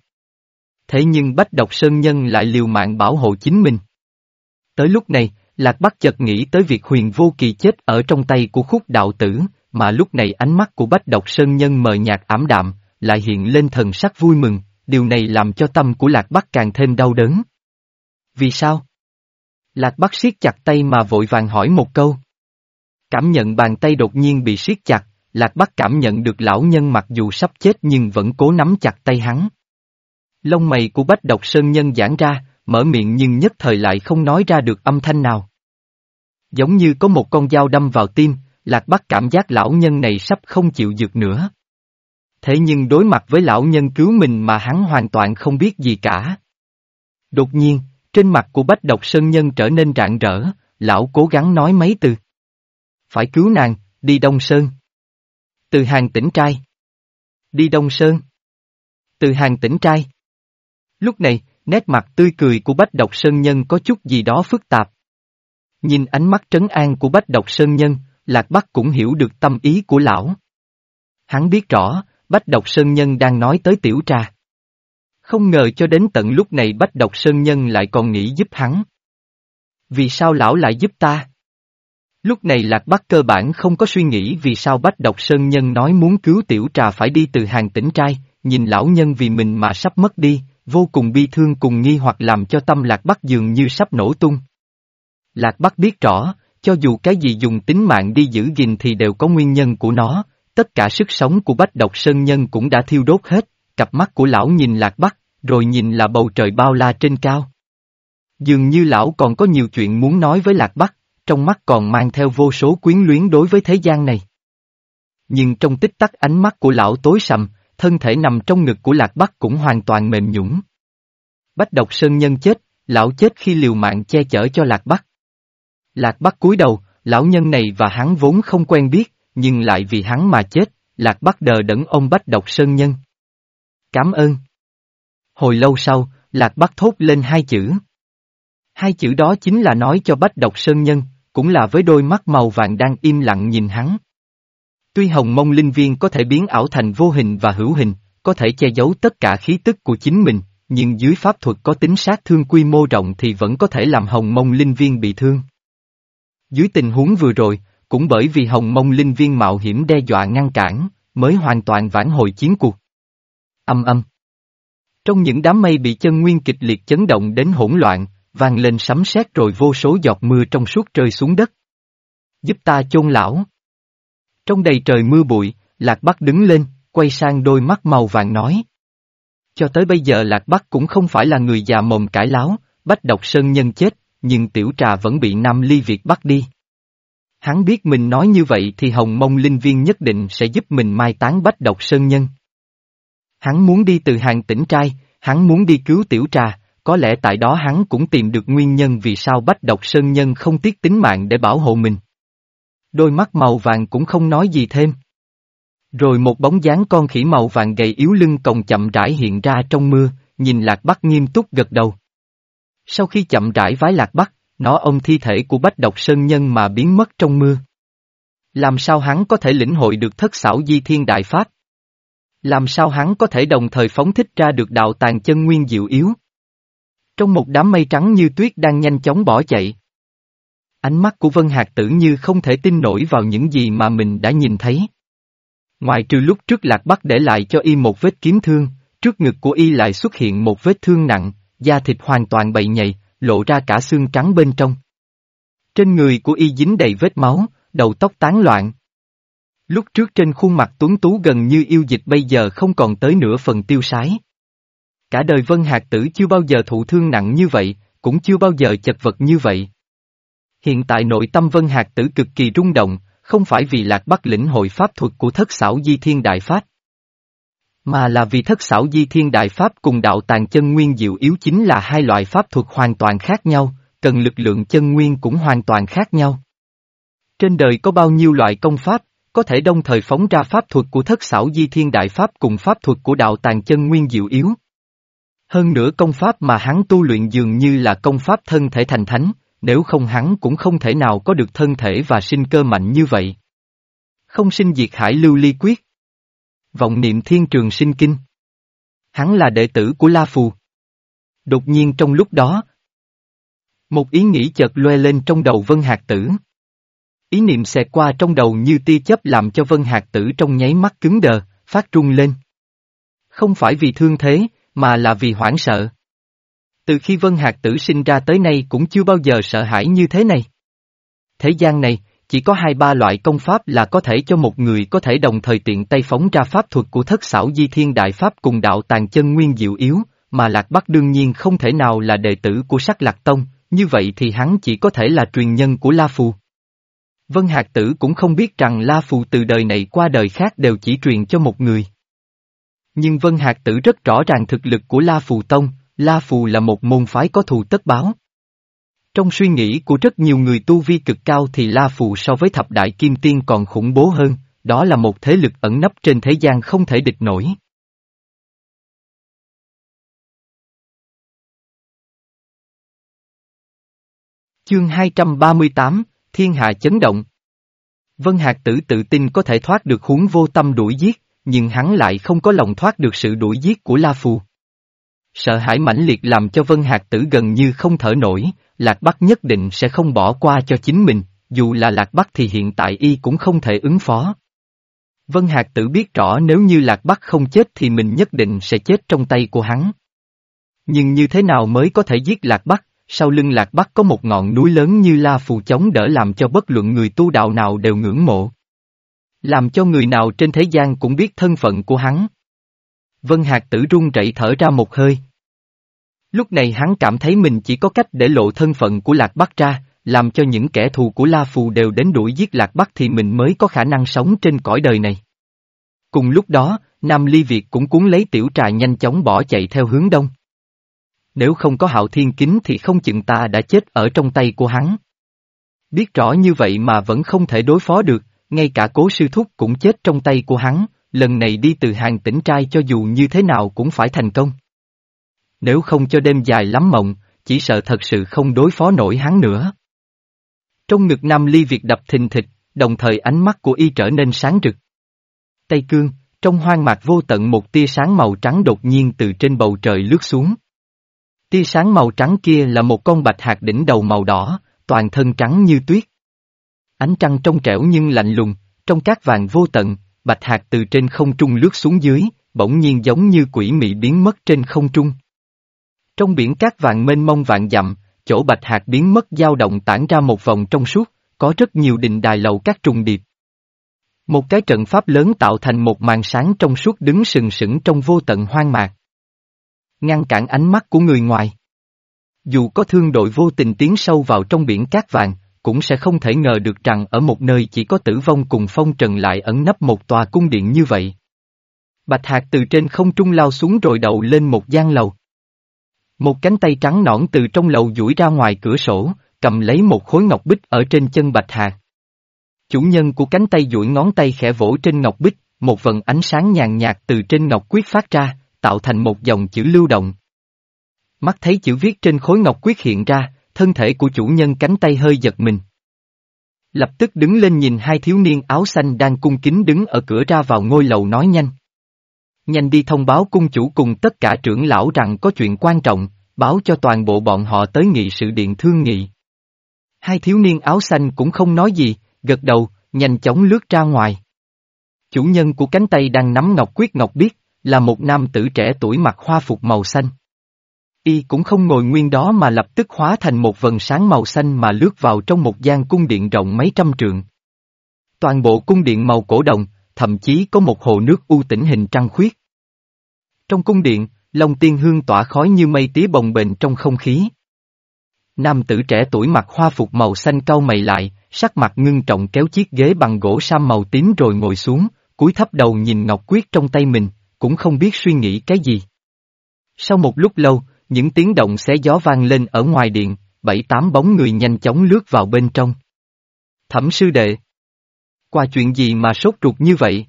Thế nhưng Bách Độc Sơn Nhân lại liều mạng bảo hộ chính mình. Tới lúc này, Lạc Bắc chợt nghĩ tới việc huyền vô kỳ chết ở trong tay của khúc đạo tử, mà lúc này ánh mắt của Bách Độc Sơn Nhân mờ nhạt ảm đạm, lại hiện lên thần sắc vui mừng, điều này làm cho tâm của Lạc Bắc càng thêm đau đớn. Vì sao? Lạc Bắc siết chặt tay mà vội vàng hỏi một câu. Cảm nhận bàn tay đột nhiên bị siết chặt, Lạc Bắc cảm nhận được lão nhân mặc dù sắp chết nhưng vẫn cố nắm chặt tay hắn. Lông mày của Bách Độc Sơn Nhân giãn ra, mở miệng nhưng nhất thời lại không nói ra được âm thanh nào. Giống như có một con dao đâm vào tim, Lạc Bắc cảm giác lão nhân này sắp không chịu dược nữa. Thế nhưng đối mặt với lão nhân cứu mình mà hắn hoàn toàn không biết gì cả. Đột nhiên, trên mặt của Bách Độc Sơn Nhân trở nên rạng rỡ, lão cố gắng nói mấy từ. Phải cứu nàng, đi Đông Sơn. Từ hàng tỉnh trai. Đi Đông Sơn. Từ hàng tỉnh trai. Lúc này, nét mặt tươi cười của Bách Độc Sơn Nhân có chút gì đó phức tạp. Nhìn ánh mắt trấn an của Bách Độc Sơn Nhân, Lạc Bắc cũng hiểu được tâm ý của lão. Hắn biết rõ, Bách Độc Sơn Nhân đang nói tới tiểu trà. Không ngờ cho đến tận lúc này Bách Độc Sơn Nhân lại còn nghĩ giúp hắn. Vì sao lão lại giúp ta? Lúc này Lạc Bắc cơ bản không có suy nghĩ vì sao Bách Độc Sơn Nhân nói muốn cứu tiểu trà phải đi từ hàng tỉnh trai, nhìn lão nhân vì mình mà sắp mất đi, vô cùng bi thương cùng nghi hoặc làm cho tâm Lạc Bắc dường như sắp nổ tung. Lạc Bắc biết rõ, cho dù cái gì dùng tính mạng đi giữ gìn thì đều có nguyên nhân của nó, tất cả sức sống của Bách Độc Sơn Nhân cũng đã thiêu đốt hết, cặp mắt của lão nhìn Lạc Bắc, rồi nhìn là bầu trời bao la trên cao. Dường như lão còn có nhiều chuyện muốn nói với Lạc Bắc, trong mắt còn mang theo vô số quyến luyến đối với thế gian này. Nhưng trong tích tắc ánh mắt của lão tối sầm, thân thể nằm trong ngực của Lạc Bắc cũng hoàn toàn mềm nhũng. Bách độc sơn nhân chết, lão chết khi liều mạng che chở cho Lạc Bắc. Lạc Bắc cúi đầu, lão nhân này và hắn vốn không quen biết, nhưng lại vì hắn mà chết, Lạc Bắc đờ đẫn ông Bách độc sơn nhân. Cảm ơn. Hồi lâu sau, Lạc Bắc thốt lên hai chữ. Hai chữ đó chính là nói cho Bách độc sơn nhân, cũng là với đôi mắt màu vàng đang im lặng nhìn hắn. Tuy hồng mông linh viên có thể biến ảo thành vô hình và hữu hình, có thể che giấu tất cả khí tức của chính mình, nhưng dưới pháp thuật có tính sát thương quy mô rộng thì vẫn có thể làm hồng mông linh viên bị thương. Dưới tình huống vừa rồi, cũng bởi vì hồng mông linh viên mạo hiểm đe dọa ngăn cản, mới hoàn toàn vãn hồi chiến cuộc. Âm âm. Trong những đám mây bị chân nguyên kịch liệt chấn động đến hỗn loạn, vang lên sấm sét rồi vô số giọt mưa trong suốt rơi xuống đất. Giúp ta chôn lão. Trong đầy trời mưa bụi, Lạc Bắc đứng lên, quay sang đôi mắt màu vàng nói. Cho tới bây giờ Lạc Bắc cũng không phải là người già mồm cãi láo, bách độc sơn nhân chết, nhưng tiểu trà vẫn bị Nam Ly Việt bắt đi. Hắn biết mình nói như vậy thì Hồng Mông Linh Viên nhất định sẽ giúp mình mai tán bách độc sơn nhân. Hắn muốn đi từ hàng tỉnh trai, hắn muốn đi cứu tiểu trà, có lẽ tại đó hắn cũng tìm được nguyên nhân vì sao bách độc sơn nhân không tiếc tính mạng để bảo hộ mình. Đôi mắt màu vàng cũng không nói gì thêm. Rồi một bóng dáng con khỉ màu vàng gầy yếu lưng còng chậm rãi hiện ra trong mưa, nhìn Lạc Bắc nghiêm túc gật đầu. Sau khi chậm rãi vái Lạc Bắc, nó ôm thi thể của Bách Độc Sơn Nhân mà biến mất trong mưa. Làm sao hắn có thể lĩnh hội được thất xảo di thiên đại pháp? Làm sao hắn có thể đồng thời phóng thích ra được đạo tàn chân nguyên diệu yếu? Trong một đám mây trắng như tuyết đang nhanh chóng bỏ chạy. Ánh mắt của Vân Hạc tử như không thể tin nổi vào những gì mà mình đã nhìn thấy. Ngoài trừ lúc trước Lạc Bắc để lại cho y một vết kiếm thương, trước ngực của y lại xuất hiện một vết thương nặng, da thịt hoàn toàn bậy nhầy, lộ ra cả xương trắng bên trong. Trên người của y dính đầy vết máu, đầu tóc tán loạn. Lúc trước trên khuôn mặt tuấn tú gần như yêu dịch bây giờ không còn tới nửa phần tiêu sái. Cả đời Vân Hạc Tử chưa bao giờ thụ thương nặng như vậy, cũng chưa bao giờ chật vật như vậy. Hiện tại nội tâm Vân Hạc Tử cực kỳ rung động, không phải vì lạc bắc lĩnh hội pháp thuật của thất xảo di thiên đại pháp. Mà là vì thất xảo di thiên đại pháp cùng đạo tàng chân nguyên diệu yếu chính là hai loại pháp thuật hoàn toàn khác nhau, cần lực lượng chân nguyên cũng hoàn toàn khác nhau. Trên đời có bao nhiêu loại công pháp, có thể đồng thời phóng ra pháp thuật của thất xảo di thiên đại pháp cùng pháp thuật của đạo tàng chân nguyên diệu yếu. Hơn nữa công pháp mà hắn tu luyện dường như là công pháp thân thể thành thánh, nếu không hắn cũng không thể nào có được thân thể và sinh cơ mạnh như vậy. Không sinh diệt hải lưu ly quyết. Vọng niệm thiên trường sinh kinh. Hắn là đệ tử của La Phù. Đột nhiên trong lúc đó, một ý nghĩ chợt loe lên trong đầu Vân Hạc Tử. Ý niệm xẹt qua trong đầu như tia chớp làm cho Vân Hạc Tử trong nháy mắt cứng đờ, phát trung lên. Không phải vì thương thế, mà là vì hoảng sợ. Từ khi Vân Hạc Tử sinh ra tới nay cũng chưa bao giờ sợ hãi như thế này. Thế gian này, chỉ có hai ba loại công pháp là có thể cho một người có thể đồng thời tiện tay phóng ra pháp thuật của thất xảo di thiên đại pháp cùng đạo tàng chân nguyên diệu yếu, mà Lạc Bắc đương nhiên không thể nào là đệ tử của sắc Lạc Tông, như vậy thì hắn chỉ có thể là truyền nhân của La Phù. Vân Hạc Tử cũng không biết rằng La Phù từ đời này qua đời khác đều chỉ truyền cho một người. Nhưng Vân Hạc Tử rất rõ ràng thực lực của La Phù Tông, La Phù là một môn phái có thù tất báo. Trong suy nghĩ của rất nhiều người tu vi cực cao thì La Phù so với thập đại kim tiên còn khủng bố hơn, đó là một thế lực ẩn nấp trên thế gian không thể địch nổi. Chương 238, Thiên Hạ chấn động. Vân Hạc Tử tự tin có thể thoát được huống vô tâm đuổi giết, nhưng hắn lại không có lòng thoát được sự đuổi giết của La Phù. Sợ hãi mãnh liệt làm cho Vân Hạc Tử gần như không thở nổi, Lạc Bắc nhất định sẽ không bỏ qua cho chính mình, dù là Lạc Bắc thì hiện tại y cũng không thể ứng phó. Vân Hạc Tử biết rõ nếu như Lạc Bắc không chết thì mình nhất định sẽ chết trong tay của hắn. Nhưng như thế nào mới có thể giết Lạc Bắc, sau lưng Lạc Bắc có một ngọn núi lớn như La Phù chống đỡ làm cho bất luận người tu đạo nào đều ngưỡng mộ. Làm cho người nào trên thế gian cũng biết thân phận của hắn. Vân Hạc Tử run rẩy thở ra một hơi. Lúc này hắn cảm thấy mình chỉ có cách để lộ thân phận của Lạc Bắc ra, làm cho những kẻ thù của La Phù đều đến đuổi giết Lạc Bắc thì mình mới có khả năng sống trên cõi đời này. Cùng lúc đó, Nam Ly Việt cũng cuốn lấy tiểu trà nhanh chóng bỏ chạy theo hướng đông. Nếu không có hạo thiên kính thì không chừng ta đã chết ở trong tay của hắn. Biết rõ như vậy mà vẫn không thể đối phó được, ngay cả cố sư thúc cũng chết trong tay của hắn, lần này đi từ hàng tỉnh trai cho dù như thế nào cũng phải thành công. Nếu không cho đêm dài lắm mộng, chỉ sợ thật sự không đối phó nổi hắn nữa. Trong ngực Nam Ly Việt đập thình thịch, đồng thời ánh mắt của y trở nên sáng rực. Tây Cương, trong hoang mạc vô tận một tia sáng màu trắng đột nhiên từ trên bầu trời lướt xuống. Tia sáng màu trắng kia là một con bạch hạt đỉnh đầu màu đỏ, toàn thân trắng như tuyết. Ánh trăng trong trẻo nhưng lạnh lùng, trong cát vàng vô tận, bạch hạt từ trên không trung lướt xuống dưới, bỗng nhiên giống như quỷ mị biến mất trên không trung. Trong biển cát vàng mênh mông vạn dặm, chỗ bạch hạt biến mất dao động tản ra một vòng trong suốt, có rất nhiều đình đài lầu các trùng điệp. Một cái trận pháp lớn tạo thành một màn sáng trong suốt đứng sừng sững trong vô tận hoang mạc. Ngăn cản ánh mắt của người ngoài. Dù có thương đội vô tình tiến sâu vào trong biển cát vàng, cũng sẽ không thể ngờ được rằng ở một nơi chỉ có tử vong cùng phong trần lại ẩn nấp một tòa cung điện như vậy. Bạch hạt từ trên không trung lao xuống rồi đậu lên một gian lầu. Một cánh tay trắng nõn từ trong lầu duỗi ra ngoài cửa sổ, cầm lấy một khối ngọc bích ở trên chân bạch hạt. Chủ nhân của cánh tay duỗi ngón tay khẽ vỗ trên ngọc bích, một vần ánh sáng nhàn nhạt từ trên ngọc quyết phát ra, tạo thành một dòng chữ lưu động. Mắt thấy chữ viết trên khối ngọc quyết hiện ra, thân thể của chủ nhân cánh tay hơi giật mình. Lập tức đứng lên nhìn hai thiếu niên áo xanh đang cung kính đứng ở cửa ra vào ngôi lầu nói nhanh. Nhanh đi thông báo cung chủ cùng tất cả trưởng lão rằng có chuyện quan trọng, báo cho toàn bộ bọn họ tới nghị sự điện thương nghị. Hai thiếu niên áo xanh cũng không nói gì, gật đầu, nhanh chóng lướt ra ngoài. Chủ nhân của cánh tay đang nắm ngọc quyết ngọc biết, là một nam tử trẻ tuổi mặc hoa phục màu xanh. Y cũng không ngồi nguyên đó mà lập tức hóa thành một vần sáng màu xanh mà lướt vào trong một gian cung điện rộng mấy trăm trượng. Toàn bộ cung điện màu cổ đồng, thậm chí có một hồ nước u tĩnh hình trăng khuyết. Trong cung điện, Long tiên hương tỏa khói như mây tía bồng bềnh trong không khí. Nam tử trẻ tuổi mặc hoa phục màu xanh cau mày lại, sắc mặt ngưng trọng kéo chiếc ghế bằng gỗ sam màu tím rồi ngồi xuống, cúi thấp đầu nhìn ngọc quyết trong tay mình, cũng không biết suy nghĩ cái gì. Sau một lúc lâu, những tiếng động xé gió vang lên ở ngoài điện, bảy tám bóng người nhanh chóng lướt vào bên trong. Thẩm sư đệ. Qua chuyện gì mà sốt ruột như vậy?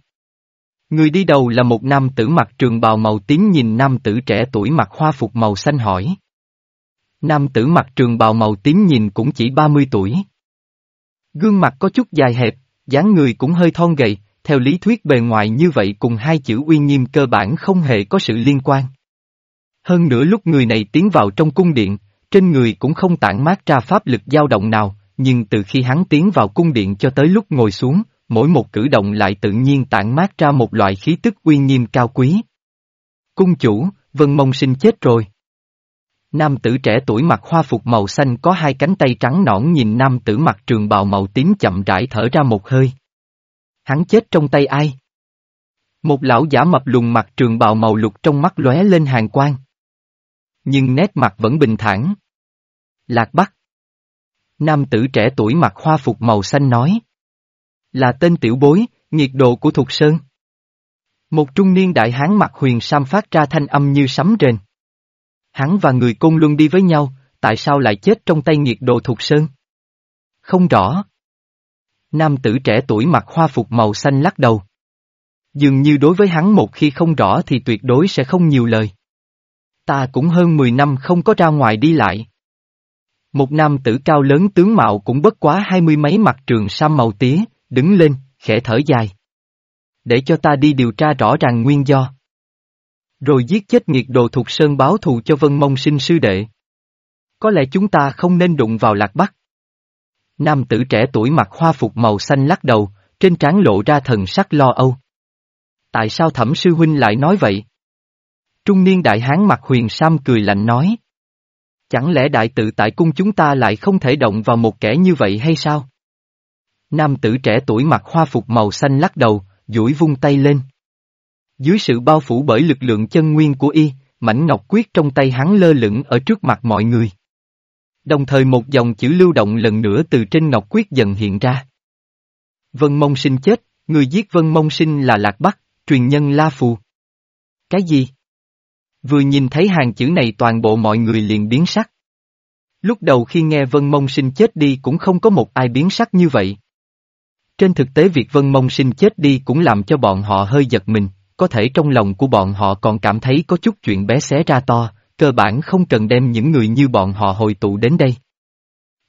Người đi đầu là một nam tử mặc trường bào màu tím nhìn nam tử trẻ tuổi mặc hoa phục màu xanh hỏi. Nam tử mặc trường bào màu tím nhìn cũng chỉ 30 tuổi. Gương mặt có chút dài hẹp, dáng người cũng hơi thon gầy, theo lý thuyết bề ngoài như vậy cùng hai chữ uy nghiêm cơ bản không hề có sự liên quan. Hơn nữa lúc người này tiến vào trong cung điện, trên người cũng không tản mát ra pháp lực dao động nào, nhưng từ khi hắn tiến vào cung điện cho tới lúc ngồi xuống, mỗi một cử động lại tự nhiên tản mát ra một loại khí tức uy nghiêm cao quý. Cung chủ, Vân Mông sinh chết rồi. Nam tử trẻ tuổi mặc hoa phục màu xanh có hai cánh tay trắng nõn nhìn nam tử mặc trường bào màu tím chậm rãi thở ra một hơi. Hắn chết trong tay ai? Một lão giả mập lùn mặc trường bào màu lục trong mắt lóe lên hàng quang. Nhưng nét mặt vẫn bình thản. Lạc Bắc. Nam tử trẻ tuổi mặc hoa phục màu xanh nói. Là tên tiểu bối, nhiệt độ của Thục Sơn. Một trung niên đại hán mặc huyền sam phát ra thanh âm như sấm rền. Hắn và người côn luân đi với nhau, tại sao lại chết trong tay nhiệt độ Thục Sơn? Không rõ. Nam tử trẻ tuổi mặc hoa phục màu xanh lắc đầu. Dường như đối với hắn một khi không rõ thì tuyệt đối sẽ không nhiều lời. Ta cũng hơn 10 năm không có ra ngoài đi lại. Một nam tử cao lớn tướng mạo cũng bất quá hai mươi mấy mặt trường sam màu tía, đứng lên, khẽ thở dài. Để cho ta đi điều tra rõ ràng nguyên do. Rồi giết chết nghiệt đồ thuộc sơn báo thù cho vân mông sinh sư đệ. Có lẽ chúng ta không nên đụng vào lạc bắc. Nam tử trẻ tuổi mặc hoa phục màu xanh lắc đầu, trên trán lộ ra thần sắc lo âu. Tại sao thẩm sư huynh lại nói vậy? Trung niên đại hán mặt huyền sam cười lạnh nói. Chẳng lẽ đại tự tại cung chúng ta lại không thể động vào một kẻ như vậy hay sao? Nam tử trẻ tuổi mặc hoa phục màu xanh lắc đầu, duỗi vung tay lên. Dưới sự bao phủ bởi lực lượng chân nguyên của y, mảnh ngọc quyết trong tay hắn lơ lửng ở trước mặt mọi người. Đồng thời một dòng chữ lưu động lần nữa từ trên ngọc quyết dần hiện ra. Vân mông sinh chết, người giết vân mông sinh là Lạc Bắc, truyền nhân La Phù. Cái gì? Vừa nhìn thấy hàng chữ này toàn bộ mọi người liền biến sắc. Lúc đầu khi nghe Vân Mông Sinh chết đi cũng không có một ai biến sắc như vậy. Trên thực tế việc Vân Mông Sinh chết đi cũng làm cho bọn họ hơi giật mình, có thể trong lòng của bọn họ còn cảm thấy có chút chuyện bé xé ra to, cơ bản không cần đem những người như bọn họ hồi tụ đến đây.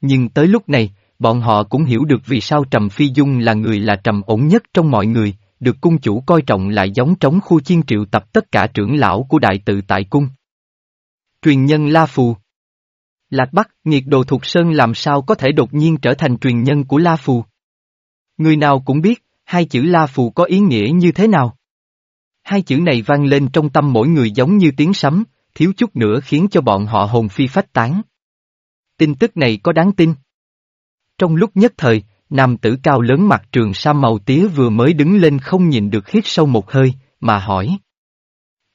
Nhưng tới lúc này, bọn họ cũng hiểu được vì sao Trầm Phi Dung là người là trầm ổn nhất trong mọi người, được cung chủ coi trọng lại giống trống khu chiên triệu tập tất cả trưởng lão của đại tự tại cung. Truyền nhân La Phù Lạc Bắc, nghiệt đồ thuộc sơn làm sao có thể đột nhiên trở thành truyền nhân của La Phù? Người nào cũng biết, hai chữ La Phù có ý nghĩa như thế nào? Hai chữ này vang lên trong tâm mỗi người giống như tiếng sấm, thiếu chút nữa khiến cho bọn họ hồn phi phách tán. Tin tức này có đáng tin? Trong lúc nhất thời, nam tử cao lớn mặt trường sa màu tía vừa mới đứng lên không nhìn được hít sâu một hơi, mà hỏi.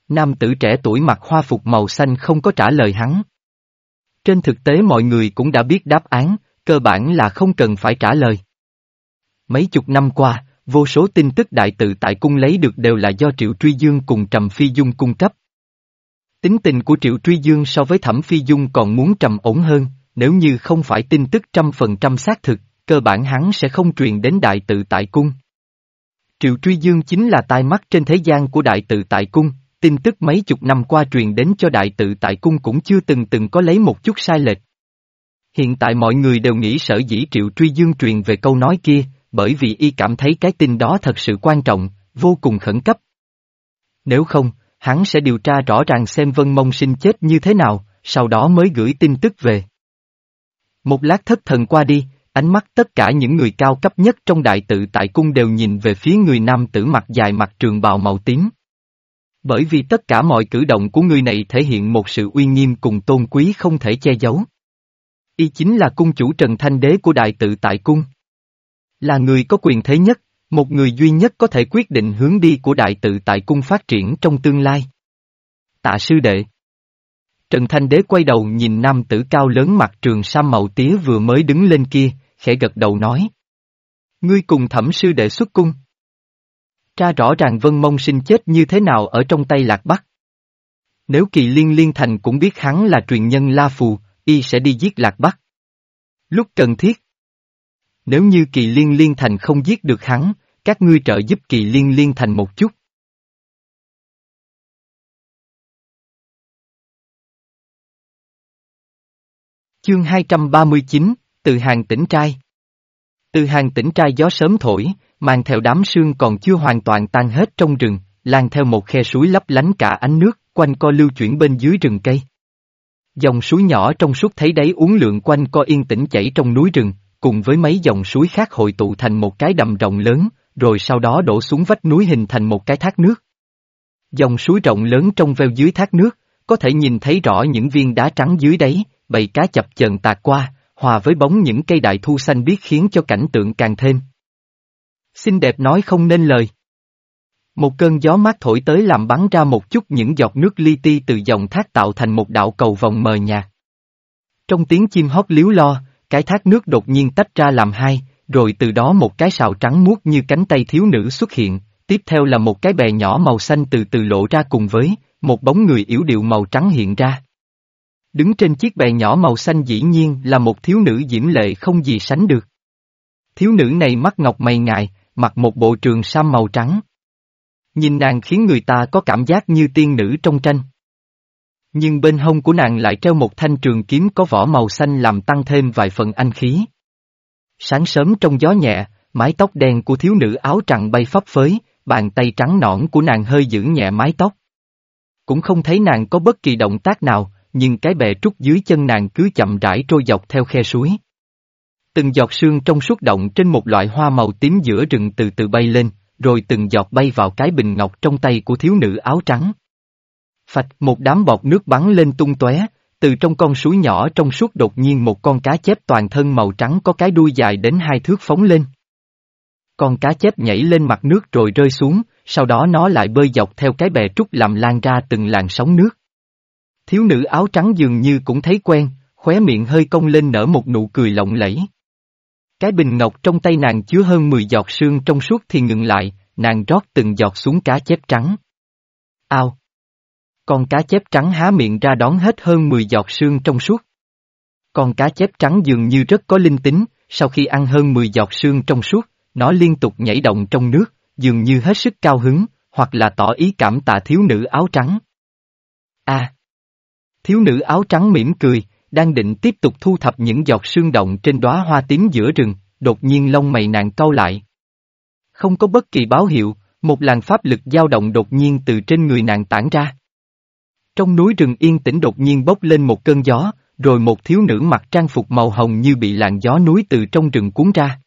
Nam tử trẻ tuổi mặc hoa phục màu xanh không có trả lời hắn. Trên thực tế mọi người cũng đã biết đáp án, cơ bản là không cần phải trả lời. Mấy chục năm qua, vô số tin tức đại tự tại cung lấy được đều là do Triệu Truy Dương cùng Trầm Phi Dung cung cấp. Tính tình của Triệu Truy Dương so với Thẩm Phi Dung còn muốn trầm ổn hơn, nếu như không phải tin tức trăm phần trăm xác thực, cơ bản hắn sẽ không truyền đến đại tự tại cung. Triệu Truy Dương chính là tai mắt trên thế gian của đại tự tại cung, tin tức mấy chục năm qua truyền đến cho đại tự tại cung cũng chưa từng từng có lấy một chút sai lệch. Hiện tại mọi người đều nghĩ sở dĩ Triệu Truy Dương truyền về câu nói kia, bởi vì y cảm thấy cái tin đó thật sự quan trọng, vô cùng khẩn cấp. Nếu không, hắn sẽ điều tra rõ ràng xem Vân Mông sinh chết như thế nào, sau đó mới gửi tin tức về. Một lát thất thần qua đi, ánh mắt tất cả những người cao cấp nhất trong đại tự tại cung đều nhìn về phía người nam tử mặt dài mặt trường bào màu tím. Bởi vì tất cả mọi cử động của người này thể hiện một sự uy nghiêm cùng tôn quý không thể che giấu. Y chính là cung chủ Trần Thanh Đế của đại tự tại cung. Là người có quyền thế nhất, một người duy nhất có thể quyết định hướng đi của đại tự tại cung phát triển trong tương lai. Tạ sư đệ Trần Thanh Đế quay đầu nhìn nam tử cao lớn mặt trường sam màu tía vừa mới đứng lên kia, khẽ gật đầu nói. Ngươi cùng thẩm sư đệ xuất cung. Tra rõ ràng Vân Mông sinh chết như thế nào ở trong tay Lạc Bắc. Nếu kỳ liên liên thành cũng biết hắn là truyền nhân La Phù, y sẽ đi giết Lạc Bắc. Lúc cần thiết. Nếu như kỳ liên liên thành không giết được hắn, các ngươi trợ giúp kỳ liên liên thành một chút. Chương 239, từ hàng tỉnh trai. Từ hàng tỉnh trai gió sớm thổi, mang theo đám sương còn chưa hoàn toàn tan hết trong rừng, lan theo một khe suối lấp lánh cả ánh nước, quanh co lưu chuyển bên dưới rừng cây. Dòng suối nhỏ trong suốt thấy đáy uốn lượn quanh co yên tĩnh chảy trong núi rừng, cùng với mấy dòng suối khác hội tụ thành một cái đầm rộng lớn, rồi sau đó đổ xuống vách núi hình thành một cái thác nước. Dòng suối rộng lớn trong veo dưới thác nước, có thể nhìn thấy rõ những viên đá trắng dưới đáy, bầy cá chập chờn tạt qua, hòa với bóng những cây đại thu xanh biếc khiến cho cảnh tượng càng thêm. Xinh đẹp nói không nên lời. Một cơn gió mát thổi tới làm bắn ra một chút những giọt nước li ti từ dòng thác tạo thành một đạo cầu vòng mờ nhạt. Trong tiếng chim hót líu lo, cái thác nước đột nhiên tách ra làm hai, rồi từ đó một cái sào trắng muốt như cánh tay thiếu nữ xuất hiện, tiếp theo là một cái bè nhỏ màu xanh từ từ lộ ra cùng với, một bóng người yếu điệu màu trắng hiện ra. Đứng trên chiếc bè nhỏ màu xanh dĩ nhiên là một thiếu nữ diễm lệ không gì sánh được. Thiếu nữ này mắt ngọc mày ngại, mặc một bộ trường sam màu trắng. Nhìn nàng khiến người ta có cảm giác như tiên nữ trong tranh. Nhưng bên hông của nàng lại treo một thanh trường kiếm có vỏ màu xanh làm tăng thêm vài phần anh khí. Sáng sớm trong gió nhẹ, mái tóc đen của thiếu nữ áo trắng bay phấp phới, bàn tay trắng nõn của nàng hơi giữ nhẹ mái tóc. Cũng không thấy nàng có bất kỳ động tác nào, nhưng cái bè trúc dưới chân nàng cứ chậm rãi trôi dọc theo khe suối. Từng giọt sương trong suốt động trên một loại hoa màu tím giữa rừng từ từ bay lên, rồi từng giọt bay vào cái bình ngọc trong tay của thiếu nữ áo trắng. Phạch một đám bọt nước bắn lên tung tóe, từ trong con suối nhỏ trong suốt đột nhiên một con cá chép toàn thân màu trắng có cái đuôi dài đến hai thước phóng lên. Con cá chép nhảy lên mặt nước rồi rơi xuống, sau đó nó lại bơi dọc theo cái bè trúc làm lan ra từng làn sóng nước. Thiếu nữ áo trắng dường như cũng thấy quen, khóe miệng hơi cong lên nở một nụ cười lộng lẫy. Cái bình ngọc trong tay nàng chứa hơn 10 giọt sương trong suốt thì ngừng lại, nàng rót từng giọt xuống cá chép trắng. Ao! Con cá chép trắng há miệng ra đón hết hơn 10 giọt sương trong suốt. Con cá chép trắng dường như rất có linh tính, sau khi ăn hơn 10 giọt sương trong suốt, nó liên tục nhảy động trong nước, dường như hết sức cao hứng, hoặc là tỏ ý cảm tạ thiếu nữ áo trắng. A thiếu nữ áo trắng mỉm cười, đang định tiếp tục thu thập những giọt sương động trên đóa hoa tím giữa rừng, đột nhiên lông mày nàng cau lại. Không có bất kỳ báo hiệu, một làn pháp lực dao động đột nhiên từ trên người nàng tản ra. Trong núi rừng yên tĩnh đột nhiên bốc lên một cơn gió, rồi một thiếu nữ mặc trang phục màu hồng như bị làn gió núi từ trong rừng cuốn ra.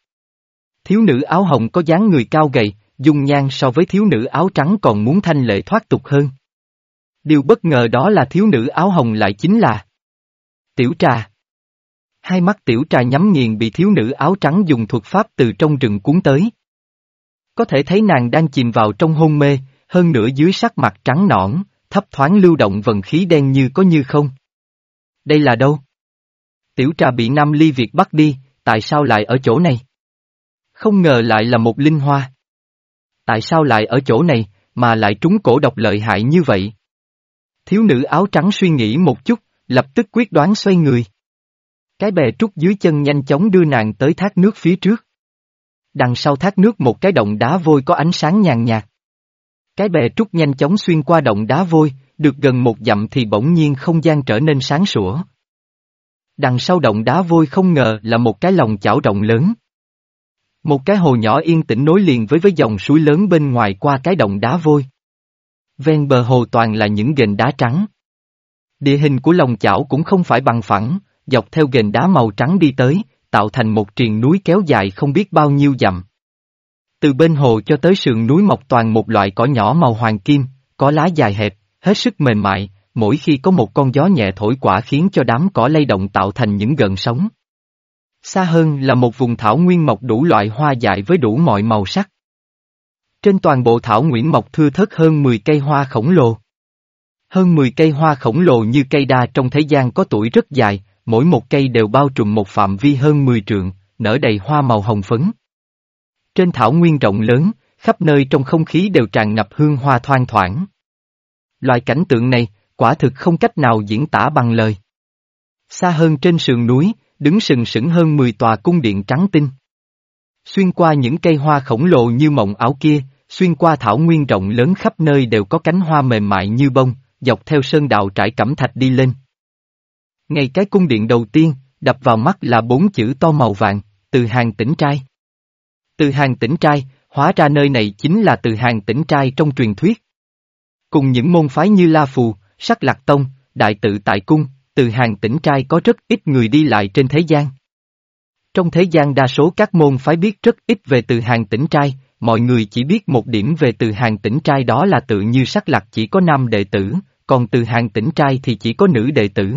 Thiếu nữ áo hồng có dáng người cao gầy, dung nhan so với thiếu nữ áo trắng còn muốn thanh lệ thoát tục hơn. Điều bất ngờ đó là thiếu nữ áo hồng lại chính là Tiểu trà. Hai mắt tiểu trà nhắm nghiền bị thiếu nữ áo trắng dùng thuật pháp từ trong rừng cuốn tới. Có thể thấy nàng đang chìm vào trong hôn mê, hơn nữa dưới sắc mặt trắng nõn, thấp thoáng lưu động vần khí đen như có như không. Đây là đâu? Tiểu trà bị Nam Ly Việt bắt đi, tại sao lại ở chỗ này? Không ngờ lại là một linh hoa. Tại sao lại ở chỗ này, mà lại trúng cổ độc lợi hại như vậy? Thiếu nữ áo trắng suy nghĩ một chút, lập tức quyết đoán xoay người. Cái bè trúc dưới chân nhanh chóng đưa nàng tới thác nước phía trước. Đằng sau thác nước một cái động đá vôi có ánh sáng nhàn nhạt. Cái bè trúc nhanh chóng xuyên qua động đá vôi, được gần một dặm thì bỗng nhiên không gian trở nên sáng sủa. Đằng sau động đá vôi không ngờ là một cái lòng chảo rộng lớn. Một cái hồ nhỏ yên tĩnh nối liền với với dòng suối lớn bên ngoài qua cái động đá vôi. Ven bờ hồ toàn là những gành đá trắng. Địa hình của lòng chảo cũng không phải bằng phẳng, dọc theo gành đá màu trắng đi tới, tạo thành một triền núi kéo dài không biết bao nhiêu dặm. Từ bên hồ cho tới sườn núi mọc toàn một loại cỏ nhỏ màu hoàng kim, có lá dài hẹp, hết sức mềm mại, mỗi khi có một con gió nhẹ thổi quả khiến cho đám cỏ lay động tạo thành những gợn sóng. Xa hơn là một vùng thảo nguyên mọc đủ loại hoa dại với đủ mọi màu sắc. Trên toàn bộ thảo nguyễn mọc thưa thớt hơn 10 cây hoa khổng lồ. Hơn 10 cây hoa khổng lồ như cây đa trong thế gian có tuổi rất dài, mỗi một cây đều bao trùm một phạm vi hơn 10 trượng, nở đầy hoa màu hồng phấn. Trên thảo nguyên rộng lớn, khắp nơi trong không khí đều tràn ngập hương hoa thoang thoảng. Loại cảnh tượng này, quả thực không cách nào diễn tả bằng lời. Xa hơn trên sườn núi, đứng sừng sững hơn 10 tòa cung điện trắng tinh. Xuyên qua những cây hoa khổng lồ như mộng áo kia, xuyên qua thảo nguyên rộng lớn khắp nơi đều có cánh hoa mềm mại như bông, dọc theo sơn đạo trải cẩm thạch đi lên. Ngay cái cung điện đầu tiên, đập vào mắt là bốn chữ to màu vàng, từ hàng tỉnh trai. Từ hàng tỉnh trai, hóa ra nơi này chính là từ hàng tỉnh trai trong truyền thuyết. Cùng những môn phái như La Phù, sắc lạc tông, đại tự tại cung, từ hàng tỉnh trai có rất ít người đi lại trên thế gian. Trong thế gian đa số các môn phái biết rất ít về từ hàng tỉnh trai, mọi người chỉ biết một điểm về từ hàng tỉnh trai đó là tự như sắc lạc chỉ có nam đệ tử, còn từ hàng tỉnh trai thì chỉ có nữ đệ tử.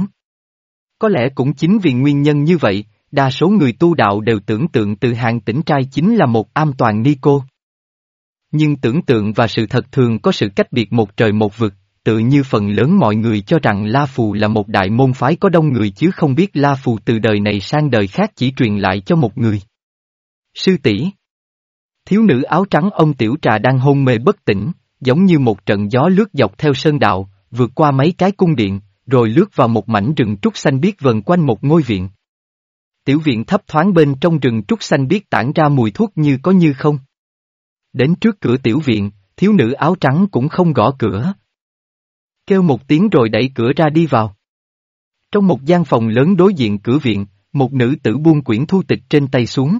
Có lẽ cũng chính vì nguyên nhân như vậy, đa số người tu đạo đều tưởng tượng từ hàng tỉnh trai chính là một am toàn ni cô. Nhưng tưởng tượng và sự thật thường có sự cách biệt một trời một vực, tự như phần lớn mọi người cho rằng La Phù là một đại môn phái có đông người chứ không biết La Phù từ đời này sang đời khác chỉ truyền lại cho một người. Sư tỷ Thiếu nữ áo trắng ông tiểu trà đang hôn mê bất tỉnh, giống như một trận gió lướt dọc theo sơn đạo, vượt qua mấy cái cung điện, rồi lướt vào một mảnh rừng trúc xanh biếc vần quanh một ngôi viện. Tiểu viện thấp thoáng bên trong rừng trúc xanh biếc tản ra mùi thuốc như có như không. Đến trước cửa tiểu viện, thiếu nữ áo trắng cũng không gõ cửa. Kêu một tiếng rồi đẩy cửa ra đi vào. Trong một gian phòng lớn đối diện cửa viện, một nữ tử buông quyển thu tịch trên tay xuống.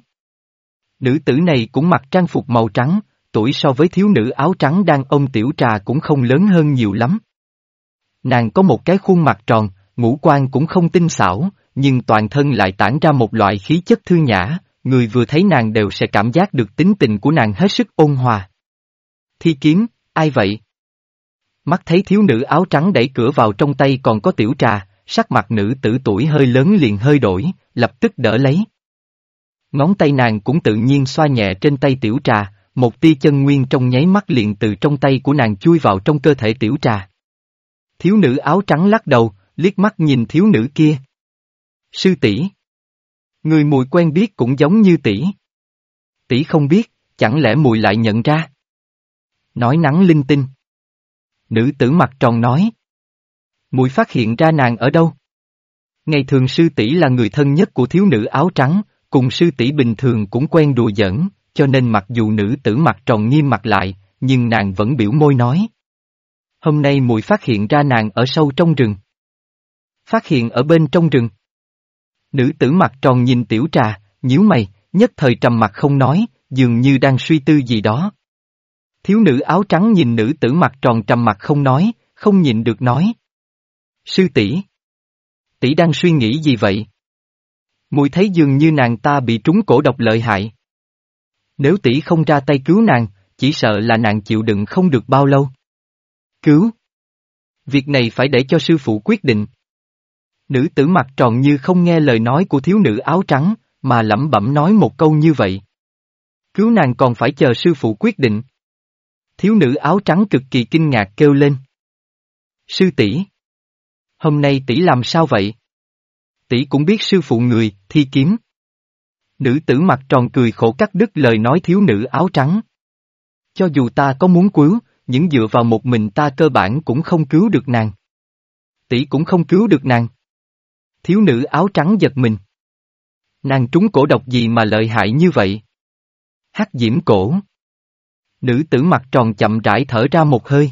Nữ tử này cũng mặc trang phục màu trắng, tuổi so với thiếu nữ áo trắng đang ôm tiểu trà cũng không lớn hơn nhiều lắm. Nàng có một cái khuôn mặt tròn, ngũ quan cũng không tinh xảo, nhưng toàn thân lại tản ra một loại khí chất thư nhã, người vừa thấy nàng đều sẽ cảm giác được tính tình của nàng hết sức ôn hòa. Thi kiếm, ai vậy? Mắt thấy thiếu nữ áo trắng đẩy cửa vào trong tay còn có tiểu trà, sắc mặt nữ tử tuổi hơi lớn liền hơi đổi, lập tức đỡ lấy. Ngón tay nàng cũng tự nhiên xoa nhẹ trên tay tiểu trà, một tia chân nguyên trong nháy mắt liền từ trong tay của nàng chui vào trong cơ thể tiểu trà. Thiếu nữ áo trắng lắc đầu, liếc mắt nhìn thiếu nữ kia. Sư tỷ Người mùi quen biết cũng giống như tỷ. Tỷ không biết, chẳng lẽ mùi lại nhận ra? Nói nắng linh tinh. Nữ tử mặt tròn nói. Mùi phát hiện ra nàng ở đâu? Ngày thường sư tỷ là người thân nhất của thiếu nữ áo trắng, cùng sư tỷ bình thường cũng quen đùa giỡn, cho nên mặc dù nữ tử mặt tròn nghiêm mặt lại, nhưng nàng vẫn biểu môi nói. Hôm nay mùi phát hiện ra nàng ở sâu trong rừng. Phát hiện ở bên trong rừng. Nữ tử mặt tròn nhìn tiểu trà, nhíu mày, nhất thời trầm mặt không nói, dường như đang suy tư gì đó. Thiếu nữ áo trắng nhìn nữ tử mặt tròn trầm mặt không nói, không nhịn được nói. Sư tỷ tỷ đang suy nghĩ gì vậy? Mùi thấy dường như nàng ta bị trúng cổ độc lợi hại. Nếu tỷ không ra tay cứu nàng, chỉ sợ là nàng chịu đựng không được bao lâu. Cứu? Việc này phải để cho sư phụ quyết định. Nữ tử mặt tròn như không nghe lời nói của thiếu nữ áo trắng, mà lẩm bẩm nói một câu như vậy. Cứu nàng còn phải chờ sư phụ quyết định. Thiếu nữ áo trắng cực kỳ kinh ngạc kêu lên. Sư tỷ, Hôm nay tỷ làm sao vậy? Tỷ cũng biết sư phụ người, thi kiếm. Nữ tử mặt tròn cười khổ cắt đứt lời nói thiếu nữ áo trắng. Cho dù ta có muốn cứu, những dựa vào một mình ta cơ bản cũng không cứu được nàng. Tỷ cũng không cứu được nàng. Thiếu nữ áo trắng giật mình. Nàng trúng cổ độc gì mà lợi hại như vậy? Hắc diễm cổ. Nữ tử mặt tròn chậm rãi thở ra một hơi.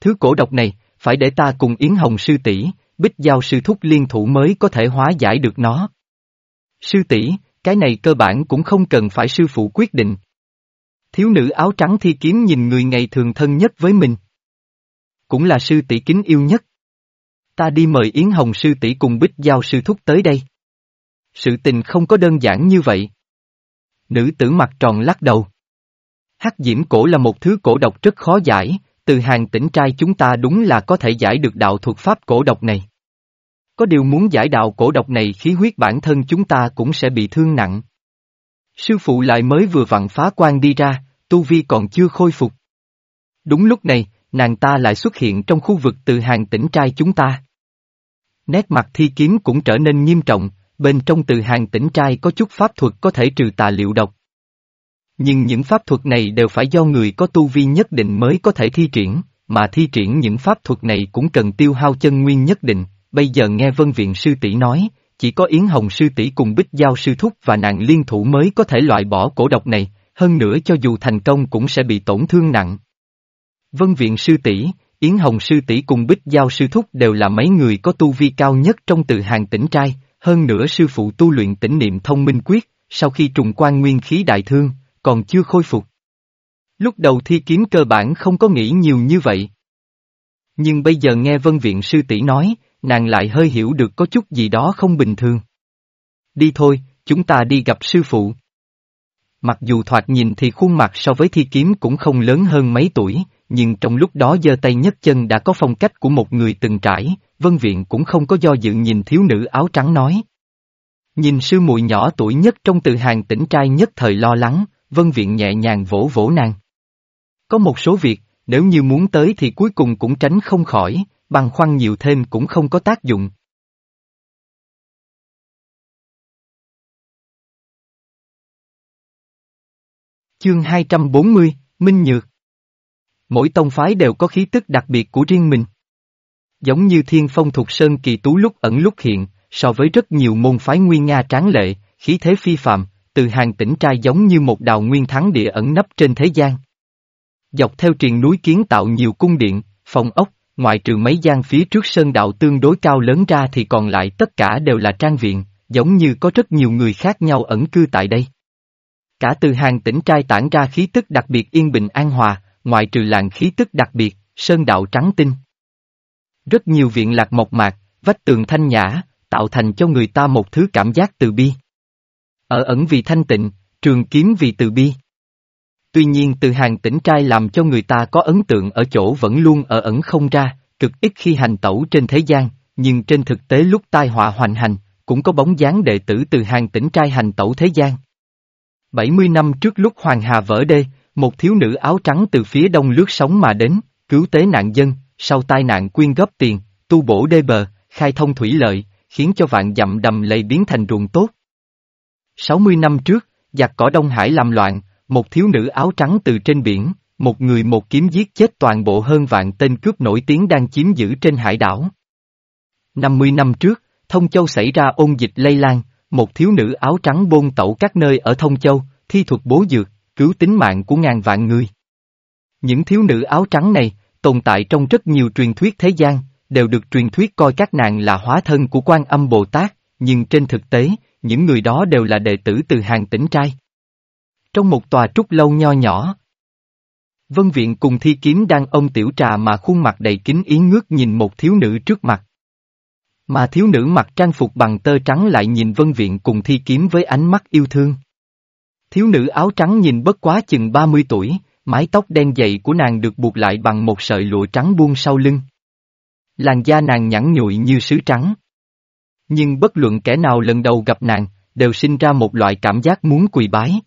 Thứ cổ độc này, phải để ta cùng Yến Hồng sư tỷ, Bích Giao sư thúc liên thủ mới có thể hóa giải được nó. Sư tỷ, cái này cơ bản cũng không cần phải sư phụ quyết định. Thiếu nữ áo trắng thi kiếm nhìn người ngày thường thân nhất với mình. Cũng là sư tỷ kính yêu nhất. Ta đi mời Yến Hồng sư tỷ cùng Bích Giao sư thúc tới đây. Sự tình không có đơn giản như vậy. Nữ tử mặt tròn lắc đầu. Hắc diễm cổ là một thứ cổ độc rất khó giải, từ hàng tỉnh trai chúng ta đúng là có thể giải được đạo thuật pháp cổ độc này. Có điều muốn giải đạo cổ độc này khí huyết bản thân chúng ta cũng sẽ bị thương nặng. Sư phụ lại mới vừa vặn phá quan đi ra, tu vi còn chưa khôi phục. Đúng lúc này, nàng ta lại xuất hiện trong khu vực từ hàng tỉnh trai chúng ta. Nét mặt thi kiếm cũng trở nên nghiêm trọng, bên trong từ hàng tỉnh trai có chút pháp thuật có thể trừ tà liệu độc. Nhưng những pháp thuật này đều phải do người có tu vi nhất định mới có thể thi triển, mà thi triển những pháp thuật này cũng cần tiêu hao chân nguyên nhất định. Bây giờ nghe Vân Viện Sư tỷ nói, chỉ có Yến Hồng Sư tỷ cùng Bích Giao Sư Thúc và nàng liên thủ mới có thể loại bỏ cổ độc này, hơn nữa cho dù thành công cũng sẽ bị tổn thương nặng. Vân Viện Sư tỷ, Yến Hồng Sư tỷ cùng Bích Giao Sư Thúc đều là mấy người có tu vi cao nhất trong từ hàng tỉnh trai, hơn nữa sư phụ tu luyện tỉnh niệm thông minh quyết, sau khi trùng quan nguyên khí đại thương, còn chưa khôi phục. Lúc đầu thi kiếm cơ bản không có nghĩ nhiều như vậy. Nhưng bây giờ nghe vân viện sư tỷ nói, nàng lại hơi hiểu được có chút gì đó không bình thường. Đi thôi, chúng ta đi gặp sư phụ. Mặc dù thoạt nhìn thì khuôn mặt so với thi kiếm cũng không lớn hơn mấy tuổi, nhưng trong lúc đó giơ tay nhấc chân đã có phong cách của một người từng trải, vân viện cũng không có do dự nhìn thiếu nữ áo trắng nói. Nhìn sư muội nhỏ tuổi nhất trong từ hàng tỉnh trai nhất thời lo lắng, vân viện nhẹ nhàng vỗ vỗ nàng. Có một số việc, nếu như muốn tới thì cuối cùng cũng tránh không khỏi, bằng khoăn nhiều thêm cũng không có tác dụng. Chương 240, Minh Nhược Mỗi tông phái đều có khí tức đặc biệt của riêng mình. Giống như thiên phong thuộc sơn kỳ tú lúc ẩn lúc hiện, so với rất nhiều môn phái nguyên Nga tráng lệ, khí thế phi phạm, từ hàng tỉnh trai giống như một đào nguyên thắng địa ẩn nấp trên thế gian. Dọc theo triền núi kiến tạo nhiều cung điện, phòng ốc, ngoại trừ mấy gian phía trước sơn đạo tương đối cao lớn ra thì còn lại tất cả đều là trang viện, giống như có rất nhiều người khác nhau ẩn cư tại đây. Cả từ hàng tỉnh trai tản ra khí tức đặc biệt yên bình an hòa, ngoại trừ làng khí tức đặc biệt, sơn đạo trắng tinh. Rất nhiều viện lạc mộc mạc, vách tường thanh nhã, tạo thành cho người ta một thứ cảm giác từ bi. Ở ẩn vì thanh tịnh, trường kiếm vì từ bi. Tuy nhiên từ hàng tỉnh trai làm cho người ta có ấn tượng ở chỗ vẫn luôn ở ẩn không ra, cực ít khi hành tẩu trên thế gian, nhưng trên thực tế lúc tai họa hoành hành, cũng có bóng dáng đệ tử từ hàng tỉnh trai hành tẩu thế gian. 70 năm trước lúc Hoàng Hà vỡ đê, một thiếu nữ áo trắng từ phía đông lướt sóng mà đến, cứu tế nạn dân, sau tai nạn quyên góp tiền, tu bổ đê bờ, khai thông thủy lợi, khiến cho vạn dặm đầm lầy biến thành ruộng tốt. 60 năm trước, giặc cỏ Đông Hải làm loạn, một thiếu nữ áo trắng từ trên biển, một người một kiếm giết chết toàn bộ hơn vạn tên cướp nổi tiếng đang chiếm giữ trên hải đảo. 50 năm trước, Thông Châu xảy ra ôn dịch lây lan, một thiếu nữ áo trắng bôn tẩu các nơi ở Thông Châu, thi thuật bố dược, cứu tính mạng của ngàn vạn người. Những thiếu nữ áo trắng này, tồn tại trong rất nhiều truyền thuyết thế gian, đều được truyền thuyết coi các nàng là hóa thân của quan âm Bồ Tát, nhưng trên thực tế, những người đó đều là đệ tử từ hàng tỉnh trai. Trong một tòa trúc lâu nho nhỏ, Vân Viện cùng thi kiếm đang ông tiểu trà mà khuôn mặt đầy kính ý ngước nhìn một thiếu nữ trước mặt. Mà thiếu nữ mặc trang phục bằng tơ trắng lại nhìn Vân Viện cùng thi kiếm với ánh mắt yêu thương. Thiếu nữ áo trắng nhìn bất quá chừng 30 tuổi, mái tóc đen dày của nàng được buộc lại bằng một sợi lụa trắng buông sau lưng. Làn da nàng nhẵn nhụi như sứ trắng. Nhưng bất luận kẻ nào lần đầu gặp nàng, đều sinh ra một loại cảm giác muốn quỳ bái.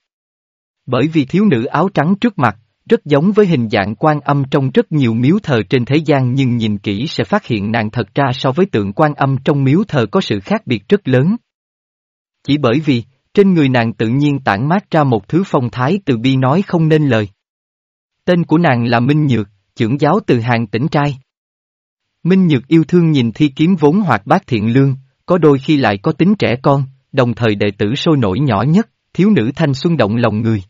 Bởi vì thiếu nữ áo trắng trước mặt, rất giống với hình dạng quan âm trong rất nhiều miếu thờ trên thế gian nhưng nhìn kỹ sẽ phát hiện nàng thật ra so với tượng quan âm trong miếu thờ có sự khác biệt rất lớn. Chỉ bởi vì, trên người nàng tự nhiên tản mát ra một thứ phong thái từ bi nói không nên lời. Tên của nàng là Minh Nhược, trưởng giáo từ hàng tỉnh trai. Minh Nhược yêu thương nhìn thi kiếm vốn hoạt bát thiện lương, có đôi khi lại có tính trẻ con, đồng thời đệ tử sôi nổi nhỏ nhất, thiếu nữ thanh xuân động lòng người.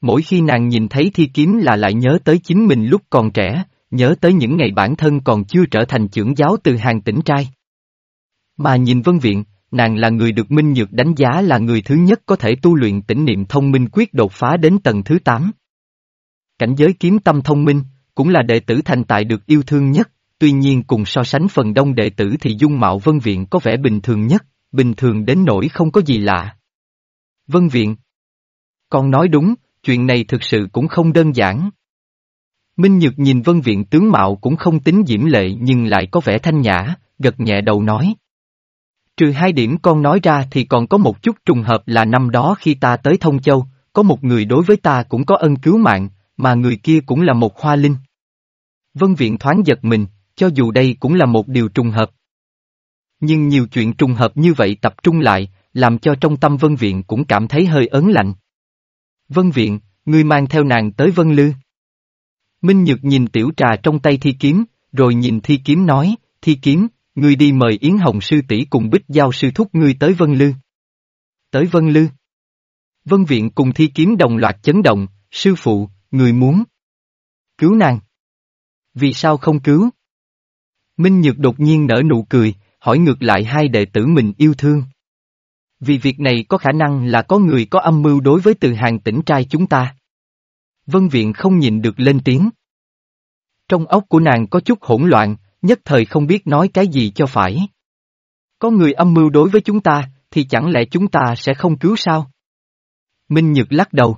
Mỗi khi nàng nhìn thấy thi kiếm là lại nhớ tới chính mình lúc còn trẻ, nhớ tới những ngày bản thân còn chưa trở thành trưởng giáo từ hàng tỉnh trai. Mà nhìn vân viện, nàng là người được Minh Nhược đánh giá là người thứ nhất có thể tu luyện tỉnh niệm thông minh quyết đột phá đến tầng thứ 8. Cảnh giới kiếm tâm thông minh, cũng là đệ tử thành tài được yêu thương nhất, tuy nhiên cùng so sánh phần đông đệ tử thì dung mạo vân viện có vẻ bình thường nhất, bình thường đến nỗi không có gì lạ. Vân viện Con nói đúng, chuyện này thực sự cũng không đơn giản. Minh Nhược nhìn vân viện tướng mạo cũng không tính diễm lệ nhưng lại có vẻ thanh nhã, gật nhẹ đầu nói. Trừ hai điểm con nói ra thì còn có một chút trùng hợp là năm đó khi ta tới Thông Châu, có một người đối với ta cũng có ân cứu mạng, mà người kia cũng là một hoa linh. Vân Viện thoáng giật mình, cho dù đây cũng là một điều trùng hợp. Nhưng nhiều chuyện trùng hợp như vậy tập trung lại, làm cho trong tâm Vân Viện cũng cảm thấy hơi ớn lạnh. Vân Viện, ngươi mang theo nàng tới Vân Lư. Minh Nhược nhìn tiểu trà trong tay thi kiếm, rồi nhìn thi kiếm nói, thi kiếm, ngươi đi mời Yến Hồng sư tỷ cùng Bích Giao sư thúc ngươi tới Vân Lư. Tới Vân Lư. Vân Viện cùng thi kiếm đồng loạt chấn động, sư phụ, người muốn. Cứu nàng. Vì sao không cứu? Minh Nhược đột nhiên nở nụ cười, hỏi ngược lại hai đệ tử mình yêu thương. Vì việc này có khả năng là có người có âm mưu đối với từ hàng tỉnh trai chúng ta. Vân Viện không nhìn được lên tiếng. Trong óc của nàng có chút hỗn loạn, nhất thời không biết nói cái gì cho phải. Có người âm mưu đối với chúng ta, thì chẳng lẽ chúng ta sẽ không cứu sao? Minh Nhược lắc đầu.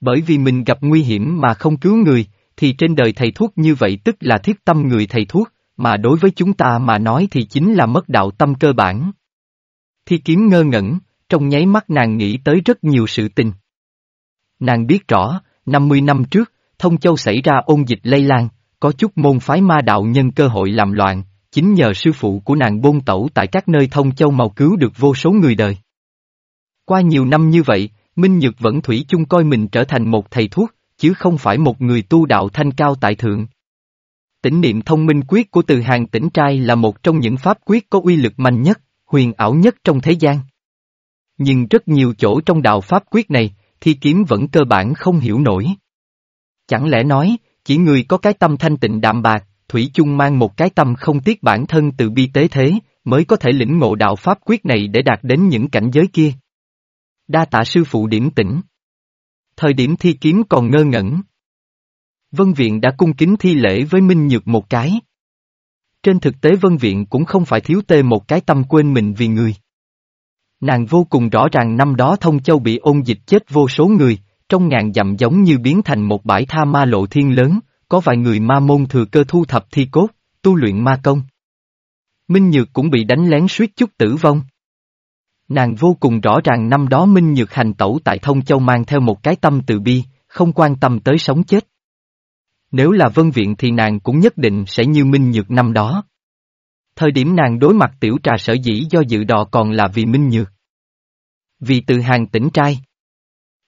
Bởi vì mình gặp nguy hiểm mà không cứu người, thì trên đời thầy thuốc như vậy tức là thiết tâm người thầy thuốc, mà đối với chúng ta mà nói thì chính là mất đạo tâm cơ bản. Thi kiếm ngơ ngẩn, trong nháy mắt nàng nghĩ tới rất nhiều sự tình. Nàng biết rõ, 50 năm trước, Thông Châu xảy ra ôn dịch lây lan, có chút môn phái ma đạo nhân cơ hội làm loạn, chính nhờ sư phụ của nàng bôn tẩu tại các nơi Thông Châu màu cứu được vô số người đời. Qua nhiều năm như vậy, Minh Nhược vẫn thủy chung coi mình trở thành một thầy thuốc, chứ không phải một người tu đạo thanh cao tại thượng. Tĩnh niệm thông minh quyết của từ hàng tỉnh trai là một trong những pháp quyết có uy lực mạnh nhất, huyền ảo nhất trong thế gian. Nhưng rất nhiều chỗ trong đạo pháp quyết này, thi kiếm vẫn cơ bản không hiểu nổi. Chẳng lẽ nói, chỉ người có cái tâm thanh tịnh đạm bạc, Thủy chung mang một cái tâm không tiếc bản thân từ bi tế thế, mới có thể lĩnh ngộ đạo pháp quyết này để đạt đến những cảnh giới kia. Đa tạ sư phụ điểm tỉnh. Thời điểm thi kiếm còn ngơ ngẩn. Vân Viện đã cung kính thi lễ với Minh Nhược một cái. Trên thực tế Vân Viện cũng không phải thiếu tê một cái tâm quên mình vì người. Nàng vô cùng rõ ràng năm đó Thông Châu bị ôn dịch chết vô số người, trong ngàn dặm giống như biến thành một bãi tha ma lộ thiên lớn, có vài người ma môn thừa cơ thu thập thi cốt, tu luyện ma công. Minh Nhược cũng bị đánh lén suýt chút tử vong. Nàng vô cùng rõ ràng năm đó Minh Nhược hành tẩu tại Thông Châu mang theo một cái tâm từ bi, không quan tâm tới sống chết. Nếu là vân viện thì nàng cũng nhất định sẽ như Minh Nhược năm đó. Thời điểm nàng đối mặt tiểu trà sở dĩ do dự đò còn là vì Minh Nhược. Vì từ hàng tỉnh trai.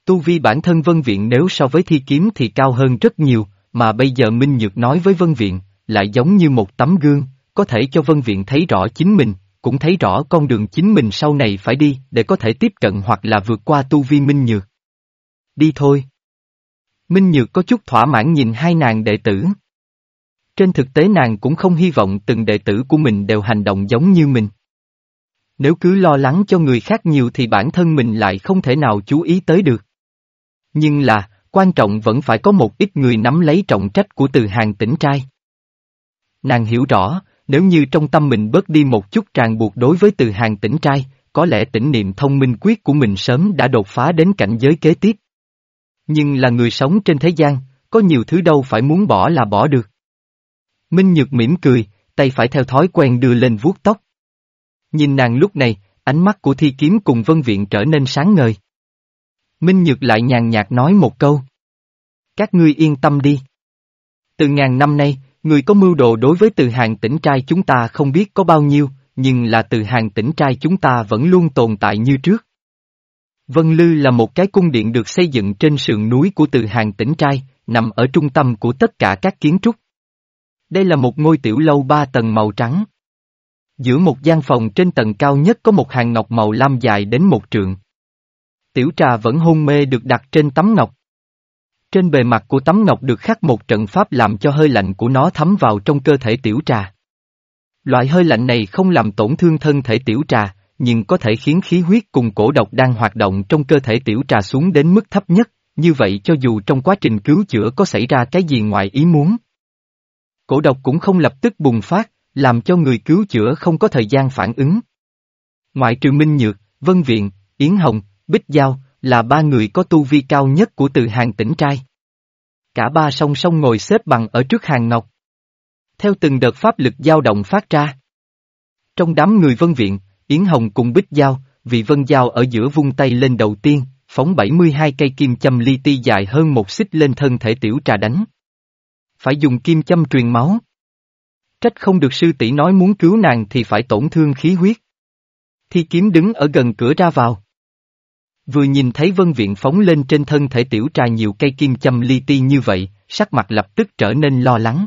Tu vi bản thân vân viện nếu so với thi kiếm thì cao hơn rất nhiều, mà bây giờ Minh Nhược nói với vân viện, lại giống như một tấm gương, có thể cho vân viện thấy rõ chính mình, cũng thấy rõ con đường chính mình sau này phải đi để có thể tiếp cận hoặc là vượt qua tu vi Minh Nhược. Đi thôi. Minh Nhược có chút thỏa mãn nhìn hai nàng đệ tử. Trên thực tế nàng cũng không hy vọng từng đệ tử của mình đều hành động giống như mình. Nếu cứ lo lắng cho người khác nhiều thì bản thân mình lại không thể nào chú ý tới được. Nhưng là, quan trọng vẫn phải có một ít người nắm lấy trọng trách của từ hàng tỉnh trai. Nàng hiểu rõ, nếu như trong tâm mình bớt đi một chút ràng buộc đối với từ hàng tỉnh trai, có lẽ tỉnh niệm thông minh quyết của mình sớm đã đột phá đến cảnh giới kế tiếp. Nhưng là người sống trên thế gian, có nhiều thứ đâu phải muốn bỏ là bỏ được. Minh Nhược mỉm cười, tay phải theo thói quen đưa lên vuốt tóc. Nhìn nàng lúc này, ánh mắt của thi kiếm cùng vân viện trở nên sáng ngời. Minh Nhược lại nhàn nhạt nói một câu. Các ngươi yên tâm đi. Từ ngàn năm nay, người có mưu đồ đối với từ hàng tỉnh trai chúng ta không biết có bao nhiêu, nhưng là từ hàng tỉnh trai chúng ta vẫn luôn tồn tại như trước. Vân Lư là một cái cung điện được xây dựng trên sườn núi của từ hàng tỉnh trai, nằm ở trung tâm của tất cả các kiến trúc. Đây là một ngôi tiểu lâu ba tầng màu trắng. Giữa một gian phòng trên tầng cao nhất có một hàng ngọc màu lam dài đến một trượng. Tiểu trà vẫn hôn mê được đặt trên tấm ngọc. Trên bề mặt của tấm ngọc được khắc một trận pháp làm cho hơi lạnh của nó thấm vào trong cơ thể tiểu trà. Loại hơi lạnh này không làm tổn thương thân thể tiểu trà, nhưng có thể khiến khí huyết cùng cổ độc đang hoạt động trong cơ thể tiểu trà xuống đến mức thấp nhất, như vậy cho dù trong quá trình cứu chữa có xảy ra cái gì ngoài ý muốn. Cổ độc cũng không lập tức bùng phát, làm cho người cứu chữa không có thời gian phản ứng. Ngoại trừ Minh Nhược, Vân Viện, Yến Hồng, Bích Giao, là ba người có tu vi cao nhất của từ hàng tỉnh trai. Cả ba song song ngồi xếp bằng ở trước hàng ngọc. Theo từng đợt pháp lực dao động phát ra. Trong đám người vân viện, Yến Hồng cùng Bích Giao, vị vân giao ở giữa vung tay lên đầu tiên, phóng 72 cây kim châm li ti dài hơn một xích lên thân thể tiểu trà đánh. Phải dùng kim châm truyền máu. Trách không được sư tỷ nói muốn cứu nàng thì phải tổn thương khí huyết. Thi kiếm đứng ở gần cửa ra vào. Vừa nhìn thấy vân viện phóng lên trên thân thể tiểu trà nhiều cây kim châm li ti như vậy, sắc mặt lập tức trở nên lo lắng.